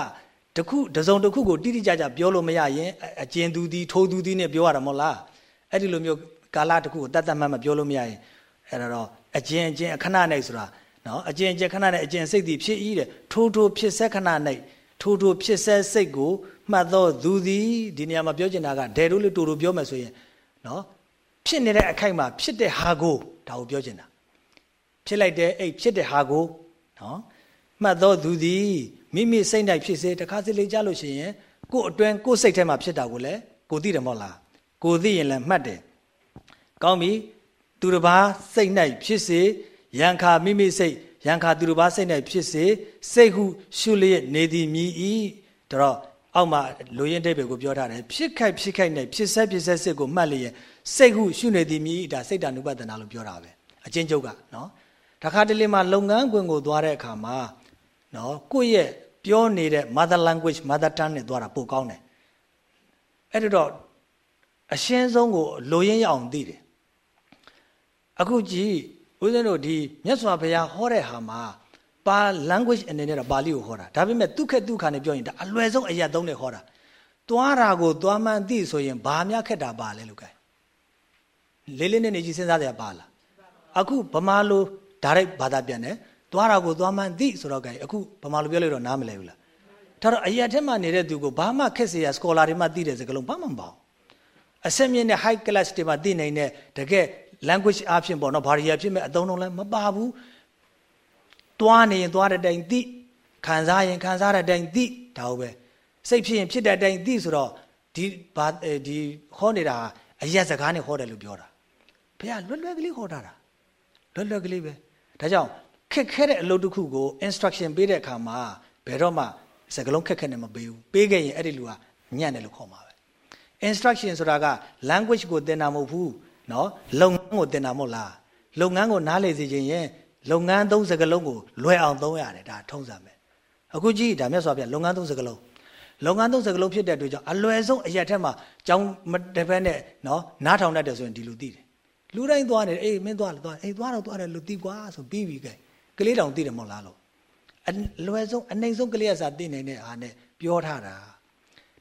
တခုတစုံတစ်ခုကိုတိတိကျကျပြောလို့မရရင်အကျင်သူသည်ထိုးသူသည်နဲ့ပြောရတာမဟုတ်လား အဲ့ဒီလိုမျိုးကာလတစ်ခုကိုတတ်တတ်မှတ်မပြောလို့မရရင်အဲ့တော့အကျဉ်အကျဉ်အခဏ၌ဆိုတာနော်အကျဉ်အကျဉ်ခဏ၌အကျဉ်စိတ်သည်ဖြစ်ဤတဲ့ထိုးထိုးဖြစ်ဆက်ခဏ၌ထိုးထိုးဖြစ်ဆက်စိတ်ကိုမှတ်သောသူသည်ဒီနေရာမှာပြောချင်တာကဒဲတို့လို့တူတူပြောမယ်ဆိုရင်နော်ဖြစ်နေတဲ့အခိုက်မှာဖြစ်တဲ့ဟာကိုဒါကိုပြောချင်တာဖြစ်လိုက်တဲ့အဲ့ဖြစ်တဲ့ဟာကိုနော်မှတ်သောသူသည်မိမိစိတ်၌ဖြစ်စေတခါစီလေးကြလို့ရှိရင်ကိုယ်အတွင်းကိုယ်စိတ်ထဲမှာဖြစ်တာကိုလည်းကိုသိတယ်မဟုတ်လား ကိုသိရင်လည်းမှတ်တယ်ကောင်းပြီသူတစ်ပါးစိတ်၌ဖြစ်စေယံခါမိမိစိတ်ယံခါသူတစ်ပါးစိတ်၌ဖြစ်စေစိတ်ဟုရှုလျက်နေသည်မြည်ဤတော့အောက်မှာလူရင်းတိတ်ပဲကိုပြောထားတယ်ဖြစ်ခိုက်ဖြစ်ခိုက်နဲ့ဖြစ်ဆက်ဖြစ်ဆက်စိတ်ကိုမှတ်လျက်စိတ်ဟုရှုနေသည်မြည်ဒါစိတ်တ ानु ပဒနာလို့ပြောတာပဲအချင်းချုပ်ကနော်တခါတလေမှာလုပ်ငန်းခွင်ကိုသွားတဲ့အခါမှာနော်ကိုယ့်ရဲ့ပြောနေတဲ့ mother language mother tongue နဲ့သွားတာပိုကောင်းတယ်အဲ့တော့ အရှင်းဆုံးကိုလိုရင်းရအောင်သိတယ်အခုကြည့်ဦးဇင်းတို့ဒီမြတ်စွာဘုရားဟောတဲ့ဟာမှာပါ language အနေနဲ့တော့ပါဠိကိုဟောတာဒါပေမဲ့ဒုက္ခဒုက္ခနဲ့ပြောရင်ဒါအလွယ်ဆုံးအရာသုံးနဲ့ဟောတာသွားတာကိုသွားမှန်သိဆိုရင်ဘာများခက်တာပါလဲလို့ကဲလေးလေးနဲ့နေကြီးစဉ်းစားကြပါလားအခုဗမာလိုဒါရိုက်ဘာသာပြန်တယ်သွားတာကိုသွားမှန်သိဆိုတော့ကဲအခုဗမာလိုပြောလို့တော့နားမလဲဘူးလားဒါတော့အရာထဲမှာနေတဲ့သူကိုဘာမှခက်စရာ scholar တွေမှသိတဲ့စကားလုံးဘာမှမပါဘူး အဆက်မြင့်တဲ့ high class တွေမှာသိနိုင်တဲ့တကယ် language အဖြစ်ပေါ့နော် barrier ဖြစ်မဲ့အသုံးလုံးလည်းမပါဘူးတွားနေရင်တွားတဲ့အတိုင်းသိခံစားရင်ခံစားတဲ့အတိုင်းသိဒါဟုတ်ပဲစိတ်ဖြစ်ရင်ဖြစ်တဲ့အတိုင်းသိဆိုတော့ဒီဘာဒီဟောနေတာအရက်စကားနဲ့ဟောတယ်လို့ပြောတာဘုရားလွယ်လွယ်ကလေးဟောတာတာလွယ်လွယ်ကလေးပဲဒါကြောင့်ခက်ခဲတဲ့အလုပ်တစ်ခုကို instruction ပေးတဲ့အခါမှာဘယ်တော့မှစကလုံးခက်ခက်နဲ့မပေးဘူးပေးခဲ့ရင်အဲ့ဒီလူကညံ့တယ်လို့ခေါ်မှာ instruction ဆိုတာက language ကိုသင်တာမဟုတ်ဘူးနော်လုပ်ငန်းကိုသင်တာမဟုတ်လားလုပ်ငန်းကိုနားလည်စေခြင်းရင်လုပ်ငန်းသုံးစကားလုံးကိုလွယ်အောင်သုံးရတယ်ဒါထုံးစံပဲအခုကြည့်ဒါမြတ်စွာဘုရားလုပ်ငန်းသုံးစကားလုံးလုပ်ငန်းသုံးစကားလုံးဖြစ်တဲ့အတွက်ကြောင့်အလွယ်ဆုံးအရက်ထက်မှာကြောင်းတပည့်နဲ့နော်နားထောင်တတ်တယ်ဆိုရင်ဒီလိုသိတယ်လူတိုင်းသွားတယ်အေးမင်းသွားလေသွားအေးသွားတော့သွားတယ်လို့သိကွာဆိုပြီးပြီကဲကလေးတောင်သိတယ်မဟုတ်လားလို့အလွယ်ဆုံးအနိုင်ဆုံးကလေးရစာသိနိုင်တဲ့အားနဲ့ပြောထားတာ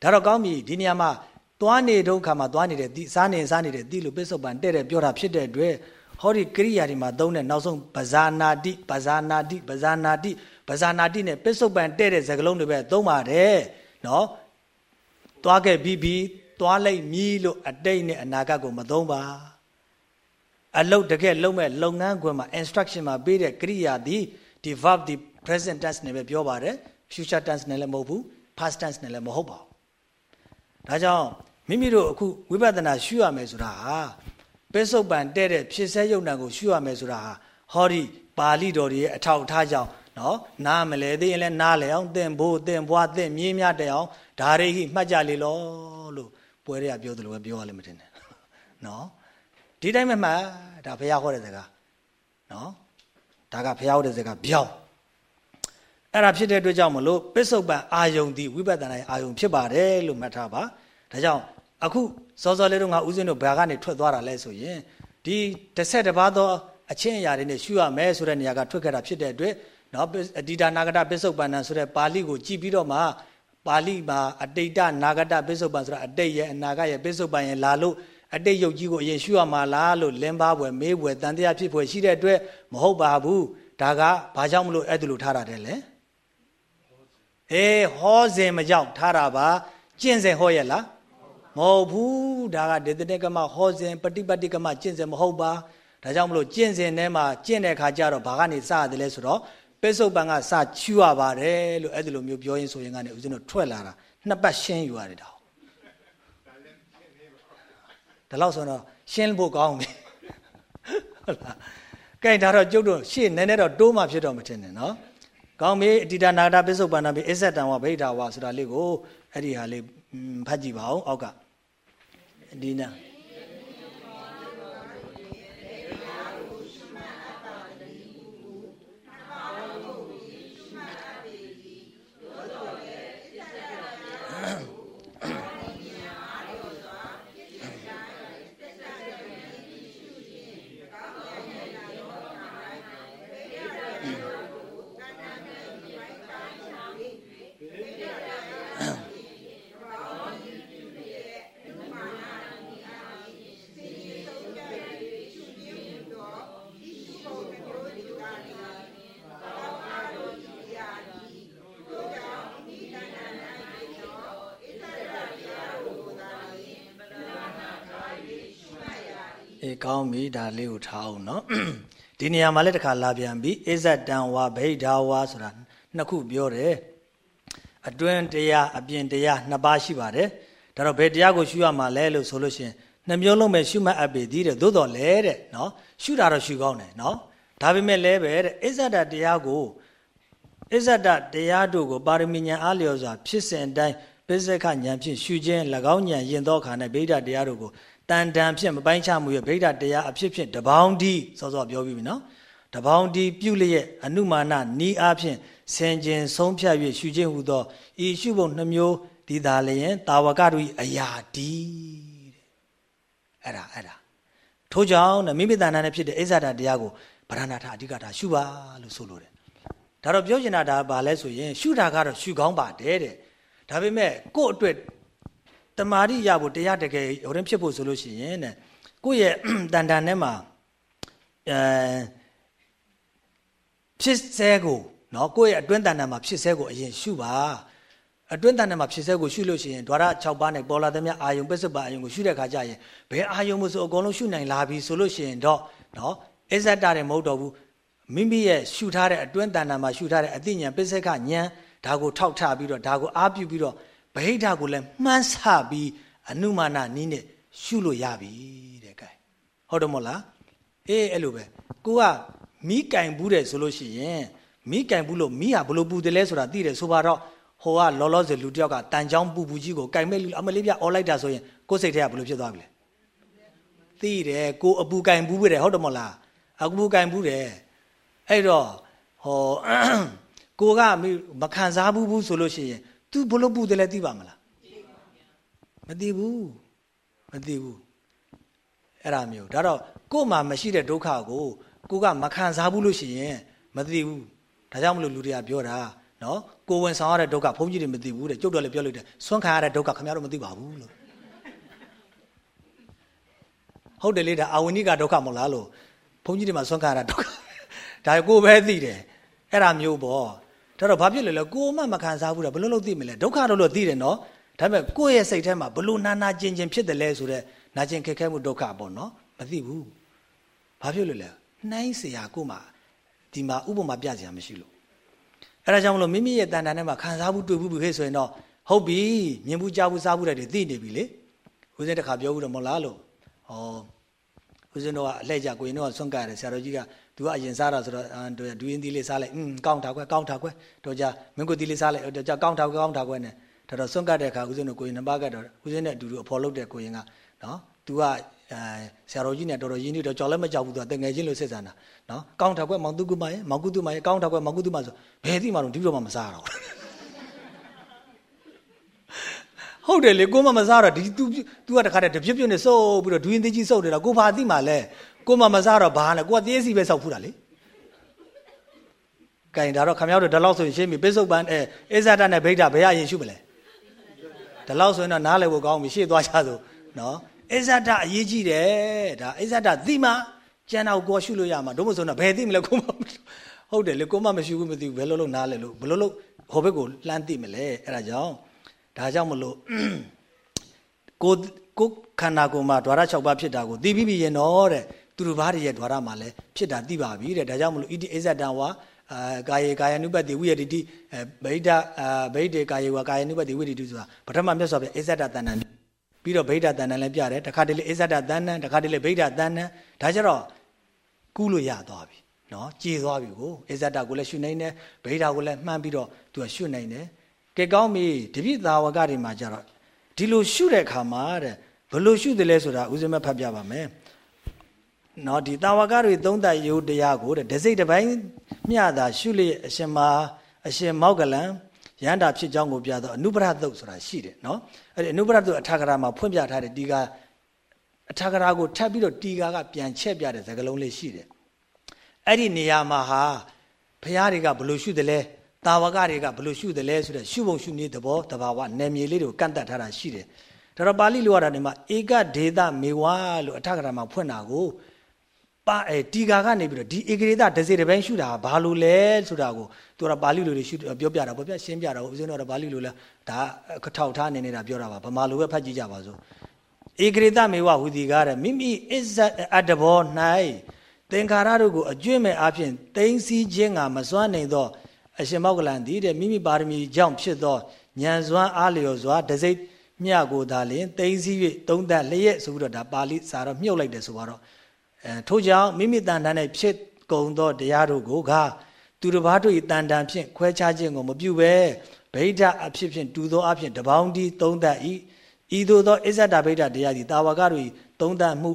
ဒါတော့ကောင်းပြီဒီနေရာမှာ သွားနေဒုက္ခမှာသွားနေတဲ့ဒီစားနေစားနေတဲ့ဒီလိုပစ္စုပန်တဲ့တဲ့ပြောတာဖြစ်တဲ့အတွက်ဟောဒီကရိယာတွေမှာသုံးတဲ့နောက်ဆုံးပဇာနာတိပဇာနာတိပဇာနာတိပဇာနာတိနဲ့ပစ္စုပန်တဲ့တဲ့စကားလုံးတွေပဲသုံးပါတယ်နော်သွားခဲ့ပြီးပြီးသွားလိုက်မြည်လို့အတိတ်နဲ့အနာဂတ်ကိုမသုံးပါအလုတ်တကယ်လုံးမဲ့လုပ်ငန်းခွင်မှာ instruction မှာပေးတဲ့ကရိယာဒီဒီ verb ဒီ present tense နဲ့ပဲပြောပါတယ် future tense နဲ့လည်းမဟုတ်ဘူး past tense နဲ့လည်းမဟုတ်ပါဘူး ဒါကြောင့်မိမိတို့အခုဝိပဿနာရှုရမယ်ဆိုတာဟာပစ္စုပန်တဲ့တဲ့ဖြစ်စေယုံနာကိုရှုရမယ်ဆိုတာဟာဟောဒီပါဠိတော်တွေရဲ့အထောက်အထားကြောင့်နော်နားမလဲသေးရင်လည်းနားလဲအောင်သင်ဖို့သင်ဘွားသင်မြင်းများတဲ့အောင်ဒါရိဟိမှတ်ကြလေလို့လို့ပွဲတွေကပြောသလိုပဲပြောရလိမ့်မတင်နဲ့နော်ဒဒီတိုင်းမှမှဒါဘုရားဟောတဲ့စကားနော်ဒါကဘုရားဟောတဲ့စကားပြောင်း အဲ့ဒါဖြစ်တဲ့အတွက်ကြောင့်မလို့ပစ္စုပန်အာယုံဒီဝိပဿနာရဲ့အာယုံဖြစ်ပါတယ်လို့မှတ်ထားပါဒါကြောင့်အခုစောစောလေးတော့ငါဥစဉ်တို့ဘယ်ကနေထွက်သွားတာလဲဆိုရင်ဒီတစ်ဆက်တစ်ပါးသောအချင်းအရာတွေနဲ့ရှုရမယ်ဆိုတဲ့နေရာကထွက်ခဲ့တာဖြစ်တဲ့အတွက်နော်အတိတာနာဂတပစ္စုပန်နံဆိုတဲ့ပါဠိကိုကြည်ပြီးတော့မှပါဠိမှာအတိတ်နာဂတပစ္စုပန်ဆိုတာအတိတ်ရဲ့အနာဂတ်ရဲ့ပစ္စုပန်ရဲ့လာလို့အတိတ်ယုတ်ကြီးကိုအရင်ရှုရမှာလားလို့လင်းပါပွဲမေးပွဲတန်တရားဖြစ်ပွဲရှိတဲ့အတွက်မဟုတ်ပါဘူးဒါကဘာကြောင့်မလို့အဲ့ဒါလို့ထားတာတဲ့လဲ အေးဟောစဉ်မကြောက်ထားတာပါကျင့်စဉ်ဟောရဲ့လားမဟုတ်ဘူးဒါကဒေသတေကမဟောစဉ်ပฏิပတ်တိကမကျင့်စဉ်မဟုတ်ပါဒါကြောင့်မလို့ကျင့်စဉ်ထဲမှာကျင့်တဲ့အခါကျတော့ဘာကနေစရတယ်လဲဆိုတော့ပိဿုပံကစချူရပါတယ်လို့အဲ့ဒီလိုမျိုးပြောရင်းဆိုရင်ကနေဦးဇင်းတို့ထွက်လာတာနှစ်ပတ်ရှင်းယူရတယ်တောင်ဒါလောက်ဆိုတော့ရှင်းဖို့ကောင်းပြီဟုတ်လားကဲဒါတော့ကျုပ်တို့ရှေ့နည်းနည်းတော့တိုးမှဖြစ်တော့မထင်နဲ့နော် ကောင်းပြီအတိတနာတာပိဿုပန္နပိအစ္ဆတံဝဗိဓာဝဆိုတာလေးကိုအဲ့ဒီဟာလေးဖတ်ကြည့်ပါဦးအောက်ကဒီနာ ကောင်းပြီဒါလေးကိုထားအောင်နော်ဒီနေရာမှာလည်းတစ်ခါလာပြန်ပြီအဇတံဝါဗိဓာဝါဆိုတာနှစ်ခုပြောတယ်အတွင်းတရားအပြင်တရားနှစ်ပါးရှိပါတယ်ဒါတော့ဘယ်တရားကိုရှုရမှာလဲလို့ဆိုလို့ရှိရင်နှမျိုးလုံးပဲရှုမှတ်အပ်ပြီဒီတဲ့သို့တော်လဲတဲ့နော်ရှုတာတော့ရှုကောင်းတယ်နော်ဒါပေမဲ့လဲပဲတဲ့အဇတတရားကိုအဇတတရားတို့ကိုပါရမီညာအားလျော်စွာဖြစ်စဉ်အတိုင်းပိစကဉာဏ်ဖြင့်ရှုခြင်း၎င်းဉာဏ်ရင်သောခါနဲ့ဗိဓာတရားတို့ကို တန်တန်ဖြင့်မပိုင်းခြားမှုရဲ့ဗိဓာတရားအဖြစ်ဖြင့်တပေါင်းဒီစောစောပြောပြီးပြီနော်တပေါင်းဒီပြုလျက်အနုမာနနီးအားဖြင့်ဆင်ကျင်ဆုံးဖြတ်၍ရှုခြင်းဟူသောဤရှုပုံနှမျိုးဒီသာလျင်တာဝကတို့၏အရာဒီတဲ့အဲ့ဒါအဲ့ဒါထို့ကြောင့်မိမိတဏ္ဍာနဲ့ဖြစ်တဲ့အိဇာတာတရားကိုဗရဏာထအဓိကထားရှုပါလို့ဆိုလိုတယ်ဒါတော့ပြောချင်တာဒါဘာလဲဆိုရင်ရှုတာကတော့ရှုကောင်းပါတယ်တဲ့ဒါပေမဲ့ကို့အတွက် တမာရိရဖို့တရားတကယ်ဟိုရင်ဖြစ်ဖို့ဆိုလို့ရှိရင်တဲ့ကိုယ့်ရဲ့တန်တန်ထဲမှာအဲဖြစ်စဲကိုနော်ကိုယ့်ရဲ့အတွင်းတန်တန်မှာဖြစ်စဲကိုအရင်ရှုပါအတွင်းတန်တန်မှာဖြစ်စဲကိုရှုလို့ရှိရင်ဒွါရ6ပါးနဲ့ပေါ်လာတဲ့မြအာယုံပစ္စုပန်အာယုံကိုရှုတဲ့အခါကျရင်ဘယ်အာယုံမို့ဆိုအကုန်လုံးရှုနိုင်လာပြီဆိုလို့ရှိရင်တော့နော်အစ္ဆတတယ်မဟုတ်တော့ဘူးမိမိရဲ့ရှုထားတဲ့အတွင်းတန်တန်မှာရှုထားတဲ့အသိဉာဏ်ပစ္စေကဉာဏ်ဒါကိုထောက်ထပြီးတော့ဒါကိုအားပြုပြီးတော့ ဗဟိတကိုလည်းမှန်းဆပြီးအနုမာနနီးနဲ့ရှုလို့ရပြီတဲ့ကဲဟုတ်တယ်မို့လားအေးအဲ့လိုပဲကိုကမိကင်ဘူးတယ်ဆိုလို့ရှိရင်မိကင်ဘူးလို့မိဟာဘလို့ပူတယ်လဲဆိုတာသိတယ်ဆိုပါတော့ဟိုကလောလောဆယ်လူတယောက်ကတန်ချောင်းပူပူကြီးကိုကင်မဲ့လူအမလေးပြအော်လိုက်တာဆိုရင်ကိုယ်စိတ်ထဲကဘလို့ဖြစ်သွားပြီလဲသိတယ်ကိုအပူကင်ဘူးပဲတယ်ဟုတ်တယ်မို့လားအပူကင်ဘူးတယ်အဲ့တော့ဟောကိုကမခံစားဘူးဘူးဆိုလို့ရှိရင် तू ဘလို့ပူတယ်လဲသိပါမလားမသိဘူးမသိဘူးအဲ့ဒါမျိုးဒါတော့ကို့မှာမရှိတဲ့ဒုက္ခကိုကိုကမခံစားဘူးလို့ရှိရင်မသိဘူးဒါကြောင့်မလို့လူတွေကပြောတာနော်ကိုဝင်ဆောင်ရတဲ့ဒုက္ခဘုန်းကြီးတွေမသိဘူးတဲ့ကျုပ်တော်လည်းပြောလို့တယ်ဆွမ်းခံရတဲ့ဒုက္ခခင်ဗျားတို့မသိပါဘူးလို့ဟုတ်တယ်လေဒါအာဝဏိကဒုက္ခမဟုတ်လားလို့ဘုန်းကြီးတွေမှာဆွမ်းခံရတာဒုက္ခဒါကိုပဲသိတယ်အဲ့ဒါမျိုးပေါ့ ဒါတော့ဘာဖြစ်လဲလဲကိုမှမခံစားဘူးတာဘလို့လို့သိမလဲဒုက္ခတော့လို့သိတယ်နော်ဒါပေမဲ့ကိုယ့်ရဲ့စိတ်ထဲမှာဘလို့နာနာကျင်ကျင်ဖြစ်တယ်လဲဆိုတော့နာကျင်ခက်ခဲမှုဒုက္ခပေါ့နော်မသိဘူးဘာဖြစ်လို့လဲနှိုင်းเสียကိုမှဒီမှာဥပမာပြเสียမရှိလို့အဲ့ဒါကြောင့်မလို့မိမိရဲ့တန်တန်ထဲမှာခံစားမှုတွေ့ဘူးပြီခေဆိုရင်တော့ဟုတ်ပြီမြင်ဘူးကြားဘူးစားဘူးတဲ့တွေသိနေပြီလေဦးဇင်းတခါပြောဘူးတော့မဟုတ်လားလို့ဟောဦးဇင်းတို့ကအလှည့်ကြကိုရင်တော့ဆွန့်ကရတယ်ဆရာတော်ကြီးက သူကအရင်စားတာဆိုတော့ဒူရင်သီးလေးစားလိုက်อืมကောင်းတာကွယ်ကောင်းတာကွယ်တော့ကြမင်းကိုသီးလေးစားလိုက်တော့ကြကောင်းတာကွယ်ကောင်းတာကွယ်နဲ့ဒါတော့ဆွန့်ကတဲ့အခါဦးဇင်းတို့ကိုရင်နှစ်ပါးကတော့ဦးဇင်းနဲ့အတူတူအဖော်လုပ်တဲ့ကိုရင်ကနော်သူကအဲ ဆရာတော်ကြီးနဲ့တော်တော်ရင်းနေတော့ကြော်လည်းမကြောက်ဘူးသူကတငယ်ချင်းလို့စစ်စံတာနော်ကောင်းထောက်ကွက်မောင်သူကုမရဲ့မောင်ကုတုမရဲ့ကောင်းထောက်ကွက်မောင်ကုတုမဆိုဘယ်သိမှတော့ဒီလိုမှမစားတော့ဟုတ်တယ်လေကိုမမစားတော့ဒီ तू तू ကတခါတည်းတပြစ်ပြစ်နဲ့စုပ်ပြီးတော့ဒူရင်သေးကြီးစုပ်နေတာကိုဘာသိမှလဲ ကိုမမစားတော့ဘာလဲကိုကသေးစီပဲစောက်ဖူးတာလေကင်ဒါတော့ခမရောက်တော့ဒီလောက်ဆိုရင်ရှင်းပြီပိစုတ်ပန်းအဲအိဇာတနဲ့ဗိဒ္ဓဘယ်ရရင်ရှုမလဲဒီလောက်ဆိုရင်တော့နားလည်ဖို့ကောင်းပြီရှေ့သွားချဆိုနော်အိဇာတအရေးကြီးတယ်ဒါအိဇာတသိမှကျန်တော့ကိုရှုလို့ရမှာတို့မဆိုတော့ဘယ်သိမလဲကိုမဟုတ်တယ်လေကိုမမရှိဘူးမသိဘူးဘယ်လိုလုပ်နားလဲလို့ဘယ်လိုလုပ်ဟိုဘက်ကိုလှမ်းသိမလဲအဲ့ဒါကြောင့်ဒါကြောင့်မလို့ကိုကိုခန္ဓာကိုယ်မှာဓာရ6ပါးဖြစ်တာကိုသိပြီးပြီရင်တော့တဲ့ သူတို့ဘာတွေရဲ့ဓာရမှာလဲဖြစ်တာသိပါပြီတဲ့ဒါကြောင့်မလို့ဣတိအိဇတံဝါအာကာယေကာယ ानु ပတ္တိဝိယတိတိဗိဒ္ဓအာဗိဒ္ဓေကာယေဝါကာယ ानु ပတ္တိဝိယတိဆိုတာပထမမြတ်စွာဘုရားအိဇတတဏ္ဏပြီးတော့ဗိဒ္ဓတဏ္ဏလည်းပြတယ်တခါတလေအိဇတတဏ္ဏတခါတလေဗိဒ္ဓတဏ္ဏဒါကြတော့ကူးလို့ရသွားပြီနော်ကြည်သွားပြီကိုအိဇတကိုလည်းရှုနိုင်တယ်ဗိဒ္ဓကိုလည်းမှန်းပြီးတော့သူကရှုနိုင်တယ်ကဲကောင်းပြီတပိသာဝကတွေမှာကြတော့ဒီလိုရှုတဲ့အခါမှာတဲ့ဘလို့ရှုတယ်လဲဆိုတာဦးဇင်းမဖတ်ပြပါမယ် နော်ဒီတာဝကတွေသုံးသပ်ယုတ်တရားကိုတဲ့ဒစိတ်တစ်ပိုင်းမျှတာရှုလျက်အရှင်မာအရှင်မောက်ကလံရန္တာဖြစ်ကြောင်းကိုပြတော့အနုပရသုတ်ဆိုတာရှိတယ်နော်အဲ့ဒီအနုပရသုတ်အထာဂရမှာဖွင့်ပြထားတဲ့ဒီကအထာဂရကိုထပ်ပြီးတော့တီကာကပြန်ချက်ပြတဲ့သကလုံးလေးရှိတယ်အဲ့ဒီနေရာမှာဟာဘုရားတွေကဘလို့ရှုတယ်လဲတာဝကတွေကဘလို့ရှုတယ်လဲဆိုတော့ရှုပုံရှုနည်းသဘောတဘာဝနယ်မြေလေးတွေကိုကန့်တတ်ထားတာရှိတယ်ဒါတော့ပါဠိလိုရတာဒီမှာဧကဒေသမေဝလို့အထကရာမှာဖွင့်တာကို ပါအဲတီကာကနေပြီးတော့ဒီဧကရေသဒစေတပိုင်းရှုတာဘာလို့လဲဆိုတာကိုသူကပါဠိလိုတွေရှုပြောပြတာပေါ့ဗျရှင်းပြတာပေါ့ဦးဇင်းတို့ကပါဠိလိုလဲဒါကထောက်ထားနေနေတာပြောတာပါဗမာလိုပဲဖတ်ကြည့်ကြပါစို့ဧကရေသမေဝဟူဒီကားတဲ့မိမိအစ္ဆအတ္တဘော၌သင်္ခါရတို့ကိုအကျွင့်မဲ့အဖြစ်သိမ့်စီခြင်းကမစွမ်းနိုင်သောအရှင်မောက္ကလန်သည်တဲ့မိမိပါရမီကြောင့်ဖြစ်သောဉာဏ်စွမ်းအားလျော်စွာတစိတ်မြကိုသာလျင်သိသိ၍သုံးသပ်လျက်ဆိုပြီးတော့ဒါပါဠိစာတော့မြုပ်လိုက်တယ်ဆိုတော့အဲ ထို့ကြောင့်မိမိတန်တန်၌ဖြစ်ကုန်သောတရားတို့ကိုကသူတစ်ပါးတို့၏တန်တန်ဖြင့်ခွဲခြားခြင်းကိုမပြုဘဲဗိဓာအဖြစ်ဖြင့်တူသောအဖြစ်တပေါင်းဒီသုံးသပ်၏ဤသို့သောအစ္ဆဒဗိဓာတရားသည်တာဝကတို့၏သုံးသပ်မှု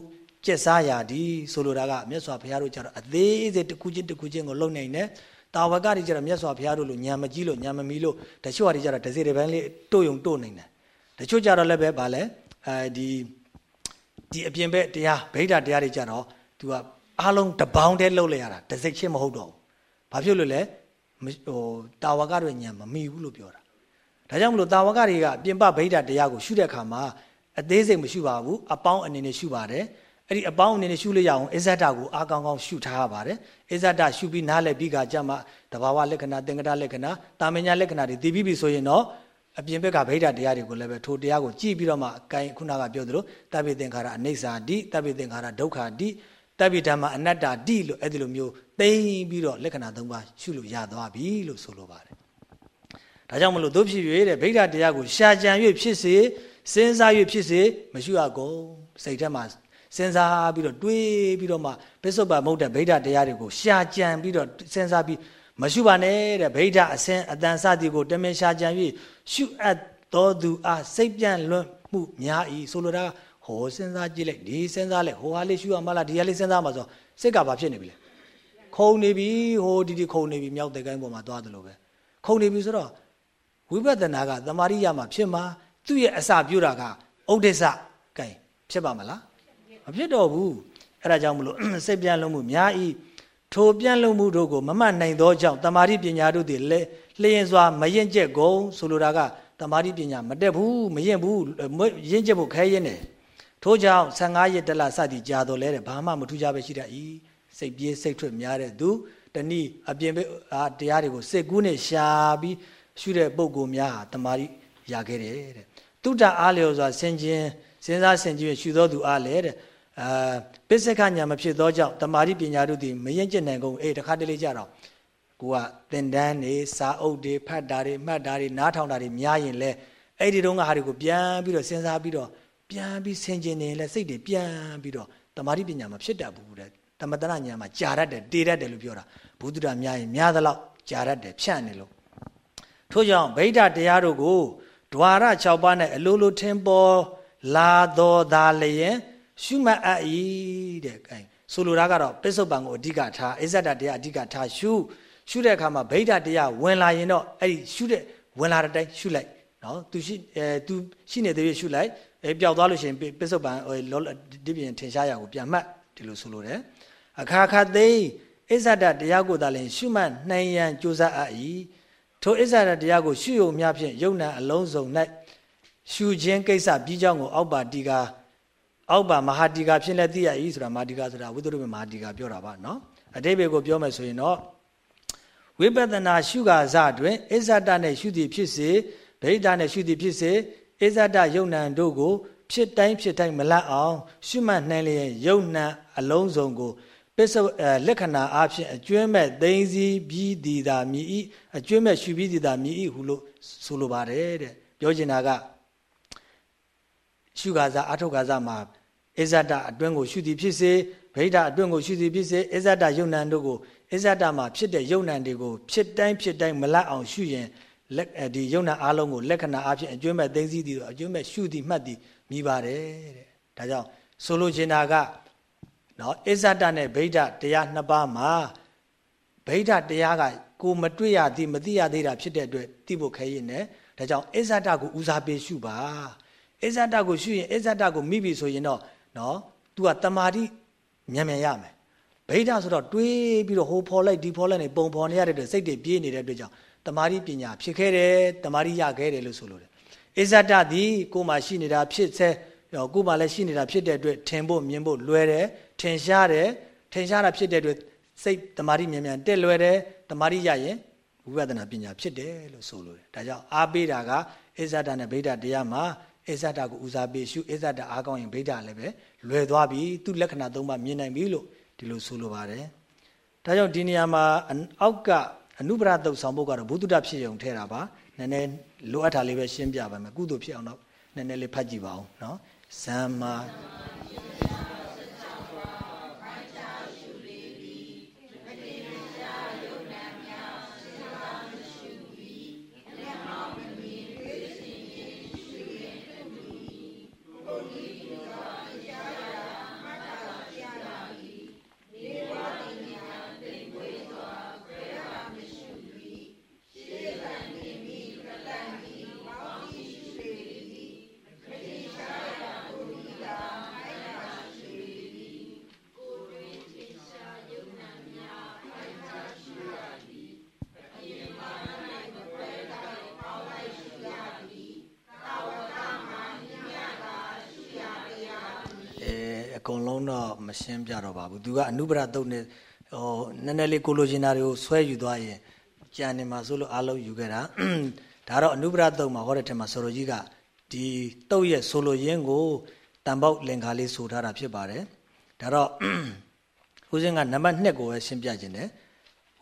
ကျက်စားရာသည်ဆိုလိုတာကမြတ်စွာဘုရားတို့ကျတော့အသေးစိတ်တစ်ခုချင်းတစ်ခုချင်းကိုလုံနိုင်တယ်တာဝကတွေကျတော့မြတ်စွာဘုရားတို့လိုညာမကြီးလို့ညာမမီလို့တချို့ဟာတွေကျတော့ဒစေတပန်းလေးတို့ယုံတို့နိုင်တယ်တချို့ကြတော့လည်းပဲဗာလဲအဲဒီဒီအပြင်ဘက်တရားဗိဓာတရားတွေကြတော့ तू ကအားလုံးတပေါင်းတည်းလှုပ်လိုက်ရတာဒစိတ်ချင်းမဟုတ်တော့ဘူးဘာဖြစ်လို့လဲဟိုတာဝကတွေညာမမီဘူးလို့ပြောတာဒါကြောင့်မလို့တာဝကတွေကပြင်ပဗိဓာတရားကိုရှုတဲ့အခါမှာအသေးစိတ်မရှုပါဘူးအပေါင်းအနေနဲ့ရှုပါတယ်အဲ့ဒီအပေါင်းအနေနဲ့ရှုလို့ရအောင်အစ္ဆဒကိုအားကောင်းကောင်းရှုထားရပါတယ်အစ္ဆဒရှုပြီးနားလည်ပြီးကကြမှာတဘာဝလက္ခဏာသင်္ကတလက္ခဏာတာမညာလက္ခဏာတွေသိပြီးပြီဆိုရင်တော့အပြင်ဘက်ကဗိဓာတရားတွေကိုလည်းပဲထိုတရားကိုကြည့်ပြီးတော့မှအကိုင်ခုနကပြောသလိုတပိသင်္ခါရအနိစ္စတိတပိသင်္ခါရဒုက္ခတိ တပိဓမ္မအနတ္တတိလို့အဲ့ဒီလိုမျိုးသိပြီးတော့လက္ခဏာ၃ပါးရှုလို့ရသွားပြီလို့ဆိုလိုပါတယ်ဒါကြောင့်မလို့တို့ဖြစ်၍တဲ့ဗိဓာတရားကိုရှာကြံ၍ဖြစ်စေစဉ်းစား၍ဖြစ်စေမရှုရကုန်စိတ်ထဲမှာစဉ်းစားပြီးတော့တွေးပြီးတော့မှပစ္စုပ္ပန်မဟုတ်တဲ့ဗိဓာတရားတွေကိုရှာကြံပြီးတော့စဉ်းစားပြီးမရှုပါနဲ့တဲ့ဗိဓာအစင်အတန်စသည်ကိုတမင်ရှာကြံ၍ရှုအပ်တော်သူအားစိတ်ပြန့်လွတ်မှုများ၏ဆိုလိုတာ ဟောစဉ်းစားကြည့်လိုက်ဒီစဉ်းစားလိုက်ဟိုဟာလေးရှုရမလားဒီဟာလေးစဉ်းစားမှာဆိုစိတ်ကဘာဖြစ်နေပြီလဲခုံနေပြီဟိုဒီဒီခုံနေပြီမြောက်တဲ့ကိုင်းပေါ်မှာသွားတယ်လို့ပဲခုံနေပြီဆိုတော့ဝိပဿနာကသမာရိယမှာဖြစ်မှာသူ့ရဲ့အစပြုတာကဥဒိစ္စကဲဖြစ်ပါမလားမဖြစ်တော့ဘူးအဲ့ဒါကြောင့်မလို့စိတ်ပြန့်လွတ်မှုများ၏ထိုပြန့်လွတ်မှုတို့ကိုမမှတ်နိုင်သောကြောင့်တမာတိပညာတို့သည်လဲလျင်စွာမရင်ကျက်ကုန်ဆိုလိုတာကတမာတိပညာမတက်ဘူးမရင်ဘူးရင့်ကျက်ဖို့ခဲရင်တယ် ထို့ကြောင့်15ရက်တလစသည်ကြာတော်လဲတဲ့ဘာမှမထူးခြားပဲရှိတတ်၏စိတ်ပြေးစိတ်ထွက်များတဲ့သူတနည်းအပြင်ဘက်တရားတွေကိုစိတ်ကူးနဲ့ရှာပြီးရှုတဲ့ပုံကိုများဟာတမာတိရခဲ့တယ်တဲ့တုဒ္ဒအားလျော်စွာဆင်ခြင်စဉ်းစားဆင်ခြင်ရှုသောသူအားလည်းတဲ့အာပစ္စကညာမဖြစ်သောကြောင့်တမာတိပညာတို့သည်မရင်ကျက်နိုင်ကုန်အေးတခါတလေကြတော့ကိုကသင်တန်းနေစာအုပ်တွေဖတ်တာတွေမှတ်တာတွေနားထောင်တာတွေများရင်လဲအဲ့ဒီတုန်းကဟာတွေကိုပြန်ပြီးတော့စဉ်းစားပြီးတော့ ပြန်ပြီးဆင်ခြင်နေလဲစိတ်တွေပြန်ပြီးတော့တမာတိပညာမဖြစ်တတ်ဘူးတဲ့တမတရညာမှာကြာတတ်တယ်တေတတ်တယ်လို့ပြောတာဘုဒ္ဓတာများရင်များသလောက်ကြာတတ်တယ်ဖြန့်နေလို့ထို့ကြောင့်ဗိဓာတရားတို့ကိုဒွါရ6ပါး၌အလိုလိုထင်ပေါ်လာတော်သာလျင်ရှုမှတ်အပ်၏တဲ့အဲဆိုလိုတာကတော့ပစ္စုပန်ကိုအဓိကထားအစ္ဆဒတရားအဓိကထားရှုရှုတဲ့အခါမှာဗိဓာတရားဝင်လာရင်တော့အဲ့ဒီရှုတဲ့ဝင်လာတဲ့တိုင်းရှုလိုက်နော်သူရှိအဲသူရှိနေတဲ့ရရှုလိုက် အဲပျောက်သွားလို့ရှိရင်ပစ္စုပန်ဒီပြင်ထင်ရှားရကိုပြန်မှတ်ဒီလိုဆိုလိုတယ်အခါခါသိအစ္ဆဒတရားကိုသာလင်ရှုမှတ်နိုင်ရန်ကြိုးစားအပ်၏ထိုအစ္ဆဒတရားကိုရှုယုံများဖြင့်ယုံနာအလုံးစုံ၌ရှုခြင်းကိစ္စပြီးကြောင်းကိုအောက်ပါတီကာအောက်ပါမဟာတီကာဖြစ်လက်သိရ၏ဆိုတာမဟာတီကာဆိုတာဝိသုဒ္ဓမဟာတီကာပြောတာပါနော်အတိပ္ပယ်ကိုပြောမယ်ဆိုရင်တော့ဝိပဿနာရှုကာစတွင်အစ္ဆဒနဲ့ရှုသည်ဖြစ်စေဗိဓာနဲ့ရှုသည်ဖြစ်စေ အစ္ဆဒယုံနံတို့ကို ဖြစ်တိုင်းဖြစ်တိုင်းမလတ်အောင် ရှုမှတ်နိုင်လျင်ယုံနံအလုံးစုံကိုပစ္စုလက္ခဏာအဖြစ်အကျွမ်းမဲ့သိသိပြီးဒီသာမြည်ဤအကျွမ်းမဲ့ရှုပြီးဒီသာမြည်ဤဟုလို့ဆိုလိုပါတယ်တဲ့ပြောချင်တာကရှုကာစာအထုကာစာမှာအစ္ဆဒအတွင်းကိုရှုသည်ဖြစ်စေဗိဓာအတွင်းကိုရှုသည်ဖြစ်စေအစ္ဆဒယုံနံတို့ကိုအစ္ဆဒမှာဖြစ်တဲ့ယုံနံတွေကိုဖြစ်တိုင်းဖြစ်တိုင်းမလတ်အောင်ရှုရင် လက်ဒီယုံနာအားလုံးကိုလက္ခဏာအဖြစ်အကျွမ်းမဲ့သိသိသည်အကျွမ်းမဲ့ရှုသည်မှတ်သည်မိပါတယ်တဲ့ဒါကြောင့်ဆိုလိုချင်တာကနော်အစ္ဆဒနဲ့ဗိဓာတရားနှစ်ပါးမှာဗိဓာတရားကကိုမတွေ့ရသည်မသိရသေးတာဖြစ်တဲ့အတွက်သိဖို့ခဲရင်နဲ့ဒါကြောင့်အစ္ဆဒကိုဦးစားပေးရှုပါအစ္ဆဒကိုရှုရင်အစ္ဆဒကိုမိပြီဆိုရင်တော့နော် तू ကတမာတိမြန်မြန်ရမယ်ဗိဓာဆိုတော့တွေးပြီးတော့ဟိုဖော်လိုက်ဒီဖော်လိုက်နေပုံဖော်နေရတဲ့အတွက်စိတ်တွေပြေးနေတဲ့အတွက်ကြောင့် တမာတိပညာဖြစ်ခဲ့တယ်တမာတိရခဲ့တယ်လို့ဆိုလိုတယ်အစ္ဆဒသည်ကိုယ်မှာရှိနေတာဖြစ်စေကိုယ်မှာလည်းရှိနေတာဖြစ်တဲ့အတွက်ထင်ဖို့မြင်ဖို့လွယ်တယ်ထင်ရှားတယ်ထင်ရှားတာဖြစ်တဲ့အတွက်စိတ်တမာတိမြန်မြန်တက်လွယ်တယ်တမာတိရရင်ဝိပဿနာပညာဖြစ်တယ်လို့ဆိုလိုတယ်ဒါကြောင့်အားပေးတာကအစ္ဆဒနဲ့ဗိဓာတရားမှာအစ္ဆဒကိုဦးစားပေးရှုအစ္ဆဒအားကောင်းရင်ဗိဓာလည်းပဲလွယ်သွားပြီသူလက္ခဏာသုံးပါမြင်နိုင်ပြီလို့ဒီလိုဆိုလိုပါတယ်ဒါကြောင့်ဒီနေရာမှာအောက်က အနုပရတုတ်ဆောင်ဖို့ကတော့ဘုဒ္ဓဖြစ်ရုံထဲတာပါနည်းနည်းလိုအပ်တာလေးပဲရှင်းပြပါမယ်ကုသိုလ်ဖြစ်အောင်တော့နည်းနည်းလေးဖတ်ကြည့်ပါဦးเนาะဇမ္မာ ရှင်းပြတော့ပါဘူးသူကအနုပရတုတ်နဲ့ဟိုနည်းနည်းလေးကိုလိုချင်တာတွေကိုဆွဲယူသွားရင်ကြံနေမှာဆိုလို့အားလုံးယူခဲ့တာဒါတော့အနုပရတုတ်မှာဟောတဲ့ထက်မှာဆိုလိုကြီးကဒီတုတ်ရဲ့ဆိုလိုရင်းကိုတန်ပေါက်လင်္ကာလေးဆိုထားတာဖြစ်ပါတယ်ဒါတော့ဦးစင်းကနံပါတ်2ကိုပဲရှင်းပြခြင်းတယ်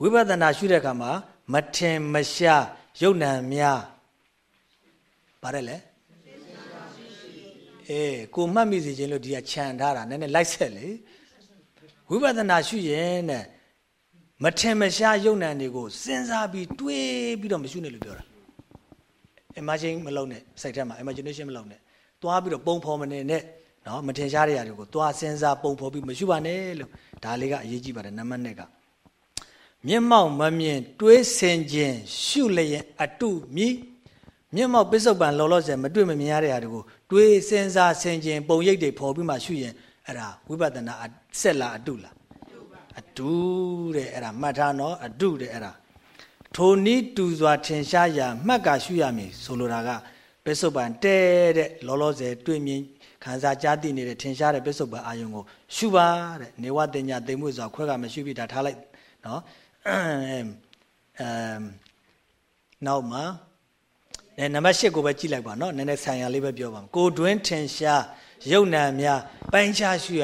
ဝိပဿနာရှုတဲ့အခါမှာမထင်မရှားယုတ်နံများပါတယ်လေအေးကိုမှတ်မိစေခြင်းလို့ဒီကခြံထားတာနည်းနည်းလိုက်ဆက်လေ ဝိပဿနာရှုရင်တဲ့မထင်မရှားယုံနံတွေကိုစဉ်းစားပြီးတွေးပြီးတော့မရှုနဲ့လို့ပြောတာ imagine မလုပ်နဲ့စိတ်ထဲမှာ imagination မလုပ်နဲ့သွားပြီးတော့ပုံဖော်မနေနဲ့နော်မထင်ရှားတဲ့ຢာတွေကိုသွားစဉ်းစားပုံဖော်ပြီးမရှုပါနဲ့လို့ဒါလေးကအရေးကြီးပါတယ်နံပါတ်1ကမျက်မှောက်မမြင်တွေးဆင်ခြင်းရှုလျင်အတုမြည်မျက်မှောက်ပစ္စုပန်လောလောဆယ်မတွေ့မမြင်ရတဲ့ဟာတွေကိုတွေးစဉ်းစားဆင်ခြင်ပုံရိပ်တွေပေါ်ပြီးမှရှုရင်အဲ့ဒါဝိပဿနာ ဆက်လာအတုလားအတုတဲ့အဲ့ဒါမှတ်ထားနော်အတုတဲ့အဲ့ဒါထိုနည်းတူစွာထင်ရှားရာမှတ်ကာရှုရမည်ဆိုလိုတာကပစ္စုပန်တဲတဲ့လောလောဆယ်တွေ့မြင်ခံစားကြားသိနေတဲ့ထင်ရှားတဲ့ပစ္စုပန်အာယုံကိုရှုပါတဲ့နေဝတင်ညာသိမှုဆိုတာခွဲကမရှုပြီးဒါထားလိုက်နော်အမ်နောက်မှာအဲနံပါတ်၈ကိုပဲကြည့်လိုက်ပါနော်နည်းနည်းဆိုင်ရာလေးပဲပြောပါမယ်ကိုတွင်းထင်ရှားယုတ်နံများပိုင်းခြားရှုရ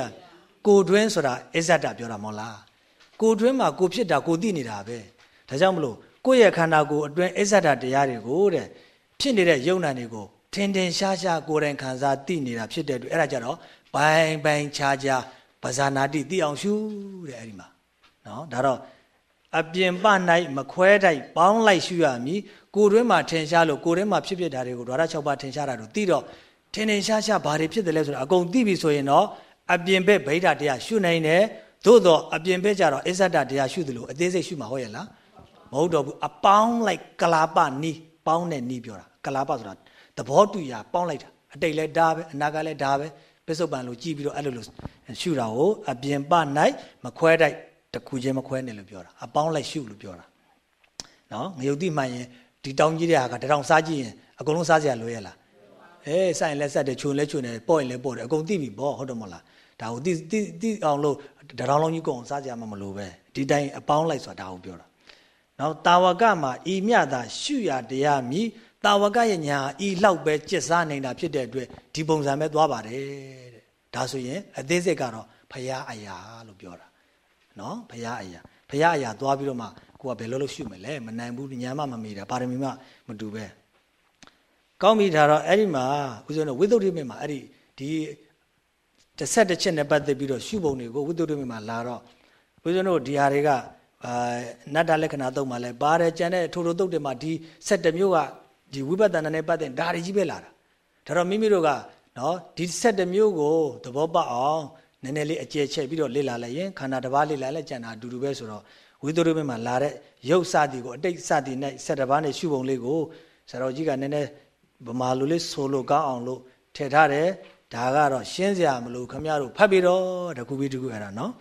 ကိုတွင်းဆိုတာအစ္ဆဒပြောတာမဟုတ်လားကိုတွင်းမှာကိုဖြစ်တာကိုသိနေတာပဲဒါကြောင့်မလို့ကိုယ့်ရဲ့ခန္ဓာကိုယ်အတွင်းအစ္ဆဒတရားတွေကိုတဲ့ဖြစ်နေတဲ့ယုတ်နံတွေကိုထင်ထင်ရှားရှားကိုယ်တိုင်ခံစားသိနေတာဖြစ်တဲ့အတွက်အဲ့ဒါကြတော့ဘိုင်ဘိုင်ခြားခြားဗဇာနာတိသိအောင်ရှုတဲ့အဲ့ဒီမှာနော်ဒါတော့အပြင်ပ၌မခွဲတိုက်ပေါင်းလိုက်ရှုရမည်ကိုယ်တွင်းမှာထင်ရှားလို့ကိုယ်ထဲမှာဖြစ်ဖြစ်တာတွေကိုဓာတ်6ပါးထင်ရှားတာတို့သိတော့ထင်ထင်ရှားရှားဘာတွေဖြစ်တယ်လဲဆိုတာအကုန်သိပြီဆိုရင်တော့ အပြင်ဘက်ဗိဓာတရားရှုနိုင်တယ်သို့တော့အပြင်ဘက်ကျတော့အစ္ဆဒတရားရှုသလိုအသေးစိတ်ရှုမှာဟုတ်ရဲ့လားမဟုတ်တော့ဘူးအပေါင်းလိုက်ကလာပနီးပေါင်းတဲ့နီးပြောတာကလာပဆိုတာသဘောတူရာပေါင်းလိုက်တာအတိတ်လဲဒါပဲအနာကလည်းဒါပဲပစ္စုပန်လို့ကြည်ပြီးတော့အဲ့လိုလိုရှုတာကိုအပြင်ပ၌မခွဲတိုက်တခုချင်းမခွဲနဲ့လို့ပြောတာအပေါင်းလိုက်ရှုလို့ပြောတာနော်ငရုတ်တိမှန်ရင်ဒီတောင်းကြီးတဲ့ဟာကတထောင်စားကြည့်ရင်အကုန်လုံးစားစရာလိုရလားအေးဆိုင်လက်ဆက်တယ်ချုံလဲချုံတယ်ပေါ့ရင်လဲပေါ့တယ်အကုန်သိပြီပေါ့ဟုတ်တယ်မဟုတ်လား ဒါကိုတိတိတိအောင်လို့တထောင်လုံးကြီးကုန်စားစရာမမလိုပဲဒီတိုင်းအပေါင်းလိုက်ဆိုတာဒါကိုပြောတာနော်တာဝကမှာဤမြတာရှုရတရားမြည်တာဝကရဲ့ညာဤလောက်ပဲจิตစားနေတာဖြစ်တဲ့အတွက်ဒီပုံစံပဲသွားပါတယ်တဲ့ဒါဆိုရင်အသေးစိတ်ကတော့ဖရာအရာလို့ပြောတာနော်ဖရာအရာဖရာအရာသွားပြီးတော့မှကိုကဘယ်လိုလုပ်ရှုမလဲမနိုင်ဘူးညာမှမမေးတာပါရမီမှမတူပဲကောင်းပြီဒါတော့အဲ့ဒီမှာဦးဇင်းတို့ဝိသုဒ္ဓိမေမှာအဲ့ဒီဒီ တစ်ဆက်တစ်ချက်နဲ့ပတ်သက်ပြီးတော့ရှုပုံတွေကိုဝိသုဒ္ဓိမေမှာလာတော့ဦးဇင်းတို့ဒီဟာတွေကအာနတ္တလက္ခဏာသုံးမှာလဲပါတယ်ကြံတဲ့ထိုထိုတုတ်တွေမှာဒီဆက်တစ်မျိုးကဒီဝိပဿနာနဲ့ပတ်သက်ဒါတွေကြီးပဲလာတာဒါတော့မိမိတို့ကနော်ဒီဆက်တစ်မျိုးကိုသဘောပေါက်အောင်နည်းနည်းလေးအကျယ်ချက်ပြီးတော့လေ့လာလိုက်ရင်ခန္ဓာတစ်ပါးလေ့လာလိုက်ကြံတာအတူတူပဲဆိုတော့ဝိသုဒ္ဓိမေမှာလာတဲ့ရုပ်စသည်ကိုအတိတ်စသည်နဲ့ဆက်တစ်ပါးနဲ့ရှုပုံလေးကိုဆရာတော်ကြီးကနည်းနည်းဗမာလူလေးဆိုလို့ကောင်းအောင်လို့ထည့်ထားတယ် ဒါကတော့ရှင်းစရာမလိုခမရတို့ဖတ်ပြီးတော့တခုပြီးတခုအဲ့ဒါနော်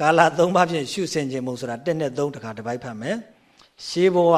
ကာလ၃ပါးဖြင့်ရှုစင်ခြင်းမဟုတ်ဆိုတာတက်နဲ့၃တခါတစ်ပိုက်ဖတ်မယ်ရှေးဘဝ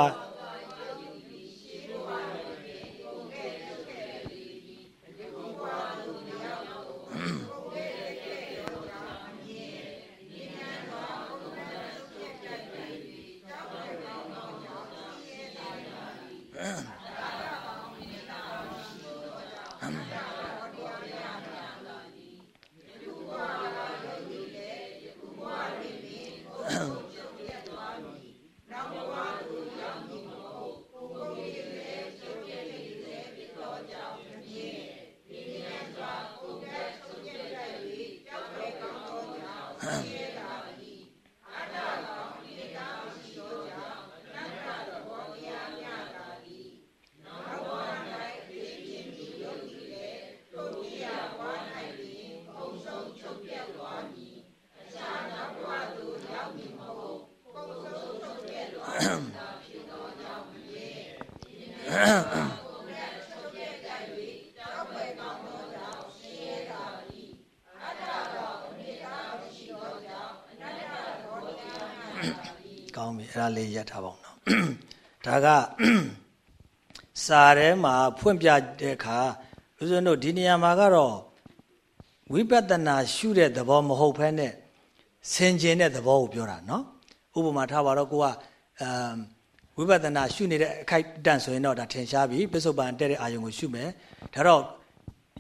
လေးရပ်ထားပါအောင်နော်ဒါကစာထဲမှာဖွင့်ပြတဲ့အခါဦးဇင်းတို့ဒီနေရာမှာကတော့ဝိပဿနာရှုတဲ့သဘောမဟုတ်ဘဲနဲ့ဆင်ခြင်တဲ့သဘောကိုပြောတာနော်ဥပမာထားပါတော့ကိုကအမ်ဝိပဿနာရှုနေတဲ့အခိုက်အတန့်ဆိုရင်တော့ဒါထင်ရှားပြီပစ္စုပန်တဲ့တဲ့အာယုံကိုရှုမယ်ဒါတော့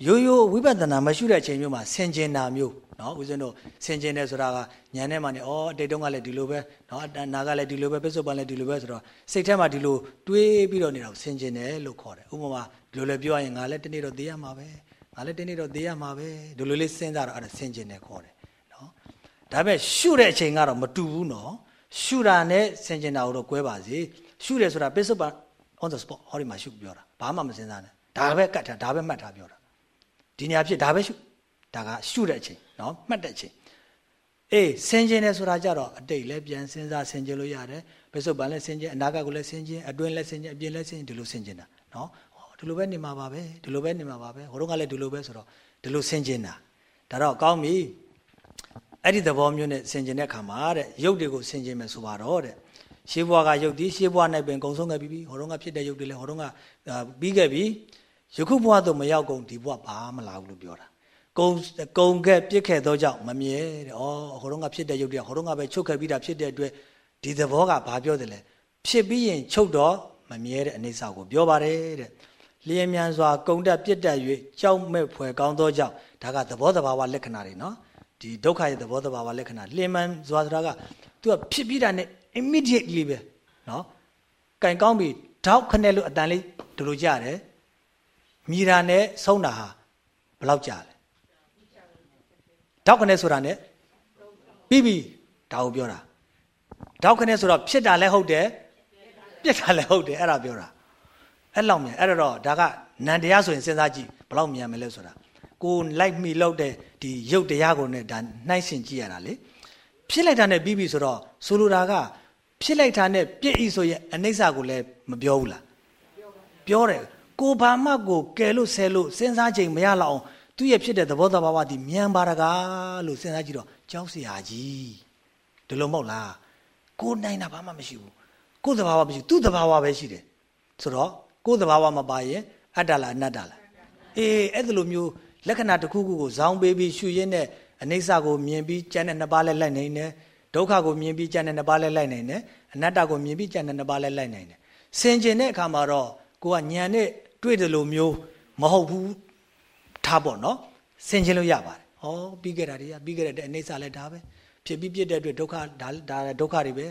ရိုးရိုးဝိပဿနာမရှုတဲ့အချိန်မျိုးမှာဆင်ခြင်တာမျိုး နော်ဦးဇင်းတို့ဆင်ခြင်တယ်ဆိုတာကညာထဲမှာနေဩအတိတ်တုန်းကလည်းဒီလိုပဲနော်အနာကလည်းဒီလိုပဲပစ္စုပန်လည်းဒီလိုပဲဆိုတော့စိတ်ထဲမှာဒီလိုတွေးပြီးတော့နေတာကိုဆင်ခြင်တယ်လို့ခေါ်တယ်ဥပမာဒီလိုလည်းပြောရရင်ငါလည်းတနေ့တော့သိရမှာပဲငါလည်းတနေ့တော့သိရမှာပဲဒီလိုလေးစဉ်းစားတော့အဲ့ဒါဆင်ခြင်တယ်ခေါ်တယ်နော်ဒါပေမဲ့ရှုတဲ့အချိန်ကတော့မတူဘူးနော်ရှုတာနဲ့ဆင်ခြင်တာကိုတော့꿰ပါစေရှုတယ်ဆိုတာပစ္စုပန် on the spot ဟောဒီမှာရှုပြောတာဘာမှမစဉ်းစားနဲ့ဒါပဲကတ်တာဒါပဲမှတ်ထားပြောတာဒီနေရာဖြစ်ဒါပဲရှုဒါကရှုတဲ့အချိန် နော်မှတ်တဲ့အချိန်အေးဆင်ခြင်တယ်ဆိုတာကြတော့အတိတ်လည်းပြန်စဉ်းစားဆင်ခြင်လို့ရတယ်ပစ္စုပန်လည်းဆင်ခြင်အနာဂတ်ကိုလည်းဆင်ခြင်အတွင်းလည်းဆင်ခြင်အပြင်လည်းဆင်ခြင်ဒီလိုဆင်ခြင်တာနော်ဒီလိုပဲနေမှာပါပဲဒီလိုပဲနေမှာပါပဲဟိုတော့ကလည်းဒီလိုပဲဆိုတော့ဒီလိုဆင်ခြင်တာဒါတော့ကောင်းပြီအဲ့ဒီသဘောမျိုးနဲ့ဆင်ခြင်တဲ့ခါမှာတဲ့ရုပ်တွေကိုဆင်ခြင်မယ်ဆိုပါတော့တဲ့ရှေးဘဝကရုပ်ဒီရှေးဘဝ၌ပင်ကုံဆုံးခဲ့ပြီဟိုတော့ကဖြစ်တဲ့ရုပ်တွေလည်းဟိုတော့ကပြီးခဲ့ပြီယခုဘဝသို့မရောက်ကုန်ဒီဘဝဘာမလာဘူးလို့ပြောတာ ကုံကုံခဲ့ပြစ်ခဲ့သောကြောင့်မမြဲတဲ့ဩဟိုတော့ကဖြစ်တဲ့ရုပ်တွေကဟိုတော့ကပဲချုပ်ခဲ့ပြီးတာဖြစ်တဲ့အတွက်ဒီသဘောကဘာပြောတယ်လဲဖြစ်ပြီးရင်ချုပ်တော့မမြဲတဲ့အနေစာကိုပြောပါတယ်တဲ့လျင်မြန်စွာကုံတက်ပြစ်တက်၍ကြောက်မဲ့ဖွယ်ကောင်းသောကြောင့်ဒါကသဘောတဘာဝလက္ခဏာတွေနော်ဒီဒုက္ခရဲ့သဘောတဘာဝလက္ခဏာလျင်မြန်စွာဆိုတာက तू ကဖြစ်ပြီးတာနဲ့ immediately ပဲနော်ကင်ကောင်းပြီတောက်ခနဲ့လို့အတန်လေးဒီလိုကြတယ်မြည်တာနဲ့ဆုံးတာဟာဘယ်လောက်ကြာလဲ တောက်ခနဲ့ဆိုတာနဲ့ပြီးပြီဒါကိုပြောတာတောက်ခနဲ့ဆိုတော့ဖြစ်တာလည်းဟုတ်တယ်ပြစ်တာလည်းဟုတ်တယ်အဲ့ဒါပြောတာအဲ့လောက်မြန်အဲ့တော့ဒါကနန္တရားဆိုရင်စဉ်းစားကြည့်ဘယ်လောက်မြန်မလဲဆိုတာကိုလိုက်မိလောက်တဲ့ဒီရုပ်တရားကိုနဲ့ဒါနှိုင်းဆင်ကြည့်ရတာလေဖြစ်လိုက်တာနဲ့ပြီးပြီဆိုတော့ဆိုလိုတာကဖြစ်လိုက်တာနဲ့ပြည့်ဤဆိုရင်အနိစ္စကိုလည်းမပြောဘူးလားပြောတယ်ကိုဘာမှကိုကယ်လို့ဆဲလို့စဉ်းစားချိန်မရလောက်အောင် သူ့ရဲ့ဖြစ်တဲ့သဘောတဘာဝဒီမြန်ပါတကားလို့စဉ်းစားကြည့်တော့ကြောက်စရာကြီးဒီလိုမဟုတ်လားကိုနိုင်တာဘာမှမရှိဘူးကိုသဘာဝမရှိသူ့သဘာဝပဲရှိတယ်ဆိုတော့ကိုသဘာဝမပါရင်အတ္တလားအနတ္တလားအေးအဲ့ဒါလိုမျိုးလက္ခဏာတစ်ခုခုကိုဇောင်းပေးပြီးရှုရင်းနဲ့အနိစ္စကိုမြင်ပြီးကြံတဲ့နှစ်ပါးလဲလိုက်နိုင်တယ်ဒုက္ခကိုမြင်ပြီးကြံတဲ့နှစ်ပါးလဲလိုက်နိုင်တယ်အနတ္တကိုမြင်ပြီးကြံတဲ့နှစ်ပါးလဲလိုက်နိုင်တယ်ဆင်ကျင်တဲ့အခါမှာတော့ကိုကညံနဲ့တွေ့တယ်လို့မျိုးမဟုတ်ဘူး ထားပေါ့နော်ဆင်ကျင်လို့ရပါတယ်ဟောပြီးခဲ့တာတွေကပြီးခဲ့တဲ့အနိစ္စလဲဒါပဲဖြစ်ပြီးပြစ်တဲ့အတွက်ဒုက္ခဒါဒါဒုက္ခတွေပဲ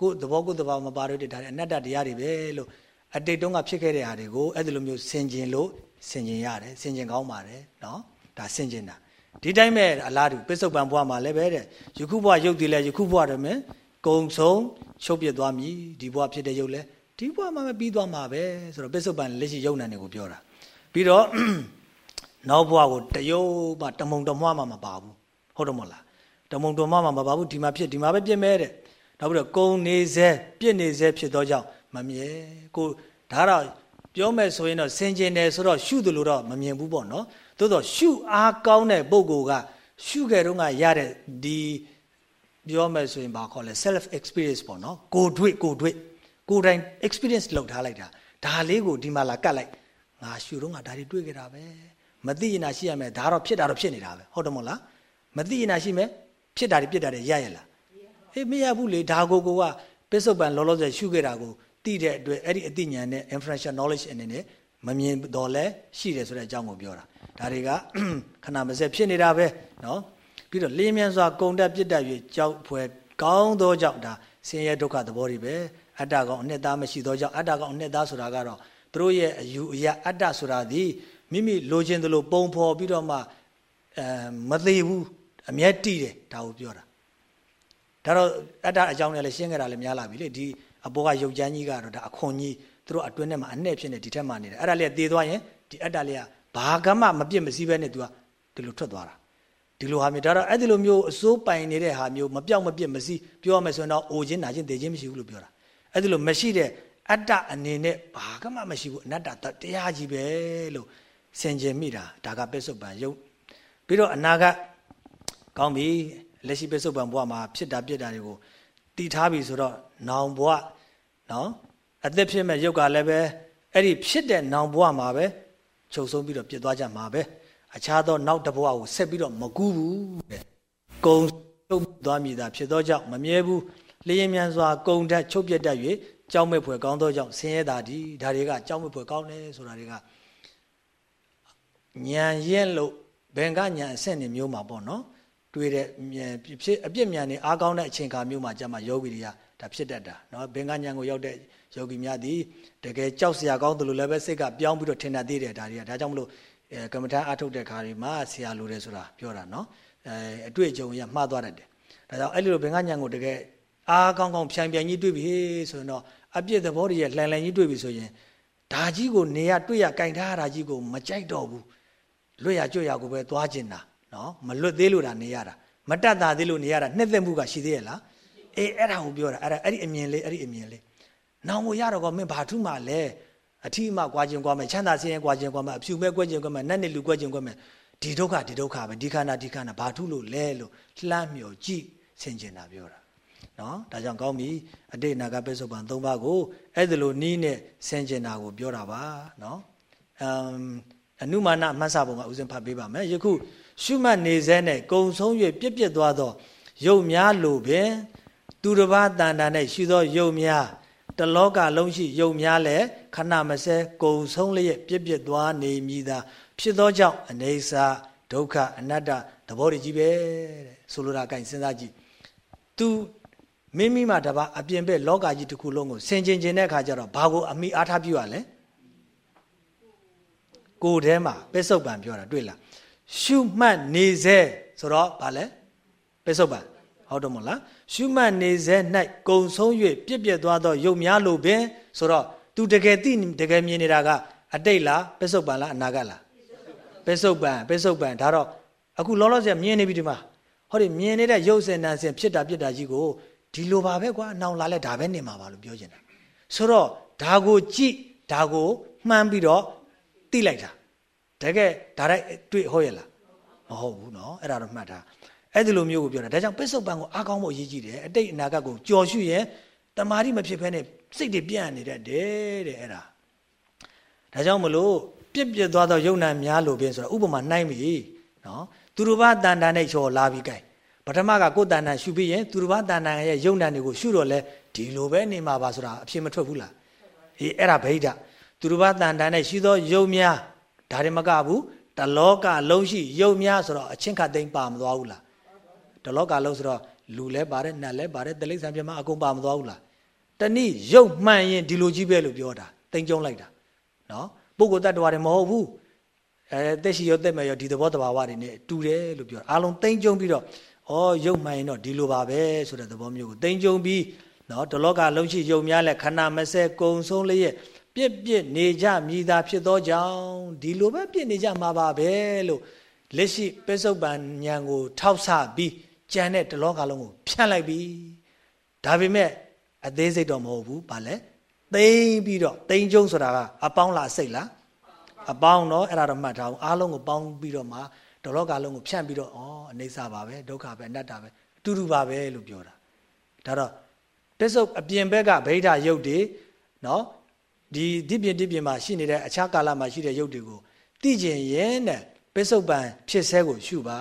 ကိုယ်သဘောကိုယ်သဘောမပါလို့ဒါအနတ္တတရားတွေပဲလို့အတိတ်တုန်းကဖြစ်ခဲ့တဲ့ဟာတွေကိုအဲ့ဒီလိုမျိုးဆင်ကျင်လို့ဆင်ကျင်ရတယ်ဆင်ကျင်ကောင်းပါတယ်နော်ဒါဆင်ကျင်တာဒီတိုင်းပဲအလားတူပစ္စုပန်ဘဝမှာလည်းပဲတဲ့ယခုဘဝရုပ်တည်လဲယခုဘဝတည်းမယ်ကုံဆုံးချုပ်ပြသွားမည်ဒီဘဝဖြစ်တဲ့ရုပ်လဲဒီဘဝမှာပဲပြီးသွားမှာပဲဆိုတော့ပစ္စုပန်လက်ရှိရုပ်နာနေကိုပြောတာပြီးတော့ နောက်ဘဝကိုတယုံမှတမုံတမွားမှမပါဘူးဟုတ်တယ်မဟုတ်လားတမုံတမွားမှမပါဘူးဒီမှာဖြစ်ဒီမှာပဲပြစ်မဲတဲ့နောက်ပြီးတော့ကုံနေစေပြစ်နေစေဖြစ်သောကြောင့်မမြဲကိုဒါတော့ပြောမယ်ဆိုရင်တော့စင်ကျင်တယ်ဆိုတော့ရှုတယ်လို့တော့မမြင်ဘူးပေါ့နော်သို့တော့ရှုအားကောင်းတဲ့ပုဂ္ဂိုလ်ကရှုခဲ့တော့ကရတဲ့ဒီပြောမယ်ဆိုရင်ဘာခေါ်လဲ self experience ပေါ့နော်ကိုတွေ့ကိုတွေ့ကိုတိုင် experience လောက်ထားလိုက်တာဒါလေးကိုဒီမှာလာကတ်လိုက်ငါရှုတော့ငါဒါတွေတွေ့ကြတာပဲ မသိရင်ရှိရမယ်ဒါတော့ဖြစ်တာတော့ဖြစ်နေတာပဲဟုတ်တယ်မို့လားမသိရင်ရှိမယ်ဖြစ်တာတွေပြစ်တာတွေရရလားအေးမရဘူးလေဒါကိုကိုကပစ္စုပန်လောလောဆယ်ရှုခဲ့တာကိုသိတဲ့အတွက်အဲ့ဒီအသိဉာဏ်နဲ့ inferential knowledge အနေနဲ့မမြင်တော့လဲရှိတယ်ဆိုတဲ့အကြောင်းကိုပြောတာဒါတွေကခဏမစက်ဖြစ်နေတာပဲเนาะပြီးတော့လင်းမြန်စွာကုံတက်ပြစ်တတ်၍ကြောက်ဖွယ်ကောင်းသောကြောင့်ဒါဆင်းရဲဒုက္ခသဘောတွေပဲအတ္တကောင်အနှစ်သားမရှိသောကြောင့်အတ္တကောင်အနှစ်သားဆိုတာကတော့သူတို့ရဲ့အယူအယအတ္တဆိုတာဒီ မိမိလိုချင်သလိုပုံဖော်ပြီးတော့မှအဲမသေးဘူးအမျက်တိတယ်ဒါကိုပြောတာဒါတော့အတ္တအကြောင်းနဲ့လည်းရှင်းခဲ့တာလည်းများလာပြီလေဒီအပေါ်ကရုပ်ချမ်းကြီးကတော့ဒါအခွန်ကြီးသူတို့အတွင်းထဲမှာအနဲ့ဖြစ်နေဒီထက်မှနေတယ်အဲ့ဒါလေးသေသွားရင်ဒီအတ္တလေးကဘာကမှမပြစ်မစည်းပဲနဲ့ तू ကဒီလိုထွက်သွားတာဒီလိုဟာမျိုးဒါတော့အဲ့ဒီလိုမျိုးအစိုးပိုင်နေတဲ့ဟာမျိုးမပြောက်မပြစ်မစည်းပြောရမယ်ဆိုရင်တော့အိုခြင်းနာခြင်းသေခြင်းမရှိဘူးလို့ပြောတာအဲ့ဒီလိုမရှိတဲ့အတ္တအနေနဲ့ဘာကမှမရှိဘူးအနတ္တတရားကြီးပဲလို့ ဆင်ခြင်မိတာဒါကပစ္စုပန်ယုတ်ပြီးတော့အနာကကောင်းပြီလက်ရှိပစ္စုပန်ဘဝမှာဖြစ်တာပြစ်တာတွေကိုတည်ထားပြီဆိုတော့နောင်ဘဝနော်အသက်ဖြစ်မဲ့ရုပ်ကလည်းပဲအဲ့ဒီဖြစ်တဲ့နောင်ဘဝမှာပဲချုပ်ဆုံးပြီးတော့ပြစ်သွားကြမှာပဲအခြားသောနောက်တစ်ဘဝကိုဆက်ပြီးတော့မကူးဘူးတဲ့ကုံချုပ်သွားမိတာဖြစ်သောကြောင့်မမြဲဘူးလျင်မြန်စွာကုံတတ်ချုပ်ပြတ်တတ်၍ကြောက်မဲ့ဖွယ်ကောင်းသောကြောင့်ဆင်းရဲတာဒီဒါတွေကကြောက်မဲ့ဖွယ်ကောင်းတယ်ဆိုတာတွေက ညံရက်လို့ဘင်္ဂညံအဆင့်နေမျိုးမှာပေါ့နော်တွေ့တဲ့ဖြစ်အပြစ်မြန်နေအားကောင်းတဲ့အချိန်ခါမျိုးမှာကျမယောဂီတွေကဒါဖြစ်တတ်တာနော်ဘင်္ဂညံကိုရောက်တဲ့ယောဂီများသည်တကယ်ကြောက်စရာကောင်းတယ်လို့လည်းပဲစိတ်ကပြောင်းပြီးတော့ထင်တတ်သေးတယ်ဒါတွေကဒါကြောင့်မလို့ကမ္မထာအထုတ်တဲ့ခါတွေမှာဆရာလိုတယ်ဆိုတာပြောတာနော်အဲအတွေ့အကြုံရမှားသွားတတ်တယ်ဒါကြောင့်အဲ့လိုဘင်္ဂညံကိုတကယ်အားကောင်းကောင်းဖြံပြန်ကြီးတွေ့ပြီဆိုရင်တော့အပြစ်သဘောတွေရဲ့လှန်လှန်ကြီးတွေ့ပြီဆိုရင်ဒါကြီးကိုနေရတွေ့ရကြင်ထားရတာကြီးကိုမကြိုက်တော့ဘူး လွတ်ရကြွရကိုပဲသွားကျင်တာနော်မလွတ်သေးလို့ဒါနေရတာမတတ်တာသေးလို့နေရတာနှစ်သက်မှုကရှိသေးရဲ့လားအေးအဲ့ဒါကိုပြောတာအဲ့ဒါအဲ့ဒီအမြင်လေးအဲ့ဒီအမြင်လေးနောင်ကိုရတော့ကမင်းဘာထုမှလဲအထီးမှကွာခြင်းကွာမယ်ချမ်းသာဆင်းရဲကွာခြင်းကွာမယ်အဖြူမဲ့ကွဲခြင်းကွာမယ်နတ်နဲ့လူကွဲခြင်းကွာမယ်ဒီဒုက္ခဒီဒုက္ခပဲဒီခန္ဓာဒီခန္ဓာဘာထုလို့လဲလို့လှမ်းမြော်ကြည့်ဆင်ကျင်တာပြောတာနော်ဒါကြောင့်ကောင်းပြီအတိတ်နာဂပိစုပန်၃ပါးကိုအဲ့ဒါလိုနီးနဲ့ဆင်ကျင်တာကိုပြောတာပါနော်အမ် အနုမာနအမှတ်စာပုံကဥစဉ်ဖတ်ပေးပါမယ်ယခုရှုမှတ်နေစေနဲ့ကုံဆုံး၍ပြက်ပြက်သွားသောရုပ်များလိုပင်သူတစ်ပါးတန်တာနဲ့ရှိသောရုပ်များတလောကလုံးရှိရုပ်များလည်းခဏမစဲကုံဆုံးလျက်ပြက်ပြက်သွားနေမိသာဖြစ်သောကြောင့်အနေစာဒုက္ခအနတ္တသဘောတည်းကြီးပဲတဲ့ဆိုလိုတာကင်စဉ်းစားကြည့် तू မိမိမှတပါအပြင်ဘက်လောကကြီးတစ်ခုလုံးကိုဆင်ခြင်ခြင်းတဲ့အခါကျတော့ဘာကိုအမိအားထားပြုရလဲ ကိုယ်ထဲမှာပစ္စုပန်ပြောတာတွေ့လားရှုမှတ်နေစေဆိုတော့ဗာလဲပစ္စုပန်ဟုတ်တော့မလားရှုမှတ်နေစေ၌ကုံဆုံး၍ပြက်ပြက်သွားသောရုပ်များလိုပင်ဆိုတော့ तू တကယ်သိတကယ်မြင်နေတာကအတိတ်လားပစ္စုပန်လားအနာဂတ်လားပိစုတ်ပံပိစုတ်ပံဒါတော့အခုလောလောဆယ်မြင်နေပြီဒီမှာဟောဒီမြင်နေတဲ့ရုပ်စင်နာစင်ဖြစ်တာပြစ်တာကြီးကိုဒီလိုပါပဲကွာနောင်လာလဲဒါပဲနေမှာပါလို့ပြောချင်တာဆိုတော့ဒါကိုကြည့်ဒါကိုမှန်းပြီးတော့ တိလိုက်တာတကယ်ဒါတိုက်တွေ့ဟုတ်ရဲ့လားမဟုတ်ဘူးเนาะအဲ့ဒါတော့မှတ်ထားအဲ့ဒီလိုမျိုးကိုပြောတာဒါကြောင့်ပစ္စုပန်ကိုအားကောင်းဖို့အရေးကြီးတယ်အတိတ်အနာဂတ်ကိုကြော်ရှုရင်တမာတိမဖြစ်ဖဲနဲ့စိတ်တွေပြန့်နေတတ်တယ်တဲ့အဲ့ဒါဒါကြောင့်မလို့ပြစ်ပြစ်သွားသောယုံနာများလို့ပြင်းဆိုတာဥပမာနှိုင်းပြီနော်သူတို့ဘာတန်တန်နဲ့ချော်လာပြီးကြိုင်ပထမကကိုယ်တန်တန်ရှုပြီးရင်သူတို့ဘာတန်တန်ရဲ့ယုံနာတွေကိုရှုတော့လဲဒီလိုပဲနေမှာပါဆိုတာအဖြစ်မထွက်ဘူးလားအေးအဲ့ဒါဗိဓာ သူတို့ဘာတန်တန်နဲ့ရှိသောယုံများဒါတွေမကဘူးတလောကလုံးရှိယုံများဆိုတော့အချင်းခတ်သိမ်းပါမသွားဘူးလားတလောကလုံးဆိုတော့လူလဲပါတယ်နတ်လဲပါတယ်တလိษံပြမအကုန်ပါမသွားဘူးလားတနည်းယုံမှန်ရင်ဒီလိုကြီးပဲလို့ပြောတာတိမ်ကျုံလိုက်တာနော်ပုဂ္ဂိုလ်တ attva တွေမဟုတ်ဘူးအဲတက်ရှိရောတက်မဲ့ရောဒီသဘောတဘာဝတွေနဲ့တူတယ်လို့ပြောတာအားလုံးတိမ်ကျုံပြီးတော့ဩရုပ်မှန်ရင်တော့ဒီလိုပါပဲဆိုတဲ့သဘောမျိုးကိုတိမ်ကျုံပြီးနော်တလောကလုံးရှိယုံများလဲခန္ဓာမစဲကုံဆုံးလျက် ပြစ်ပြစ်နေကြမြည်သာဖြစ်သောကြောင့်ဒီလိုပဲပြစ်နေကြမှာပါပဲလို့လက်ရှိပိစုတ်ပန်ဉာဏ်ကို ထောက်ဆပြီးကြံတဲ့တလောကလုံးကိုဖြန့်လိုက်ပြီဒါပေမဲ့အသေးစိတ်တော့မဟုတ်ဘူးဗာလဲသိမ့်ပြီးတော့သိမ့်ကျုံဆိုတာကအပေါင်းလားစိတ်လားအပေါင်းတော့အဲ့ဒါတော့မှတ်ထားအောင်အားလုံးကိုပေါင်းပြီးတော့မှဒလောကလုံးကိုဖြန့်ပြီးတော့ဩအနေစာပါပဲဒုက္ခပဲအနတ္တပဲအတူတူပါပဲလို့ပြောတာဒါတော့ပစ္စုပအပြင်ဘက်ကဗိဓာယုတ်တွေနော် ဒီဒီပြင်ဒီပြင်မှာရှိနေတဲ့အခြားကာလမှာရှိတဲ့ယုတ်တွေကိုသိကျင်ရင်တဲ့ပစ္စုပန်ဖြစ်ဆဲကိုရှုပါ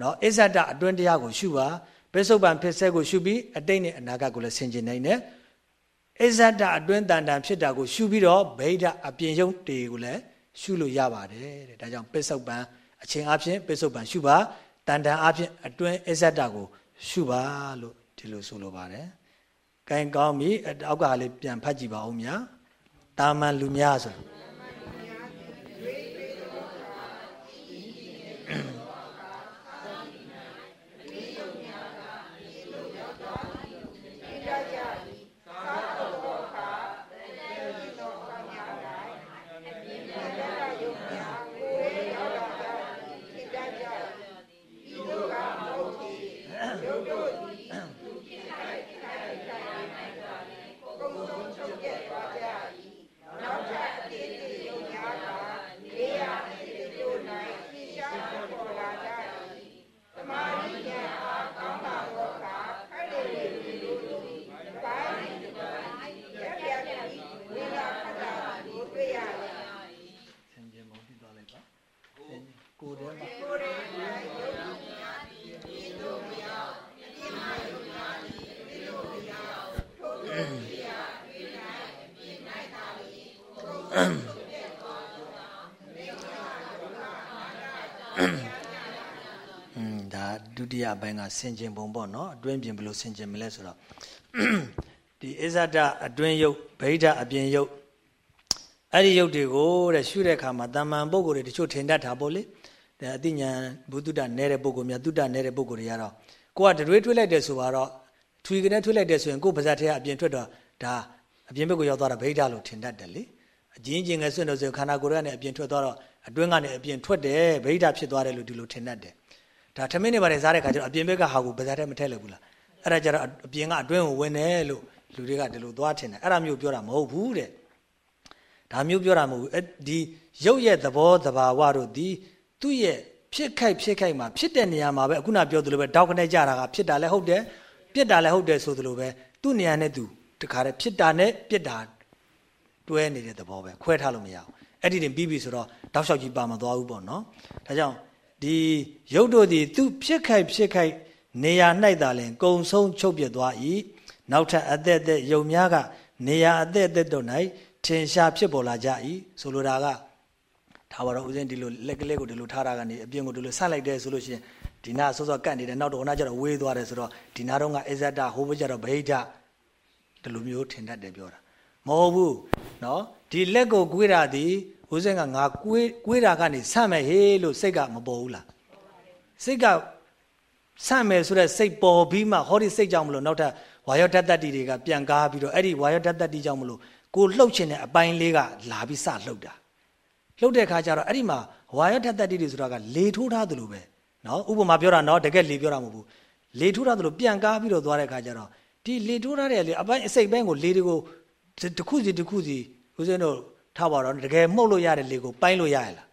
နော်အစ္ဆဒအတွင်းတရားကိုရှုပါပစ္စုပန်ဖြစ်ဆဲကိုရှုပြီးအတိတ်နဲ့အနာဂတ်ကိုလည်းဆင်ခြင်နိုင်တယ်အစ္ဆဒအတွင်းတန်တန်ဖြစ်တာကိုရှုပြီးတော့ဗိဓာအပြင်ယုတ်တွေကိုလည်းရှုလို့ရပါတယ်တဲ့ဒါကြောင့်ပစ္စုပန်အချင်းအဖြစ်ပစ္စုပန်ရှုပါတန်တန်အဖြစ်အတွင်းအစ္ဆဒကိုရှုပါလို့ဒီလိုဆိုလိုပါတယ်။ကဲကောင်းပြီအောက်ကလေးပြန်ဖတ်ကြည့်ပါဦးမြ တ်။တာမန်လူများဆို ပိုင်းကဆင်ခြင်ပုံပေါ့နော်အတွင်းပြင်ဘယ်လိုဆင်ခြင်မလဲဆိုတော့ဒီအဇဒအတွင်းယုတ်ဗိဓအပြင်ယုတ်အဲ့ဒီယုတ်တွေကိုတဲ့ရှုတဲ့အခါမှာတမ္မန်ပုဂ္ဂိုလ်တွေတချို့ထင်တတ်တာပေါ့လေတဲ့အတိညာဘုဒ္ဓတနဲတဲ့ပုဂ္ဂိုလ်များတုတနဲတဲ့ပုဂ္ဂိုလ်တွေကတော့ကိုကတရွေးထွေးလိုက်တယ်ဆိုတော့ထွေကနေထွေးလိုက်တယ်ဆိုရင်ကိုပါဇက်ထဲကအပြင်ထွက်တော့ဒါအပြင်ဘက်ကိုရောက်သွားတာဗိဓလို့ထင်တတ်တယ်လေအကျဉ်းချင်းငယ်ဆွင့်လို့ဆိုခန္ဓာကိုယ်ကနေအပြင်ထွက်သွားတော့အတွင်းကနေအပြင်ထွက်တယ်ဗိဓဖြစ်သွားတယ်လို့ဒီလိုထင်တတ်တယ် ဒါထမင်းနေပါတယ်စားတဲ့ခါကျတော့အပြင်ဘက်ကဟာကိုပါးစားတဲ့မထည့်လို့ဘူးလားအဲ့ဒါကြတော့အပြင်ကအတွင်းကိုဝင်တယ်လို့လူတွေကဒီလိုသွားထင်တယ်အဲ့ဒါမျိုးပြောတာမဟုတ်ဘူးတဲ့ဒါမျိုးပြောတာမဟုတ်ဘူးဒီရုပ်ရဲ့သဘောသဘာဝတို့ဒီသူ့ရဲ့ဖြစ်ခိုက်ဖြစ်ခိုက်မှာဖြစ်တဲ့နေရာမှာပဲအခုနပြောသလိုပဲတောက်ကနေကြတာကဖြစ်တာလည်းဟုတ်တယ်ပြစ်တာလည်းဟုတ်တယ်ဆိုသလိုပဲသူ့နေရာနဲ့သူတခါတည်းဖြစ်တာနဲ့ပြစ်တာတွဲနေတဲ့သဘောပဲခွဲထားလို့မရဘူးအဲ့ဒီတင်ပြီးပြီဆိုတော့တောက်လျှောက်ကြီးပါမသွားဘူးပေါ့နော်ဒါကြောင့် ဒီရုပ်တို့သည်သူဖြစ်ခိုက်ဖြစ်ခိုက်နေရာ၌သာလင်ကုံဆုံးချုပ်ပြသွား၏နောက်ထပ်အသက်သက်ယုံများကနေရာအသက်သက်တို့၌ထင်ရှားဖြစ်ပေါ်လာကြ၏ဆိုလိုတာကထားပါတော့ဦးဇင်းဒီလိုလက်ကလေးကိုဒီလိုထားတာကနေအပြင်ကိုဒီလိုဆက်လိုက်တယ်ဆိုလို့ရှိရင်ဒီနာစောစောကတ်နေတယ်နောက်တော့ခဏကျတော့ဝေးသွားတယ်ဆိုတော့ဒီနာတော့ကအဇဒဟိုဘက်ကျတော့ဗိဒဒီလိုမျိုးထင်တတ်တယ်ပြောတာမဟုတ်ဘူးเนาะဒီလက်ကိုကွေးတာဒီ ဦးစင်းကငါကွေးကွေးတာကနေဆန့်မယ်ဟေးလို့စိတ်ကမပေါ်ဘူးလားစိတ်ကဆန့်မယ်ဆိုတဲ့စိတ်ပေါ်ပြီးမှဟောဒီစိတ်ကြောင့်မလို့နောက်ထပ်ဝါယောတတ္တတိတွေကပြန်ကားပြီးတော့အဲ့ဒီဝါယောတတ္တတိကြောင့်မလို့ကိုလှုပ်ချင်တဲ့အပိုင်းလေးကလာပြီးစလှုပ်တာလှုပ်တဲ့ခါကျတော့အဲ့ဒီမှာဝါယောဓာတ်တတ္တိတွေဆိုတာကလေထိုးထားသလိုပဲနော်ဥပမာပြောတာနော်တကယ်လေပြောတာမဟုတ်ဘူးလေထိုးထားသလိုပြန်ကားပြီးတော့သွားတဲ့ခါကျတော့ဒီလေထိုးထားတဲ့လေအပိုင်းအစိတ်ပိုင်းကိုလေတွေကိုတစ်ခုစီတစ်ခုစီဦးဇင်းတို့ ထားပါတော့တကယ်မှုတ်လို့ရတဲ့လေကိုပိုင်းလို့ရရလား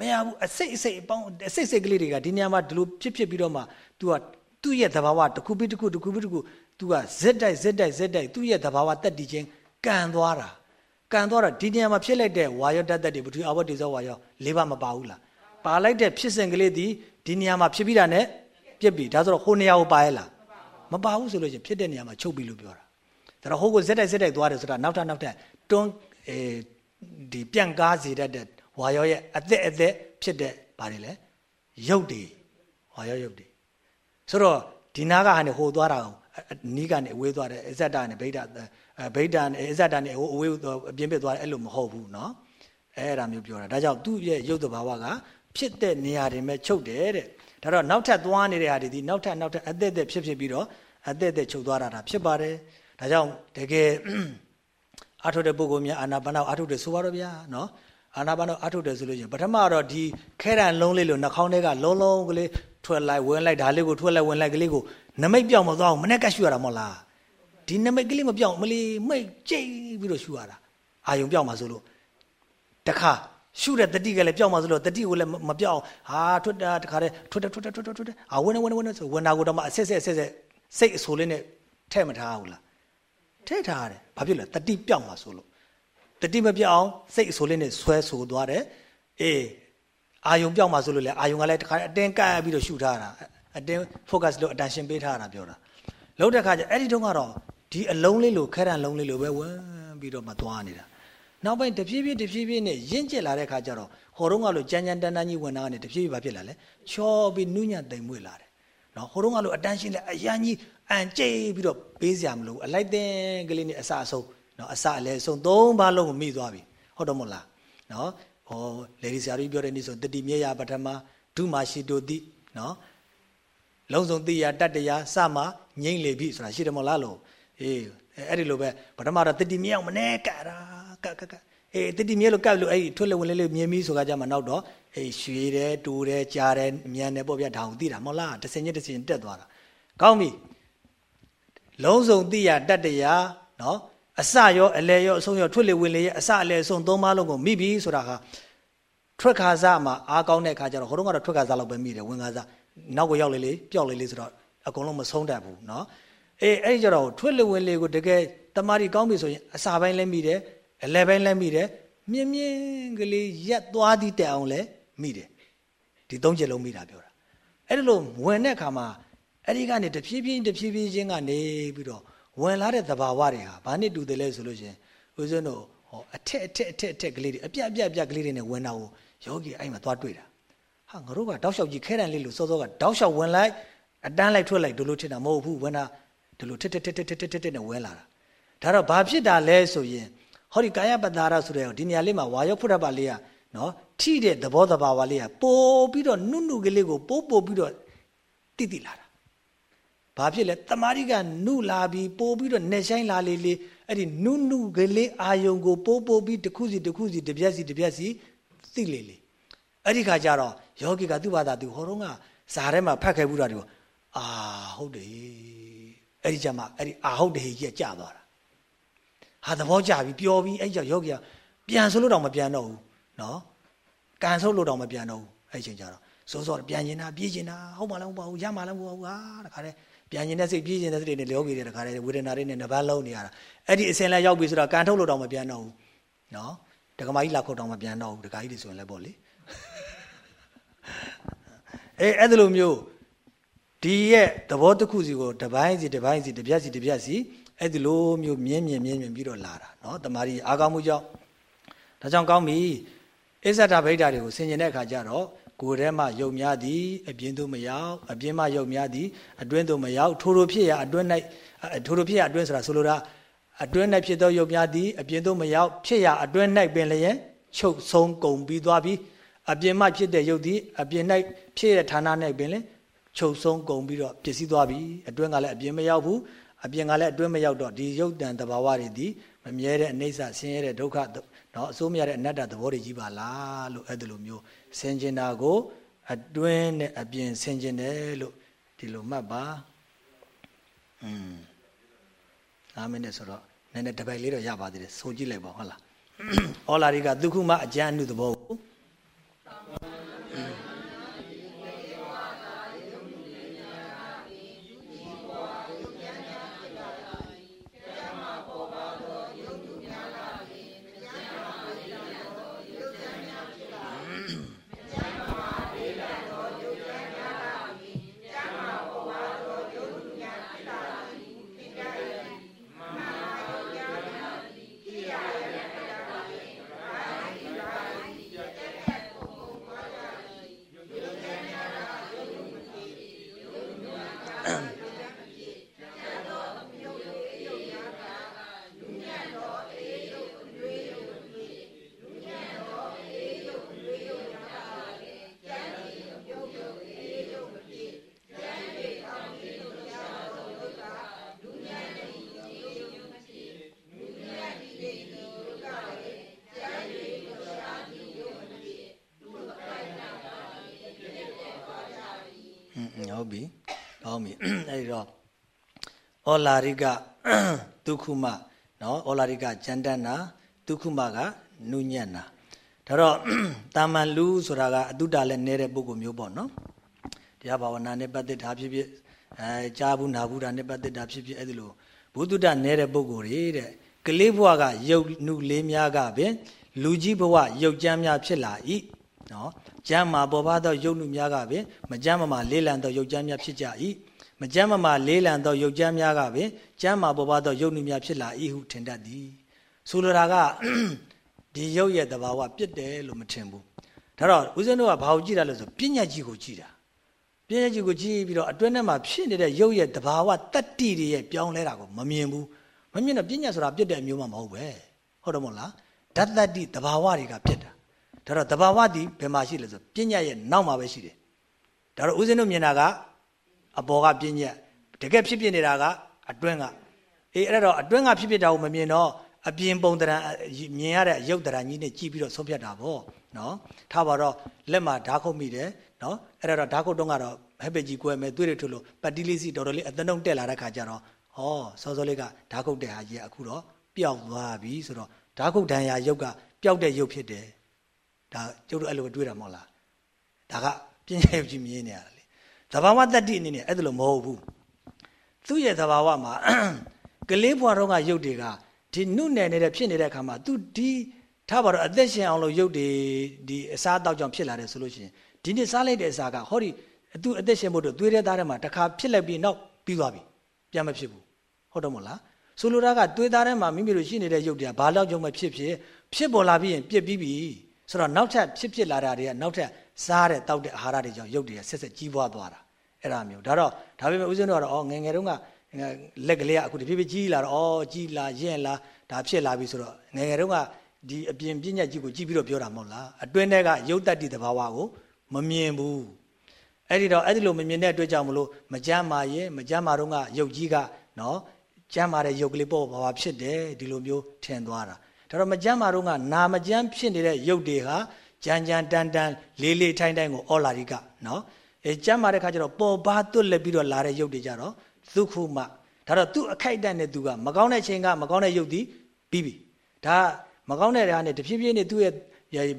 မရဘူးအစိတ်အစိတ်အပေါင်းအစိတ်စိတ်ကလေးတွေကဒီနေရာမှာဒီလိုဖြစ်ဖြစ်ပြီးတော့မှ तू ကသူ့ရဲ့သဘာဝတစ်ခုပြီးတစ်ခုတစ်ခုပြီးတစ်ခု तू ကဇက်တိုက်ဇက်တိုက်ဇက်တိုက်သူ့ရဲ့သဘာဝတက်တည်ခြင်းကန်သွားတာကန်သွားတာဒီနေရာမှာဖြစ်လိုက်တဲ့ဝါယောတတ်တက်တွေပထဝီအဘောတေဇောဝါယောလေးပါမပါဘူးလားပါလိုက်တဲ့ဖြစ်စဉ်ကလေးဒီဒီနေရာမှာဖြစ်ပြီးတာ ਨੇ ပြစ်ပြီဒါဆိုတော့ဟိုနေရာကိုပါရဲ့လားမပါဘူးဆိုလို့ချင်းဖြစ်တဲ့နေရာမှာချုပ်ပြီလို့ပြောတာဒါတော့ဟိုကိုဇက်တိုက်ဇက်တိုက်သွားတယ်ဆိုတာနောက်ထပ်နောက်ထပ်တွန်းအဲ ဒီပြန့်ကားစေတတ်တဲ့ဝါရောရဲ့အသက်အသက်ဖြစ်တဲ့ဘာတွေလဲရုပ်တွေဝါရောရုပ်တွေဆိုတော့ဒီနာကဟာနေဟိုသွားတာနီးကနေအဝေးသွားတယ်အဇက်တာနဲ့ဗိဒ္ဓဗိဒ္ဓနဲ့အဇက်တာနဲ့ဟိုအဝေးအပြင်းပြသွားတယ်အဲ့လိုမဟုတ်ဘူးเนาะအဲ့ဒါမျိုးပြောတာဒါကြောင့်သူ့ရဲ့ရုပ်တဘာဝကဖြစ်တဲ့နေရာတွေမဲ့ချုပ်တယ်တဲ့ဒါတော့နောက်ထပ်သွားနေတဲ့ဟာတွေဒီနောက်ထပ်နောက်ထပ်အသက်သက်ဖြစ်ဖြစ်ပြီးတော့အသက်သက်ချုပ်သွားတာဖြစ်ပါတယ်ဒါကြောင့်တကယ် အာထုတဲ့ပုဂ္ဂိုလ်များအာနာပါနအာထုတယ်ဆိုပါတော့ဗျာနော်အာနာပါနအာထုတယ်ဆိုလို့ချင်းပထမတော့ဒီခဲတံလုံးလေးလို့နှာခေါင်းထဲကလုံးလုံးကလေးထွက်လိုက်ဝင်လိုက်ဒါလေးကိုထွက်လိုက်ဝင်လိုက်ကလေးကိုနမိတ်ပြောင်းမသွားအောင်မနဲ့ကရှူရတာမဟုတ်လားဒီနမိတ်ကလေးမပြောင်းမလီမိတ်ကြိတ်ပြီးတော့ရှူရတာအာယုံပြောင်းမှာဆိုလို့တခါရှုတဲ့တတိကလည်းပြောင်းမှာဆိုလို့တတိကိုလည်းမပြောင်းဟာထွက်တာတခါတည်းထွက်တယ်ထွက်တယ်ထွက်တယ်ထွက်တယ်အာဝင်ဝင်ဝင်ဆိုဝင်တာကိုတော့မှအဆက်ဆက်ဆက်ဆက်စိတ်အဆိုးလေးနဲ့ထဲ့မထားဘူးလား ထဲ့ထားရတယ်ဘာဖြစ်လဲတတိပြောင်းမှာဆိုလို့တတိမပြောင်းအောင်စိတ်အဆိုးလေးနဲ့ဆွဲဆိုသွားတယ်အေးအာယုံပြောင်းမှာဆိုလို့လေအာယုံကလည်းတခါအတင်းကပ်ပြီးတော့ရှုထားတာအတင်း focus လို့ attention ပေးထားတာပြောတာလုံးတဲ့ခါကျအဲ့ဒီတုန်းကတော့ဒီအလုံးလေးလိုခဲတံလုံးလေးလိုပဲဝင်ပြီးတော့မှသွားနေတာနောက်ပိုင်းတဖြည်းဖြည်းတဖြည်းဖြည်းနဲ့ရင့်ကျက်လာတဲ့ခါကျတော့ဟောတော့ကလို့ကြမ်းကြမ်းတန်းတန်းကြီးဝင်တာကနေတဖြည်းဖြည်းဘာဖြစ်လာလဲချောပြီးနုညံ့တိမ်မွေ့လာတယ်နော်ဟိုတော့ကလို့အတန်းရှင်းလဲအရန်ကြီး အန်ကျိပြီးတော့ပေးစရာမလိုအလိုက်တဲ့ကလေးနဲ့အစအဆုံးနော်အစအလဲဆုံးသုံးပါလုံးကိုမိသွားပြီဟုတ်တော့မဟုတ်လားနော်ဟောလေဒီဆရာကြီးပြောတဲ့နေ့ဆိုတတိမြေယပထမဒုမာရှိတုတိနော်လုံးစုံတိယတတ္တရာစမငိမ့်လေပြီဆိုတာရှိတယ်မဟုတ်လားလို့အေးအဲ့ဒီလိုပဲပထမတော့တတိမြေအောင်မနေကတာကကကအေးတတိမြေလို့ကပ်လို့အဲ့ဒီထွတ်လက်ဝင်လေးလေးမြင်ပြီးဆိုကြမှာနောက်တော့အေးရွှေတယ်တူတယ်ကြားတယ်မြန်တယ်ပေါ့ဗျာဒါအောင်သိတာမဟုတ်လားတစင်ချင်းတစင်တက်သွားတာကောင်းပြီ လုံးစုံသိရတတ်တရားနော်အစရောအလဲရောအဆုံးရောထွက်လေဝင်လေရဲ့အစအလဲအဆုံးသုံးပါးလုံးကိုမိပြီဆိုတာဟာထွက်ခါစားမှာအားကောင်းတဲ့ခါကျတော့ဟိုတုန်းကတော့ထွက်ခါစားလောက်ပဲမိတယ်ဝင်ခါစားနောက်ကိုရောက်လေလေပျောက်လေလေဆိုတော့အကုန်လုံးမဆုံးတတ်ဘူးနော်အေးအဲ့ဒီကျတော့ထွက်လေဝင်လေကိုတကယ်တမာရီကောင်းပြီဆိုရင်အစာပိုင်းလည်းမိတယ်အလဲပိုင်းလည်းမိတယ်မြင်းမြင်းကလေးရက်သွားသည့်တန်အောင်လည်းမိတယ်ဒီသုံးချက်လုံးမိတာပြောတာအဲ့ဒီလိုဝင်တဲ့အခါမှာ အဲ့ဒီကနေတဖြည်းဖြည်းတဖြည်းဖြည်းချင်းကနေပြီးတော့ဝင်လာတဲ့သဘာဝတွေဟာဘာနဲ့တူတယ်လဲဆိုလို့ရှင်ဦးဇင်းတို့ဟောအထက်အထက်အထက်အထက်ကလေးတွေအပြက်အပြက်အပြက်ကလေးတွေနဲ့ဝင်တာကိုယောဂီအဲ့မှာသွားတွေ့တာဟာငါတို့ကတောက်လျှောက်ကြီးခဲတန်လေးလို့စောစောကတောက်လျှောက်ဝင်လိုက်အတန်းလိုက်ထွက်လိုက်ဒလိုထစ်တာမဟုတ်ဘူးဝင်တာဒလိုထစ်ထစ်ထစ်ထစ်ထစ်ထစ်နဲ့ဝင်လာတာဒါတော့ဘာဖြစ်တာလဲဆိုရင်ဟောဒီကာယပတ္တာရဆိုတဲ့ဒီနေရာလေးမှာဝါယောဖုဒ္ဓပါလေးကနော်ထိတဲ့သဘောတဘာဝလေးကပို့ပြီးတော့နုနုကလေးကိုပို့ပို့ပြီးတော့တိတိလာတာ ဘာဖြစ်လဲတမာရီကနုလာပြီးပို့ပြီးတော့နေဆိုင်လာလေးလေးအဲ့ဒီနုနုကလေးအာယုံကိုပို့ပို့ပြီးတစ်ခုစီတစ်ခုစီတစ်ပြက်စီတစ်ပြက်စီသိလေလေအဲ့ဒီခါကျတော့ယောဂီကသူ့ဘာသာသူဟောတော့ကဇာထဲမှာဖတ်ခဲ့ဘူးတာဒီကိုအာဟုတ်တယ်အဲ့ဒီကျမှအဲ့ဒီအာဟုတ်တယ်ကြီးကကြာသွားတာဟာသဘောကျပြီပျော်ပြီအဲ့ကြောင့်ယောဂီကပြန်ဆိုလို့တော့မပြန်တော့ဘူးနော်ကန်ဆုပ်လို့တော့မပြန်တော့ဘူးအဲ့ချိန်ကျတော့စိုးစောပြန်ရင်တာပြေးရင်တာဟုတ်ပါလားဟုတ်ပါဘူးရမှာလားမဟုတ်ဘူးဟာတခါတည်း ပြန်ကျင်တဲ့စိတ်ပြည့်ကျင်တဲ့စိတ်တွေနဲ့လျောကြီးတဲ့တခါတည်းဝေဒနာတွေနဲ့နှပတ်လုံးနေရတာအဲ့ဒီအစင်လဲရောက်ပြီဆိုတော့ကန်ထုတ်လို့တော့မပြန်တော့ဘူးနော်ဒကမာကြီးလာခုတ်တော့မပြန်တော့ဘူးဒကာကြီးတွေဆိုရင်လည်းပေါ့လေအေးအဲ့ဒီလိုမျိုးဒီရဲ့သဘောတစ်ခုစီကိုတစ်ပိုင်းစီတစ်ပိုင်းစီတစ်ပြက်စီတစ်ပြက်စီအဲ့ဒီလိုမျိုးမြင်းမြင်းမြင်းမြင်းပြီးတော့လာတာနော်တမာရီအာကောင်းမှုကြောင့်ဒါကြောင့်ကောင်းပြီအစ္ဆဒဗိဒ္ဓတွေကိုဆင်ကျင်တဲ့အခါကျတော့ ကိုယ်ထဲမှာယုံများသည်အပြင်းသို့မရောက်အပြင်းမှယုံများသည်အတွင်းသို့မရောက်ထိုထိုဖြစ်ရအတွင်း၌ထိုထိုဖြစ်ရအတွင်းဆိုတာဆိုလိုတာအတွင်း၌ဖြစ်သောယုံများသည်အပြင်းသို့မရောက်ဖြစ်ရအတွင်း၌ပင်လျင်ချုပ်ဆုံးကုန်ပြီးသွားပြီးအပြင်မှဖြစ်တဲ့ယုတ်သည်အပြင်၌ဖြစ်တဲ့ဌာန၌ပင်လျင်ချုပ်ဆုံးကုန်ပြီးတော့ပျက်စီးသွားပြီအတွင်းကလည်းအပြင်မရောက်ဘူးအပြင်ကလည်းအတွင်းမရောက်တော့ဒီရုပ်တံတဘာဝတွေဒီမမြဲတဲ့အနိစ္စဆင်းရဲတဲ့ဒုက္ခနော်အစိုးမရတဲ့အနတ္တသဘောတွေကြီးပါလားလို့အဲ့ဒါလိုမျိုး ဆင်ကျင်တာကို အတွင်းနဲ့အပြင်ဆင်ကျင်တယ်လို့ဒီလိုမှတ်ပါอืม၅မိနစ်ဆိုတော့နည်းနည်းတပိုက်လေးတော့ရပါသေးတယ်ဆိုကြည့်လိုက်ပါဟုတ်လားဩလာရိကဒုက္ခမအကျဉ်းအနုသဘောကိုဟုတ်ပြီကောင်းပြီအဲဒီတော့ ဩလာရိကဒုက္ခမနော်ဩလာရိကကြမ်းတမ်းနာဒုက္ခမကနုညံ့နာဒါတော့တာမန်လူဆိုတာကအတုတလည်းနဲတဲ့ပုဂ္ဂိုလ်မျိုးပေါ့နော်တရားဘာဝနာနဲ့ပတ်သက်တာဖြစ်ဖြစ်အဲကြားဘူးနာဘူးတာနဲ့ပတ်သက်တာဖြစ်ဖြစ်အဲ့ဒီလိုဘုဒ္ဓတနဲတဲ့ပုဂ္ဂိုလ်တွေတဲ့ကလေးဘဝကယုတ်နုလေးများကပင်လူကြီးဘဝယုတ်ကြမ်းများဖြစ်လာ၏နော်ကျမ်းမာပေါ်ပါသောယုတ်နုများကပင်မကျမ်းမာလေးလံသောယုတ်ကြမ်းများဖြစ်ကြ၏ မကျမ်းမာလေးလံသောယုတ်ကြမ်းများကပင်ကျမ်းမာပေါ်ပါသောယုတ်နုများဖြစ်လာ၏ဟုထင်တတ်သည်ဆိုလိုတာကဒီယုတ်ရဲ့တဘာဝပြစ်တယ်လို့မထင်ဘူးဒါတော့ဦးဇင်းတို့ကဘာကိုကြည့်တာလဲဆိုပညာကြီးကိုကြည့်တာပညာကြီးကိုကြည့်ပြီးတော့အတွင်းထဲမှာဖြစ်နေတဲ့ယုတ်ရဲ့တဘာဝတတ္တိတွေရဲ့ပြောင်းလဲတာကိုမမြင်ဘူးမမြင်တော့ပညာဆိုတာပြစ်တဲ့အမျိုးမှမဟုတ်ပဲဟုတ်တယ်မို့လားဓာတ်တတ္တိတဘာဝတွေကပြစ်တာဒါတော့တဘာဝတည်ဘယ်မှာရှိလဲဆိုပညာရဲ့နောက်မှာပဲရှိတယ်ဒါတော့ဦးဇင်းတို့မြင်တာက အပေါ်ကပညာတကယ်ဖြစ်ဖြစ်နေတာကအတွင်းကအေးအဲ့တော့အတွင်းကဖြစ်ဖြစ်တာကိုမမြင်တော့အပြင်ပုံတရံမြင်ရတဲ့ရုပ်တရံကြီးနဲ့ကြည့်ပြီးတော့ဆုံးဖြတ်တာပေါ့နော်ထားပါတော့လက်မှာဓာတ်ခုတ်မိတယ်နော်အဲ့ဒါတော့ဓာတ်ခုတ်တုံးကတော့ဟက်ပက်ကြီးကွဲမယ်သွေးတွေထုတ်လို့ပတ်တီးလေးစီတော်တော်လေးအသနှုံတက်လာတဲ့ခါကျတော့ဟောစောစောလေးကဓာတ်ခုတ်တဲ့ဟာကြီးကအခုတော့ပျောက်သွားပြီဆိုတော့ဓာတ်ခုတ်ဒဏ်ရာရုပ်ကပျောက်တဲ့ရုပ်ဖြစ်တယ်ဒါကျုပ်တို့အဲ့လိုတွေးတာမဟုတ်လားဒါကပြင်းရဲကြီးမြင်နေရတယ်လေ သဘာဝတတ္တိအနေနဲ့အဲ့ဒါလိုမဟုတ်ဘူးသူ့ရဲ့သဘာဝမှာကလေးဘွားတော့ကရုပ်တွေကဒီနုနယ်နေတဲ့ဖြစ်နေတဲ့အခါမှာ तू ဒီထားပါတော့အသက်ရှင်အောင်လို့ရုပ်တွေဒီအစားအသောက်ကြောင့်ဖြစ်လာတယ်ဆိုလို့ရှိရင်ဒီနေ့စားလိုက်တဲ့အစာကဟောဒီသူအသက်ရှင်ဖို့တို့သွေးတဲ့သားထဲမှာတစ်ခါဖြစ်လိုက်ပြီးနောက်ပြီးသွားပြီပြန်မဖြစ်ဘူးဟုတ်တော့မလားဆိုလိုတာကသွေးသားထဲမှာမိမိတို့ရှိနေတဲ့ရုပ်တွေကဘာလို့ကြောင့်မဖြစ်ဖြစ်ဖြစ်ပေါ်လာပြီးရင်ပြစ်ပြီးပြီဆိုတော့နောက်ထပ်ဖြစ်ဖြစ်လာတာတွေကနောက်ထပ်စားတဲ့တောက်တဲ့အာဟာရတွေကြောင့်ရုပ်တွေကဆက်ဆက်ကြီးပွားသွားတာ အဲ့ဒါမျိုးဒါတော့ဒါပေမဲ့ဦးဇင်းတို့ကတော့အော်ငငယ်တုန်းကလက်ကလေးကအခုတဖြည်းဖြည်းကြီးလာတော့အော်ကြီးလာရင့်လာဒါဖြစ်လာပြီဆိုတော့ငငယ်တုန်းကဒီအပြင်ပြဉ္ညာကြီးကိုကြည့်ပြီးတော့ပြောတာမဟုတ်လားအတွင်းထဲကရုပ်တတ္တိတဘာဝကိုမမြင်ဘူးအဲ့ဒီတော့အဲ့ဒီလိုမမြင်တဲ့အတွက်ကြောင့်မလို့မကြမ်းမာရင်မကြမ်းမာတော့ကရုပ်ကြီးကနော်ကြမ်းမာတဲ့ရုပ်ကလေးပေါ့ဘာဘာဖြစ်တယ်ဒီလိုမျိုးထင်သွားတာဒါတော့မကြမ်းမာတော့ကနာမကြမ်းဖြစ်နေတဲ့ရုပ်တွေဟာကြမ်းကြမ်းတန်တန်လေးလေးထိုင်းထိုင်းကိုအော်လာရိကနော် အဲကြမ်းမာတဲ့ခါကျတော့ပေါ်ပါသွတ်လက်ပြီးတော့လာတဲ့ရုပ်တွေကြတော့သုခုမဒါတော့သူ့အခိုက်အတန့်နဲ့သူကမကောင်းတဲ့ချိန်ကမကောင်းတဲ့ရုပ်ဒီပြီးပြီဒါမကောင်းတဲ့ဓာတ်နဲ့တဖြည်းဖြည်းနဲ့သူ့ရဲ့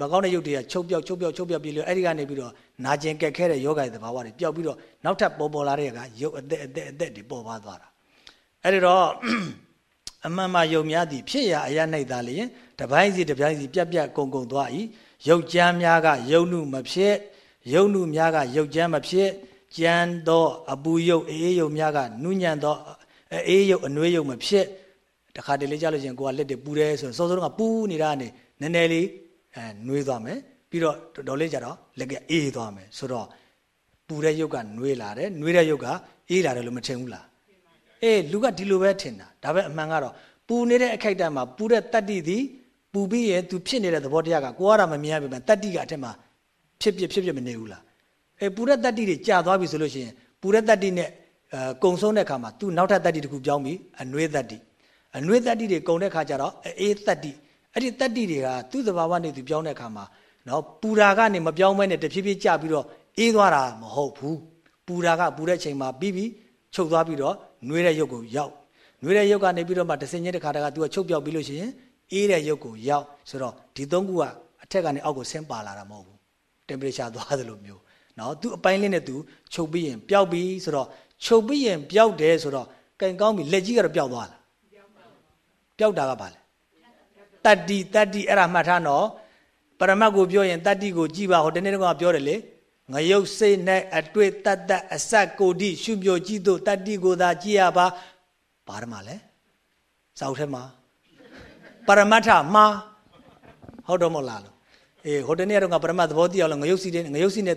မကောင်းတဲ့ရုပ်တွေကချုပ်ပြောက်ချုပ်ပြောက်ချုပ်ပြောက်ပြီးလို့အဲ့ဒီကနေပြီးတော့နာကျင်ကက်ခဲတဲ့ယောဂရဲ့သဘာဝတွေပျောက်ပြီးတော့နောက်ထပ်ပေါ်ပေါ်လာတဲ့ကရုပ်အသက်အသက်အသက်တွေပေါ်ပါသွားတာအဲ့ဒီတော့အမှန်မှယုံများသည်ဖြစ်ရာအရ၌သာလျင်တပိုင်းစီတပိုင်းစီပြက်ပြက်ကုံကုံသွား၏ရုပ်ကြမ်းများကယုံနုမဖြစ် ယုံနုများကယုတ်ကြမ်းမဖြစ်ကြမ်းသောအပူယုတ်အေးယုတ်များကနုညံ့သောအေးယုတ်အနှွေးယုတ်မဖြစ်တခါတလေကြလို့ရှင်ကိုကလက်တွေပူတယ်ဆိုရင်စောစောကပူနေတာနေနည်းနည်းလေးအဲနှွေးသွားမယ်ပြီးတော့တော်လေးကြတော့လက်ကအေးသွားမယ်ဆိုတော့ပူတဲ့ယုတ်ကနှွေးလာတယ်နှွေးတဲ့ယုတ်ကအေးလာတယ်လို့မထင်ဘူးလားအေးလူကဒီလိုပဲထင်တာဒါပဲအမှန်ကတော့ပူနေတဲ့အခိုက်အတန့်မှာပူတဲ့တတ္တိသည်ပူပြီးရင် तू ဖြစ်နေတဲ့သဘောတရားကကိုကတော့မမြင်ရပြီမဲ့တတ္တိကအထက်မှာ ဖြစ်ဖြစ်ဖြစ်ဖြစ်မနေဘူးလားအဲပူတဲ့တတ္တိတွေကြာသွားပြီဆိုလို့ရှိရင်ပူတဲ့တတ္တိနဲ့အဲကုံဆုံးတဲ့အခါမှာ तू နောက်ထပ်တတ္တိတစ်ခုပြောင်းပြီးအနှွေးတတ္တိအနှွေးတတ္တိတွေကုံတဲ့ခါကျတော့အေးတတ္တိအဲ့ဒီတတ္တိတွေကသူ့သဘာဝနဲ့သူပြောင်းတဲ့အခါမှာနော်ပူရာကနေမပြောင်းမဲနဲ့တဖြည်းဖြည်းကျပြီးတော့အေးသွားတာမဟုတ်ဘူးပူရာကပူတဲ့ချိန်မှာပြီးပြီးချုပ်သွားပြီးတော့နှွေးတဲ့ရုပ်ကိုရောက်နှွေးတဲ့ရုပ်ကနေပြီးတော့မှတစင်ချင်းတစ်ခါတခါသူကချုပ်ပြောက်ပြီးလို့ရှိရင်အေးတဲ့ရုပ်ကိုရောက်ဆိုတော့ဒီသုံးခုကအထက်ကနေအောက်ကိုဆင်းပါလာတာမဟုတ်ဘူး temperature သွားသလိုမျိုးနော်သူအပိုင်းလေးနဲ့သူချုပ်ပြီးရင်ပျောက်ပြီဆိုတော့ချုပ်ပြီးရင်ပျောက်တယ်ဆိုတော့ကင်ကောင်းပြီလက်ကြီးကတော့ပျောက်သွားလားပျောက်တာကဘာလဲတတ္တိတတ္တိအဲ့ဒါမှတ်ထားနော်ပရမတ်ကိုပြောရင်တတ္တိကိုကြည်ပါဟိုတနေ့ကပြောတယ်လေငရုတ်စိတ်၌အတွေ့တတ္တအစက်ကိုတိရှုမြောကြည့်တို့တတ္တိကိုသာကြည်ရပါဘာဓမ္မလဲစောက်ထဲမှာပရမတ်ထမှာဟုတ်တော့မဟုတ်လားလို့ အေးဟိုတနေ့ကတော့ငါပရမတ်သဘောတည်အောင်လို့ငရုတ်စီတဲ့ငရုတ်စီနဲ့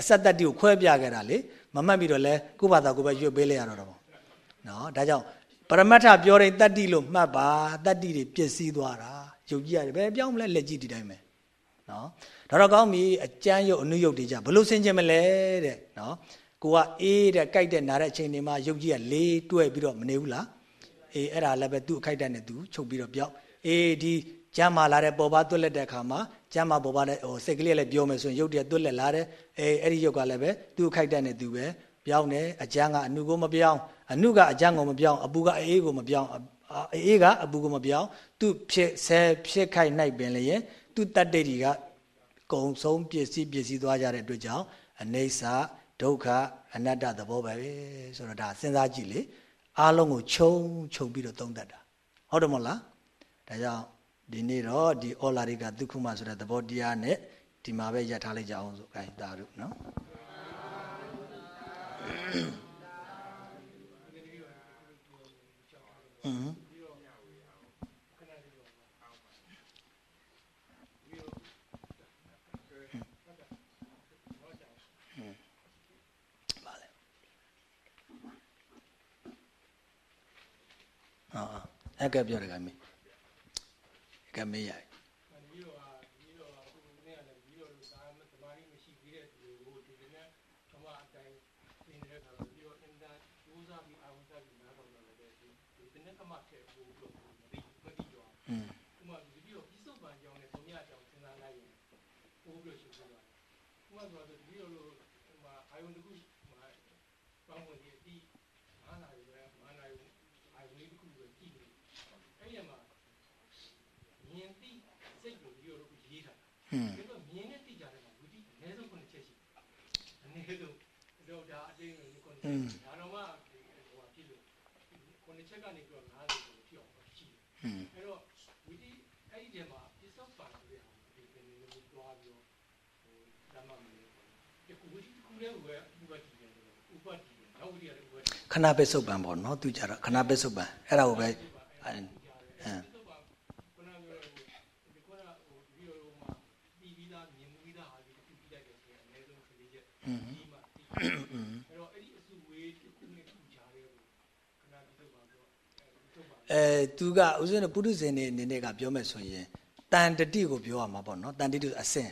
အဆက်တတ္တိကိုခွဲပြခဲ့တာလေမမှတ်ပြီးတော့လဲကိုယ့်ဘာသာကိုယ်ပဲရွတ်ပေးလိုက်ရတော့တော့နော်ဒါကြောင့်ပရမတ်ထပြောတဲ့တတ္တိလို့မှတ်ပါတတ္တိတွေပျက်စီးသွားတာယုတ်ကြည်ရတယ်ဘယ်ပြောင်းမလဲလက်ကြည့်ဒီတိုင်းပဲနော်ဒါတော့ကောင်းပြီအကျမ်းယုတ်အနုယုတ်တွေကြဘလို့ဆင်ခြင်းမလဲတဲ့နော်ကိုကအေးတဲ့ကြိုက်တဲ့နားတဲ့အချိန်တွေမှာယုတ်ကြည်ကလေးတွဲပြီးတော့မနေဘူးလားအေးအဲ့ဒါလည်းပဲသူ့အခိုက်တက်နဲ့သူချုပ်ပြီးတော့ပြောက်အေးဒီ ကျမ်းမာလာတဲ့ပေါ်ပါသွက်လက်တဲ့အခါမှာကျမ်းမာပေါ်ပါတဲ့ဟိုစိတ်ကလေးလည်းပြောမယ်ဆိုရင်ရုပ်တည်းသွက်လက်လာတယ်အေးအဲ့ဒီရုပ်ကလည်းပဲသူ့အခိုက်တက်နဲ့သူပဲပြောင်းတယ်အကျမ်းကအနုကိုမပြောင်းအနုကအကျမ်းကိုမပြောင်းအပူကအေးကိုမပြောင်းအေးကအပူကိုမပြောင်းသူ့ဖြစ်ဆဲဖြစ်ခိုက်နိုင်ပင်လျင်သူ့တတ္တိတွေကကုံဆုံးပစ္စည်းပစ္စည်းသွားကြတဲ့အတွက်ကြောင့်အနေဆာဒုက္ခအနတ္တသဘောပဲဆိုတော့ဒါစဉ်းစားကြည့်လေအားလုံးကိုခြုံခြုံပြီးတော့သုံးတတ်တာဟုတ်တယ်မဟုတ်လားဒါကြောင့် ဒီနေ့တော့ဒီဩလာရိကဒုက္ခမဆိုတဲ့သဘောတရားနဲ့ဒီမှာပဲရထားလိုက်ကြအောင်ဆို gain တာတို့နော်อืมအာအဲ့ကပြောတယ်ကမေး ကမေးရိုက် တင်းကို9ချက်ဒါတော့မှဟိုဟာဖြစ်လို့9ချက်ကနေပြီးတော့90ကိုဖြစ်အောင်ရှိတယ်အဲ့တော့ထဲမှာပြစ္ဆုတ်ပါဆိုတဲ့ဟာဒီပင်လေးကိုတွားပြီးတော့ဟိုဓမ္မမလေးဒီကူကြီးတစ်ခုတည်းကိုပဲဥပတိတယ်ဥပတိတယ်နောက်ဝိရိယလည်းဥပတိခဏပစ္စုပန်ပေါ့နော်သူကြတော့ခဏပစ္စုပန်အဲ့ဒါကိုပဲအဲအဲ သူကဥစဉ်ပုထုဇဉ်နေအနေနဲ့ကပြောမယ်ဆိုရင်တန်တတိကိုပြောရမှာပေါ့နော်တန်တတိအစင်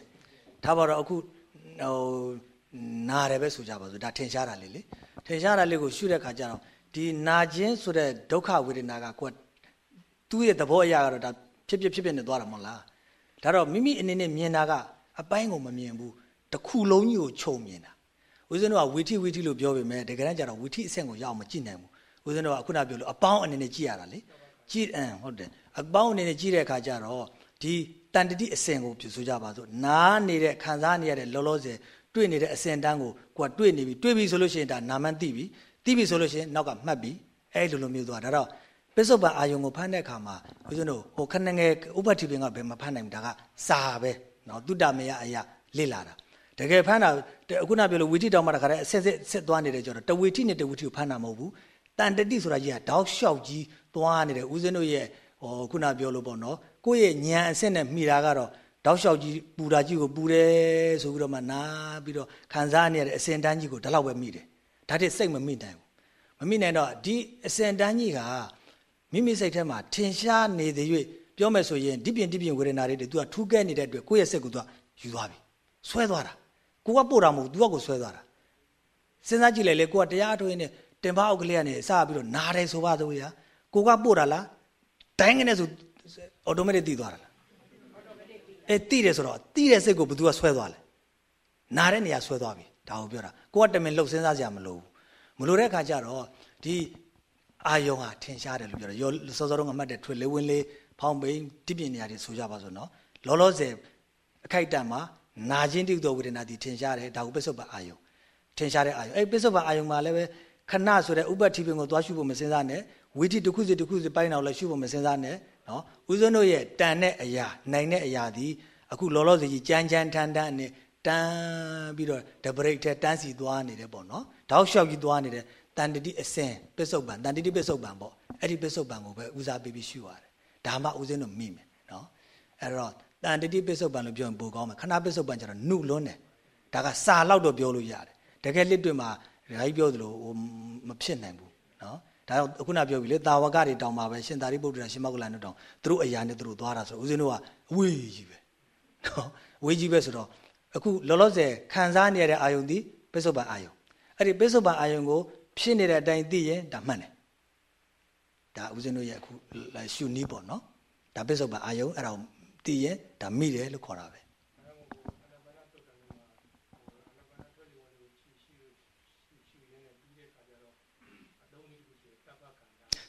ထားပါတော့အခုဟိုနာတယ်ပဲဆိုကြပါစို့ဒါထင်ရှားတာလေးလေထင်ရှားတာလေးကိုရှုတဲ့ခါကျတော့ဒီနာခြင်းဆိုတဲ့ဒုက္ခဝေဒနာကကိုယ်သူ့ရဲ့သဘောအရာကတော့ဒါဖြစ်ဖြစ်ဖြစ်ဖြစ်နေသွားတာမဟုတ်လားဒါတော့မိမိအနေနဲ့မြင်တာကအပိုင်းကိုမမြင်ဘူးတစ်ခုလုံးကြီးကိုခြုံမြင်တာဦးဇင်းတို့ကဝီထိဝီထိလို့ပြောပေမဲ့တကယ်တမ်းကျတော့ဝီထိအဆင့်ကိုရအောင်မကြည့်နိုင်ဘူး ဦးဇင်းတို့ကခုနပြောလို့အပေါင်းအနေနဲ့ကြည့်ရတာလေကြည့်အမ်ဟုတ်တယ်အပေါင်းအနေနဲ့ကြည့်တဲ့အခါကျတော့ဒီတန်တတိအစဉ်ကိုပြဆိုကြပါစို့နားနေတဲ့ခံစားနေရတဲ့လောလောဆယ်တွေ့နေတဲ့အစဉ်တန်းကိုကိုကတွေ့နေပြီတွေ့ပြီဆိုလို့ရှိရင်ဒါနာမန်သိပြီသိပြီဆိုလို့ရှိရင်နောက်ကမှတ်ပြီအဲ့လိုလိုမျိုးသွားဒါတော့ပစ္စုပန်အာယုံကိုဖမ်းတဲ့အခါမှာဦးဇင်းတို့ဟိုခဏငယ်ဥပတိပင်ကဘယ်မှာဖမ်းနိုင်ဘူးဒါကစာပဲနော်တုတ္တမယအရာလေ့လာတာတကယ်ဖမ်းတာအခုနပြောလို့ဝီထိတောင်မှတခါတည်းအဆက်ဆက်ဆက်သွားနေတယ်ကြတော့တဝီထိနဲ့တဝီထိကိုဖမ်းတာမဟုတ်ဘူး တန်တတိဆိုတာကြီးကတောက်လျှောက်ကြီးသွားနေတယ်ဦးဇင်းတို့ရဲ့ဟောခုနပြောလို့ပေါ့နော်ကိုယ့်ရဲ့ဉာဏ်အဆင့်နဲ့မိတာကတော့တောက်လျှောက်ကြီးပူတာကြီးကိုပူတယ်ဆိုပြီးတော့မှနားပြီးတော့ခံစားနေရတဲ့အစင်တန်းကြီးကိုဒီလောက်ပဲမိတယ်ဒါတည်းစိတ်မမိနိုင်ဘူးမမိနိုင်တော့ဒီအစင်တန်းကြီးကမိမိစိတ်ထဲမှာထင်ရှားနေသေး၍ပြောမယ်ဆိုရင်ဒီပြင်ဒီပြင်ဝေဒနာတွေတူကထူးကဲနေတဲ့အတွက်ကိုယ့်ရဲ့စိတ်ကိုသူကယူသွားပြီဆွဲသွားတာကိုကပို့တာမဟုတ်သူကကိုဆွဲသွားတာစဉ်းစားကြည့်လိုက်လေကိုကတရားအထုတ်ရင်းနဲ့ တင်ပါအောက်ကလေးကနေစပြီးတော့နားတယ်ဆိုပါတော့ရာကိုကပို့တာလားတိုင်းကနေဆိုအော်တိုမက်တစ်တည်သွားတာလားအဲတည်တယ်ဆိုတော့တည်တဲ့စိတ်ကိုဘယ်သူကဆွဲသွားလဲနားတဲ့နေရာဆွဲသွားပြီဒါကိုပြောတာကိုကတမင်လှုပ်စဉ်းစားကြမလို့မလို့တဲ့အခါကျတော့ဒီအာယုံဟာထင်ရှားတယ်လို့ပြောတယ်ရောစောစောတော့ငမှတ်တဲ့ထွေလေးဝင်းလေးဖောင်းပိန်တိပြင်းနေရာတွေဆိုကြပါစို့နော်လောလောဆယ်အခိုက်အတန့်မှာနာခြင်းတိသောဝေဒနာဒီထင်ရှားတယ်ဒါကိုပစ္စုပ္ပန်အာယုံထင်ရှားတဲ့အာယုံအဲ့ပစ္စုပ္ပန်အာယုံမှာလည်းပဲ ခဏဆိုတဲ့ဥပ္ပတိပင်ကိုသွားရှုဖို့မစင်စားနဲ့ဝိတိတစ်ခုစီတစ်ခုစီပိုင်းတော့လည်းရှုဖို့မစင်စားနဲ့နော်ဦးဇင်းတို့ရဲ့တန်တဲ့အရာနိုင်တဲ့အရာဒီအခုလောလောဆယ်ကြီးကြမ်းကြမ်းထန်းထန်းနဲ့တန်းပြီးတော့ဒပရိတ်ထဲတန်းစီသွားနေတယ်ပေါ့နော်တောက်လျှောက်ကြီးသွားနေတယ်တန်တတိအစင်ပစ္စုပန်တန်တတိပစ္စုပန်ပေါ့အဲ့ဒီပစ္စုပန်ကိုပဲဦးစားပေးပြီးရှုရတယ်ဒါမှဦးဇင်းတို့မိမယ်နော်အဲ့တော့တန်တတိပစ္စုပန်လို့ပြောရင်ပိုကောင်းမယ်ခဏပစ္စုပန်ကျတော့နှုလွန်းတယ်ဒါကစာလောက်တော့ပြောလို့ရတယ်တကယ်လက်တွေ့မှာ ဓာကြီးပြောသလိုဟိုမဖြစ်နိုင်ဘူးနော်ဒါတော့ခုနပြောပြီလေတာဝကတွေတောင်မှာပဲရှင်သာရိပုတ္တရာရှင်မောကလန်တို့တောင်သူတို့အရာနဲ့သူတို့သွားတာဆိုဦးဇင်းတို့ကအဝေးကြီးပဲနော်ဝေးကြီးပဲဆိုတော့အခုလောလောဆယ်ခံစားနေရတဲ့အာယုန်ဒီပစ္စုပန်အာယုန်အဲ့ဒီပစ္စုပန်အာယုန်ကိုဖြစ်နေတဲ့အတိုင်းသိရင်ဒါမှန်တယ်ဒါဦးဇင်းတို့ရဲ့အခုရှုနီးပေါ့နော်ဒါပစ္စုပန်အာယုန်အဲ့ဒါကိုသိရင်ဒါမိတယ်လို့ခေါ်တာပဲ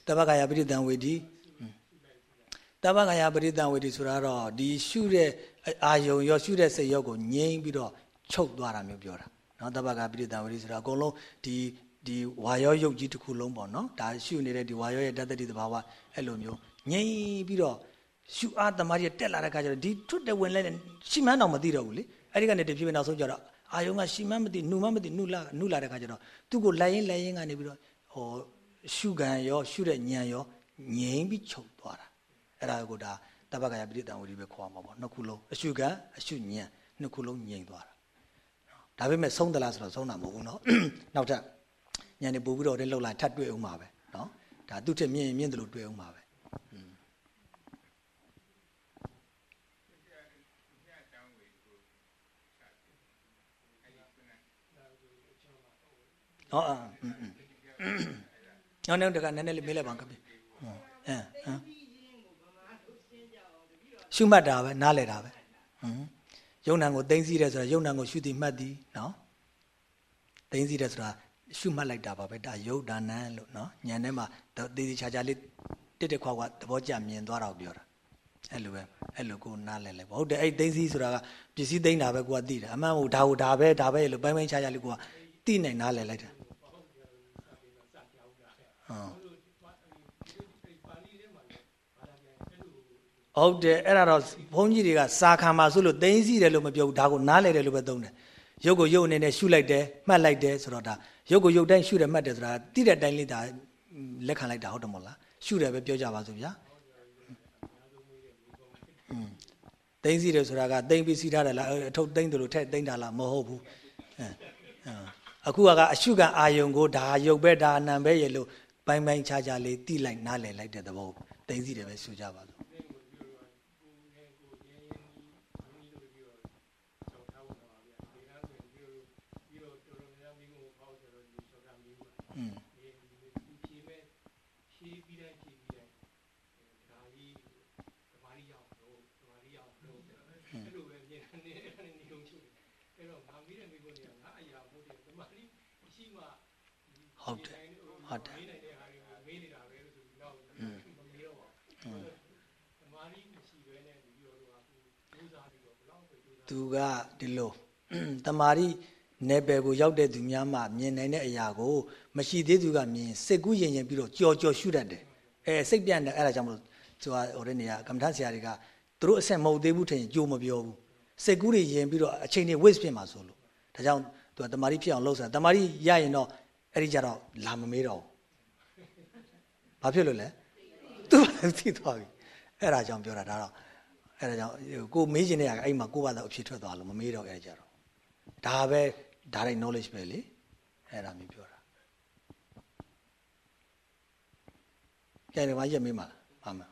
တပ္ပကာယပရိတံဝေဒီတပ္ပကာယပရိတံဝေဒီဆိုတာတော့ဒီရှုတဲ့အာယုံရောရှုတဲ့စိတ်ရောကိုငြိမ့်ပြီးတော့ချုပ်သွားတာမျိုးပြောတာနော်တပ္ပကာပရိတံဝေဒီဆိုတာအကုန်လုံးဒီဒီဝါရောယုတ်ကြီးတစ်ခုလုံးပေါ့နော်ဒါရှုနေတဲ့ဒီဝါရောရဲ့တတ္တိတဘာဝအဲ့လိုမျိုးငြိမ့်ပြီးတော့ရှုအားတမားကြီးတက်လာတဲ့ခါကျတော့ဒီထွတ်တဲ့ဝင်လဲရှီမန်းတော့မသိတော့ဘူးလေအဲ့ဒီကနေတဖြည်းဖြည်းနောက်ဆုံးကျတော့အာယုံကရှီမန်းမသိနှုမမသိနှုလာနှုလာတဲ့ခါကျတော့သူ့ကိုလိုက်ရင်လိုက်ရင်ကနေပြီးတော့ဟော ရှုခံရောရှုတဲ့ဉာဏ်ရောငြိမ်ပြီးချုပ်သွားတာအဲ့ဒါကိုဒါတပ္ပကယပရိတံဝိရိပဲခေါ်မှာပေါ့နှစ်ခုလုံးအရှုခံအရှုဉာဏ်နှစ်ခုလုံးငြိမ်သွားတာဒါပေမဲ့ဆုံးသလားဆိုတော့ဆုံးတာမဟုတ်ဘူးเนาะနောက်ထပ်ဉာဏ်နဲ့ပို့ပြီးတော့လည်းလှုပ်လိုက်ထပ်တွေ့အောင်ပါပဲเนาะဒါသူ့ထက်မြင့်မြင့်တယ်လို့တွေ့အောင်ပါပဲဟောအင်း နောက်နောက်တကနည်းနည်းလေးမေးလိုက်ပါကဗျအင်းအင်းရှုမှတ်တာပဲနားလည်တာပဲဟွန်းယုံနံကိုသိသိတယ်ဆိုတာယုံနံကိုရှုသိမှတ်သည်နော်သိသိတယ်ဆိုတာရှုမှတ်လိုက်တာပါပဲဒါယုတ်ဒါနံလို့နော်ညံထဲမှာသေသေးချာချာလေးတစ်တစ်ခွာခွာသဘောကျမြင်သွားတော့ပြောတာအဲ့လိုပဲအဲ့လိုကိုနားလဲလဲဟုတ်တယ်အဲ့သိသိဆိုတာကပစ္စည်းသိမ်းတာပဲကိုကသိတယ်အမှန်ဟိုဒါဟိုဒါပဲဒါပဲလို့ပိုင်းပိုင်းခြားခြားလေးကိုကသိနိုင်နားလဲလိုက်တာ ဟုတ်တယ်အဲ့ဒါတော့ဘုန်းကြီးတွေကစာခံပါဆိုလို့သိသိတယ်လို့မပြောဘူးဒါကိုနားလဲတယ်လို့ပဲသုံးတယ်ရုပ်ကိုရုပ်အနေနဲ့ရှုလိုက်တယ်မှတ်လိုက်တယ်ဆိုတော့ဒါရုပ်ကိုရုပ်တိုင်းရှုတယ်မှတ်တယ်ဆိုတာတိတဲ့တိုင်းလေးဒါလက်ခံလိုက်တာဟုတ်တယ်မဟုတ်လားရှုတယ်ပဲပြောကြပါစို့ဗျာอืมသိသိတယ်ဆိုတာကသိပြီးစီးထားတယ်လားအထုပ်သိမ့်တယ်လို့ထက်သိမ့်တာလားမဟုတ်ဘူးအခုကအရှုခံအာယုံကိုဒါရုပ်ပဲဒါအနံပဲရေလို့ ပိုင်းပိုင်းခြားခြားလေးတိလိုက်နားလည်လိုက်တဲ့သဘောသိသိတယ်ပဲရှုကြပါစို့ဟုတ်တယ်ဟုတ်တယ် သူကဒီလိုတမာရီနယ်ပယ်ကိုရောက်တဲ့သူများမှမြင်နိုင်တဲ့အရာကိုမရှိသေးသူကမြင်စိတ်ကူးရင်ရင်ပြီးတော့ကြော်ကြော်ရှုတတ်တယ်အဲစိတ်ပြန့်တယ်အဲ့ဒါကြောင့်မလို့သူကဟိုတဲ့နေရာကမ္မထဆရာတွေကသူတို့အဆက်မဟုတ်သေးဘူးထင်ကြိုးမပြောဘူးစိတ်ကူးတွေရင်ပြီးတော့အချိန်တွေ waste ဖြစ်မှာဆိုလို့ဒါကြောင့်သူကတမာရီဖြစ်အောင်လှုပ်စားတမာရီရရင်တော့အဲ့ဒီကြတော့လာမမေးတော့ဘာဖြစ်လို့လဲသူကလည်းသိသွားပြီအဲ့ဒါကြောင့်ပြောတာဒါတော့ အဲ့ဒါကြောင့်ကိုမေးချင်တဲ့ကအဲ့မှာကိုဘာသာအဖြစ်ထွက်သွားလို့မမေးတော့အဲ့ကြတော့ဒါပဲ direct knowledge ပဲလေအဲ့ဒါမျိုးပြောတာကြတယ်ဘာရက်မေးမှာလားမှန်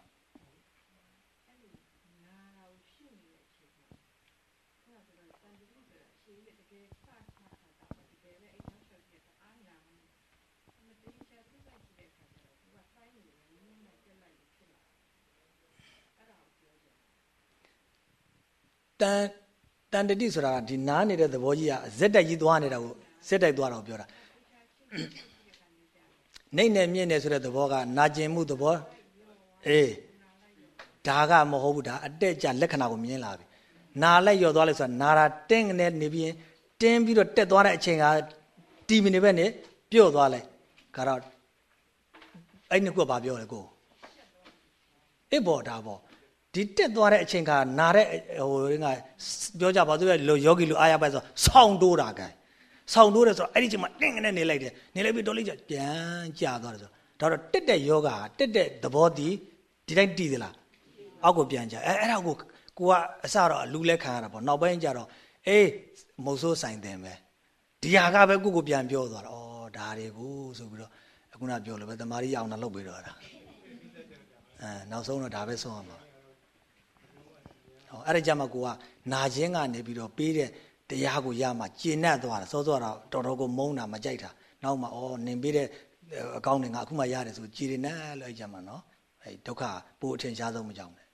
တန်တန်တတိဆိုတာဒီနားနေတဲ့သဘောကြီးကဇက်တိုက်ကြီးသွားနေတာကိုဇက်တိုက်သွားတော့ပြောတာနှိမ့်နေမြင့်နေဆိုတဲ့သဘောကနာကျင်မှုသဘောအေးဒါကမဟုတ်ဘူးဒါအတက်ကြလက္ခဏာကိုမြင်လာပြီနာလိုက်ရော်သွားလိုက်ဆိုတာနာတာတင်းကနေနေပြီးတင်းပြီးတော့တက်သွားတဲ့အချိန်ကတီမီနေပဲနဲ့ပြုတ်သွားလိုက်ကတော့အဲ့နှစ်ခုကဘာပြောလဲကိုအေးပေါ်ဒါပေါ် ဒီတက်သွားတဲ့အချိန်ကနာတဲ့ဟိုကပြောကြပါသူရဲ့ယောဂီလူအားရပါဆိုဆောင်းတိုးတာကဲဆောင်းတိုးတယ်ဆိုတော့အဲ့ဒီချိန်မှာတင်းကနေနေလိုက်တယ်နေလိုက်ပြီးတော့လေးကျပြန်ကြာသွားတယ်ဆိုတော့ဒါတော့တက်တဲ့ယောဂတက်တဲ့သဘောတည်ဒီတိုင်းတည်သလားအောက်ကိုပြန်ကြာအဲအဲ့ဒါကိုကိုကအစတော့လူလဲခံရတာပေါ့နောက်ပိုင်းကျတော့အေးမုတ်ဆိုးဆိုင်တယ်ပဲဒီဟာကပဲကိုကိုပြန်ပြောသွားတော့ဩဒါတွေကိုဆိုပြီးတော့အခုနပြောလို့ပဲတမာရီအောင်တာလုပ်ပြီးတော့တာအဲနောက်ဆုံးတော့ဒါပဲဆုံးရမှာ ဟောအဲ့ဒါကြမှာကိုကနာခြင်းကနေပြီးတော့ပေးတဲ့တရားကိုရမှကျင့်တတ်သွားတာစောစောတော့တော်တော်ကိုမုန်းတာမကြိုက်တာနောက်မှဩနင်ပေးတဲ့အကောင့်တွေငါအခုမှရတယ်ဆိုကြည်နေတယ်လို့အဲ့ကြမှာနော်အဲ့ဒုက္ခပိုအထင်ရှားဆုံးမကြောက်နဲ့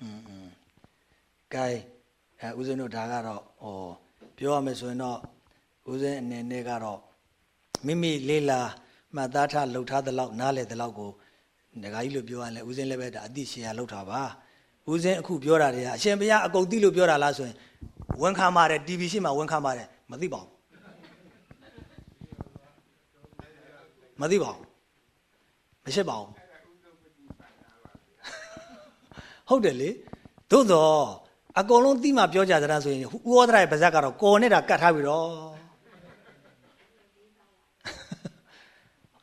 อืมอืม gain အဲဦးဇင်းတို့ဒါကတော့ဟောပြောရမယ်ဆိုရင်တော့ဦးဇင်းအနေနဲ့ကတော့မိမိလေးလာမှတ်သားထားလှုပ်ထားတဲ့လောက်နားလေတဲ့လောက်ကို ဒကာကြီးလို့ပြောရင်လည်းဦးဇင်းလည်းပဲဒါအသိရှင်ရလှုပ်ထားပါဦးဇင်းအခုပြောတာတွေကအရှင်ဘုရားအကုန်သိလို့ပြောတာလားဆိုရင်ဝန်ခံပါတယ် TV ရှိမှဝန်ခံပါတယ်မသိပါဘူးမသိပါဘူးမရှိပါဘူးဟုတ်တယ်လေသို့တော့အကုန်လုံးသိမှပြောကြသလားဆိုရင်ဥဩဒရာရဲ့ပါဇက်ကတော့ကော်နေတာကတ်ထားပြီတော့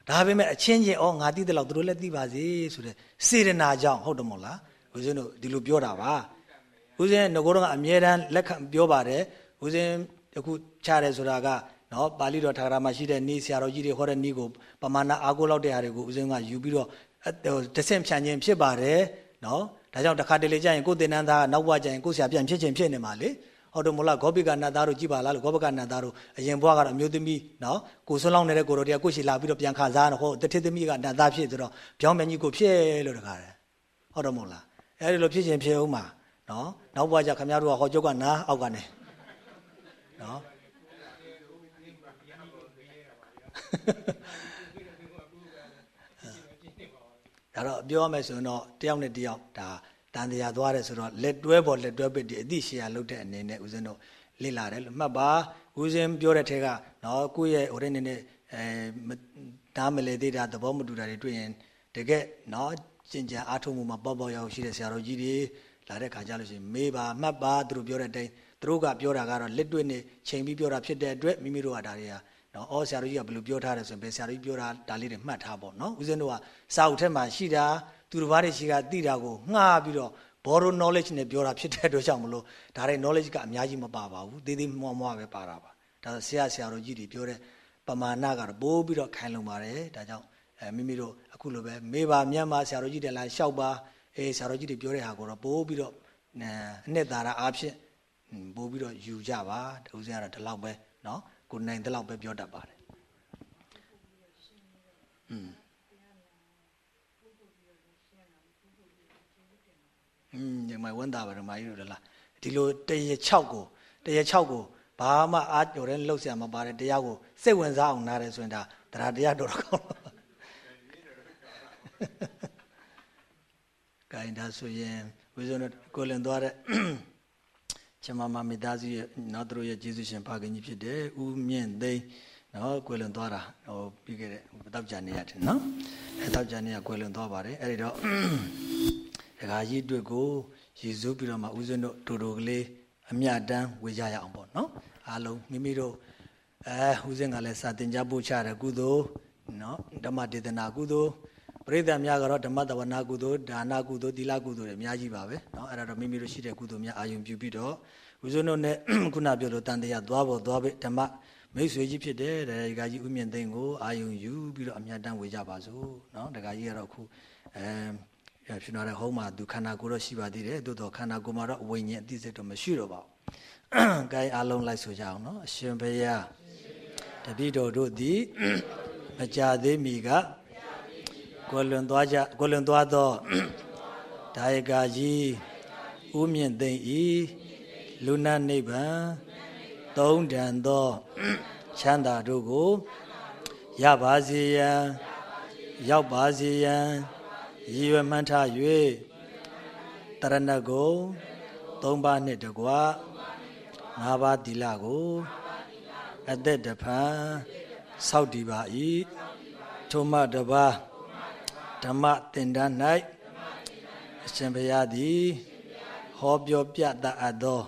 ဒါပေမဲ့အချင်းချင်းဩငါသိတယ်လို့သူတို့လည်းသိပါစေဆိုတဲ့စေရနာကြောင့်ဟုတ်တယ်မို့လားဦးဇင်းတို့ဒီလိုပြောတာပါဦးဇင်းငကိုတော့ကအမြဲတမ်းလက်ခံပြောပါတယ်ဦးဇင်းအခုချတယ်ဆိုတာကနော်ပါဠိတော်ထာဂရမှာရှိတဲ့ဤဆရာတော်ကြီးတွေဟောတဲ့ဤကိုပမာဏအာကိုလောက်တဲ့ဟာတွေကိုဦးဇင်းကယူပြီးတော့တဆင့်ဖြန့်ခြင်းဖြစ်ပါတယ်နော်ဒါကြောင့်တခါတလေကြာရင်ကိုယ်တင်နန်းသားနောက်ဘဝကြာရင်ကိုယ်ဆရာပြန်ဖြစ်ခြင်းဖြစ်နေမှာလေ ဟုတ်တယ်မို့လားဂောပိကနတ်သားတို့ကြည်ပါလားလို့ဂောပကနတ်သားတို့အရင်ဘဝကတော့အမျိုးသမီးနော်ကိုဆွန်းလောင်းနေတဲ့ကိုတော်တရားကိုရှိလာပြီးတော့ပြန်ခါစားတော့ဟောတတိသမီးကနတ်သားဖြစ်ဆိုတော့ပြောင်းမြန်ကြီးကိုဖြစ်လို့တခါတယ်ဟုတ်တယ်မို့လားအဲဒီလိုဖြစ်ခြင်းဖြစ်အောင်မှာနော်နောက်ဘဝကျခမရတို့ကဟောကျုပ်ကနားအောက်ကနေနော်ဒါတော့ပြောရမယ်ဆိုရင်တော့တယောက်နဲ့တယောက်ဒါ တန်တရားသွားတယ်ဆိုတော့လက်တွဲပေါ်လက်တွဲပစ်ဒီအသိရှေ့ရလုပ်တဲ့အနေနဲ့ဦးဇင်းတို့လေ့လာတယ်လို့မှတ်ပါဦးဇင်းပြောတဲ့ထဲကနော်ကိုယ့်ရဲ့ဟိုတဲ့နေနဲ့အဲဒါမလေသေးတာသဘောမတူတာတွေတွေ့ရင်တကယ်နော်ကျင်ကြံအားထုတ်မှုမှာပေါ့ပေါ့ရောက်ရှိတဲ့ဆရာတော်ကြီးတွေလာတဲ့ခါကြလို့ရှိရင်မေးပါမှတ်ပါသူတို့ပြောတဲ့အတိုင်းသူတို့ကပြောတာကတော့လက်တွေ့နဲ့ချိန်ပြီးပြောတာဖြစ်တဲ့အတွက်မိမိတို့ကဒါတွေကနော်အော်ဆရာတော်ကြီးကဘယ်လိုပြောထားတယ်ဆိုရင်ဘယ်ဆရာတော်ကြီးပြောတာဒါလေးတွေမှတ်ထားပေါ့နော်ဦးဇင်းတို့ကစာအုပ်ထဲမှာရှိတာ သူတစ်ပါးတွေရှိကသိတာကိုငှားပြီးတော့ borrow knowledge နဲ့ပြောတာဖြစ်တဲ့အတွက်ကြောင့်မလို့ဒါတွေ knowledge ကအများကြီးမပါပါဘူးသေးသေးမွားမွားပဲပါတာပါဒါဆရာဆရာတော်ကြီးတွေပြောတဲ့ပမာဏကတော့ပိုးပြီးတော့ခိုင်လုံပါတယ်ဒါကြောင့်အဲမိမိတို့အခုလိုပဲမေးပါမြတ်မှာဆရာတော်ကြီးတွေလာလျှောက်ပါအေးဆရာတော်ကြီးတွေပြောတဲ့ဟာကိုတော့ပိုးပြီးတော့အနှစ်သာရအားဖြင့်ပိုးပြီးတော့ယူကြပါတဦးစင်းကတော့ဒီလောက်ပဲเนาะကိုနိုင်ဒီလောက်ပဲပြောတတ်ပါတယ်อืม อืมညီမဝန်တာပါဓမ္မကြီးတို့လားဒီလိုတရ6ကိုတရ6ကိုဘာမှအားကြော်တဲ့လှုပ်ရှားမပါတဲ့တရားကိုစိတ်ဝင်စားအောင်နားတယ်ဆိုရင်ဒါတရားတရားတော်တော်ကောင်းကိုင်းဒါဆိုရင်ဝိဇ္ဇနကိုလင်သွားတဲ့ချမမမိသားစုရဲ့နောက်တို့ရဲ့ကျေးဇူးရှင်ဖခင်ကြီးဖြစ်တယ်ဦးမြင့်သိန်းနော်ကိုလင်သွားတာဟိုပြီးခဲ့တဲ့တောက်ကြနေရတယ်နော်အဲတောက်ကြနေရကိုလင်သွားပါတယ်အဲ့ဒီတော့ ဒကာကြီးအတွက်ကိုရည်စူးပြီးတော့မှဦးဇင်းတို့တူတူကလေးအမြတမ်းဝေကြရအောင်ပေါ့နော်အားလုံးမိမိတို့အဲဦးဇင်းကလည်းစာတင်ကြပို့ချတယ်ကုသိုလ်နော်ဓမ္မဒေသနာကုသိုလ်ပရိသတ်များကတော့ဓမ္မတဝနာကုသိုလ်ဒါနကုသိုလ်သီလကုသိုလ်တွေအများကြီးပါပဲเนาะအဲ့ဒါတော့မိမိတို့ရှိတဲ့ကုသိုလ်များအာယုံပြုပြီးတော့ဦးဇုံတို့နဲ့ခုနပြောလို့တန်တရားသွားဖို့သွားပြီဓမ္မမိတ်ဆွေကြီးဖြစ်တယ်ဒကာကြီးဦးမြင့်သိန်းကိုအာယုံယူပြီးတော့အမြတ်တမ်းဝေကြပါစို့เนาะဒကာကြီးကတော့အခုအဲ ဖြစ်လာတဲ့ဟောမှာသူခန္ဓာကိုယ်တော့ရှိပါသေးတယ်သို့တော့ခန္ဓာကိုယ်မှာတော့ဝိညာဉ်အသိစိတ်တော့မရှိတော့ပါဘူး။ကိုင်းအလုံးလိုက်ဆိုကြအောင်နော်အရှင်ဘုရားတပည့်တော်တို့သည်မကြသေးမီကကိုလွန်သွားကြကိုလွန်သွားသောဒါယကာကြီးဥမြင့်သိမ့်ဤလူနာနိဗ္ဗာန်သုံးတန်သောချမ်းသာတို့ကိုရပါစေရန်ရောက်ပါစေရန် ရည်ရွယ်မှန်းထား၍တရဏဂုံသုံးပါးနှင့်တကွာငါးပါးသီလကိုအသက်တဖန်စောက်တည်ပါ၏ထိုမှတပါးဓမ္မသင်္ဍ၌အရှင်ဘုရားသည်ဟောပြောပြတတ်အပ်သော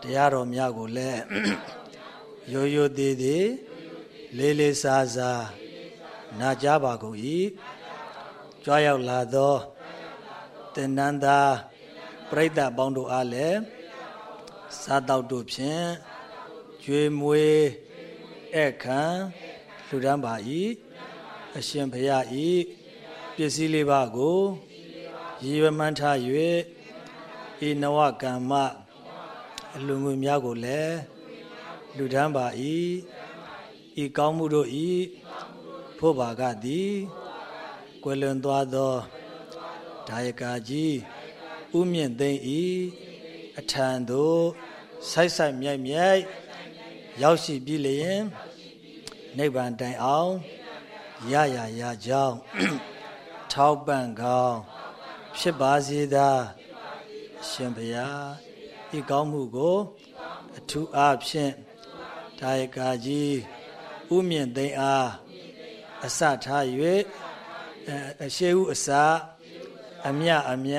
တရားတော်များကိုလည်းရိုးရိုးသေးသေးလေးလေးစားစားနာကြားပါကုန်၏ ကြွားရောက်လာသောသင်္นานသာပြိဿပေါင်းတို့အားလည်းစားတောက်တို့ဖြင့်ကျွေးမွေးအခမ်းလှူဒန်းပါ၏အရှင်ဘုရားဤပစ္စည်းလေးပါးကိုရည်ရွယ်မှန်းထား၍ဤနဝကမ္မအလူငွေများကိုလည်းလူဒန်းပါ၏ဤကောင်းမှုတို့ဤဖို့ပါကသည် ကွယ်လွန်သွားသောဒါယကာကြီးဥမြင့်သိမ့်ဤအထံသို့ဆိုက်ဆိုက်မြိုက်မြိုက်ရောက်ရှိပြီလျင်နိဗ္ဗာန်တိုင်အောင်ရရရကြောင်းထောက်ပံ့ကောင်းဖြစ်ပါစေသာရှင်ဘုရားဤကောင်းမှုကိုအထူးအားဖြင့်ဒါယကာကြီးဥမြင့်သိမ့်အားအစထား၍ အရှိဟုအစအမြအမြ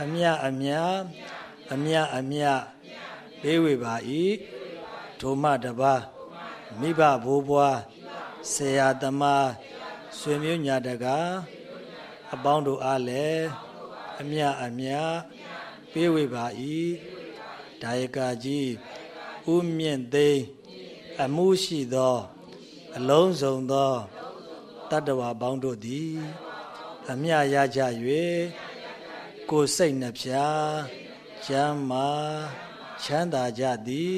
အမြအမြအမြအမြဘေးဝေပါ၏ဒုမတပါမိဘဘိုးဘွားဆရာသမားဆွေမျိုးညာတကားအပေါင်းတို့အားလည်းအမြအမြပေးဝေပါ၏ဒါယကာကြီးဥမြင့်သိမ်းအမှုရှိသော အလုံးစုံသော တတ္တဝါပေါင်းတို့သည် အမြရကြ၍ကိုယ်စိတ်နှဖျားချမ်းမာချမ်းသာကြသည်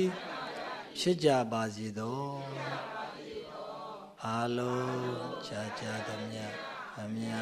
ဖြစ်ကြပါစေသောအာလုံးကြာကြာသမျှအမြ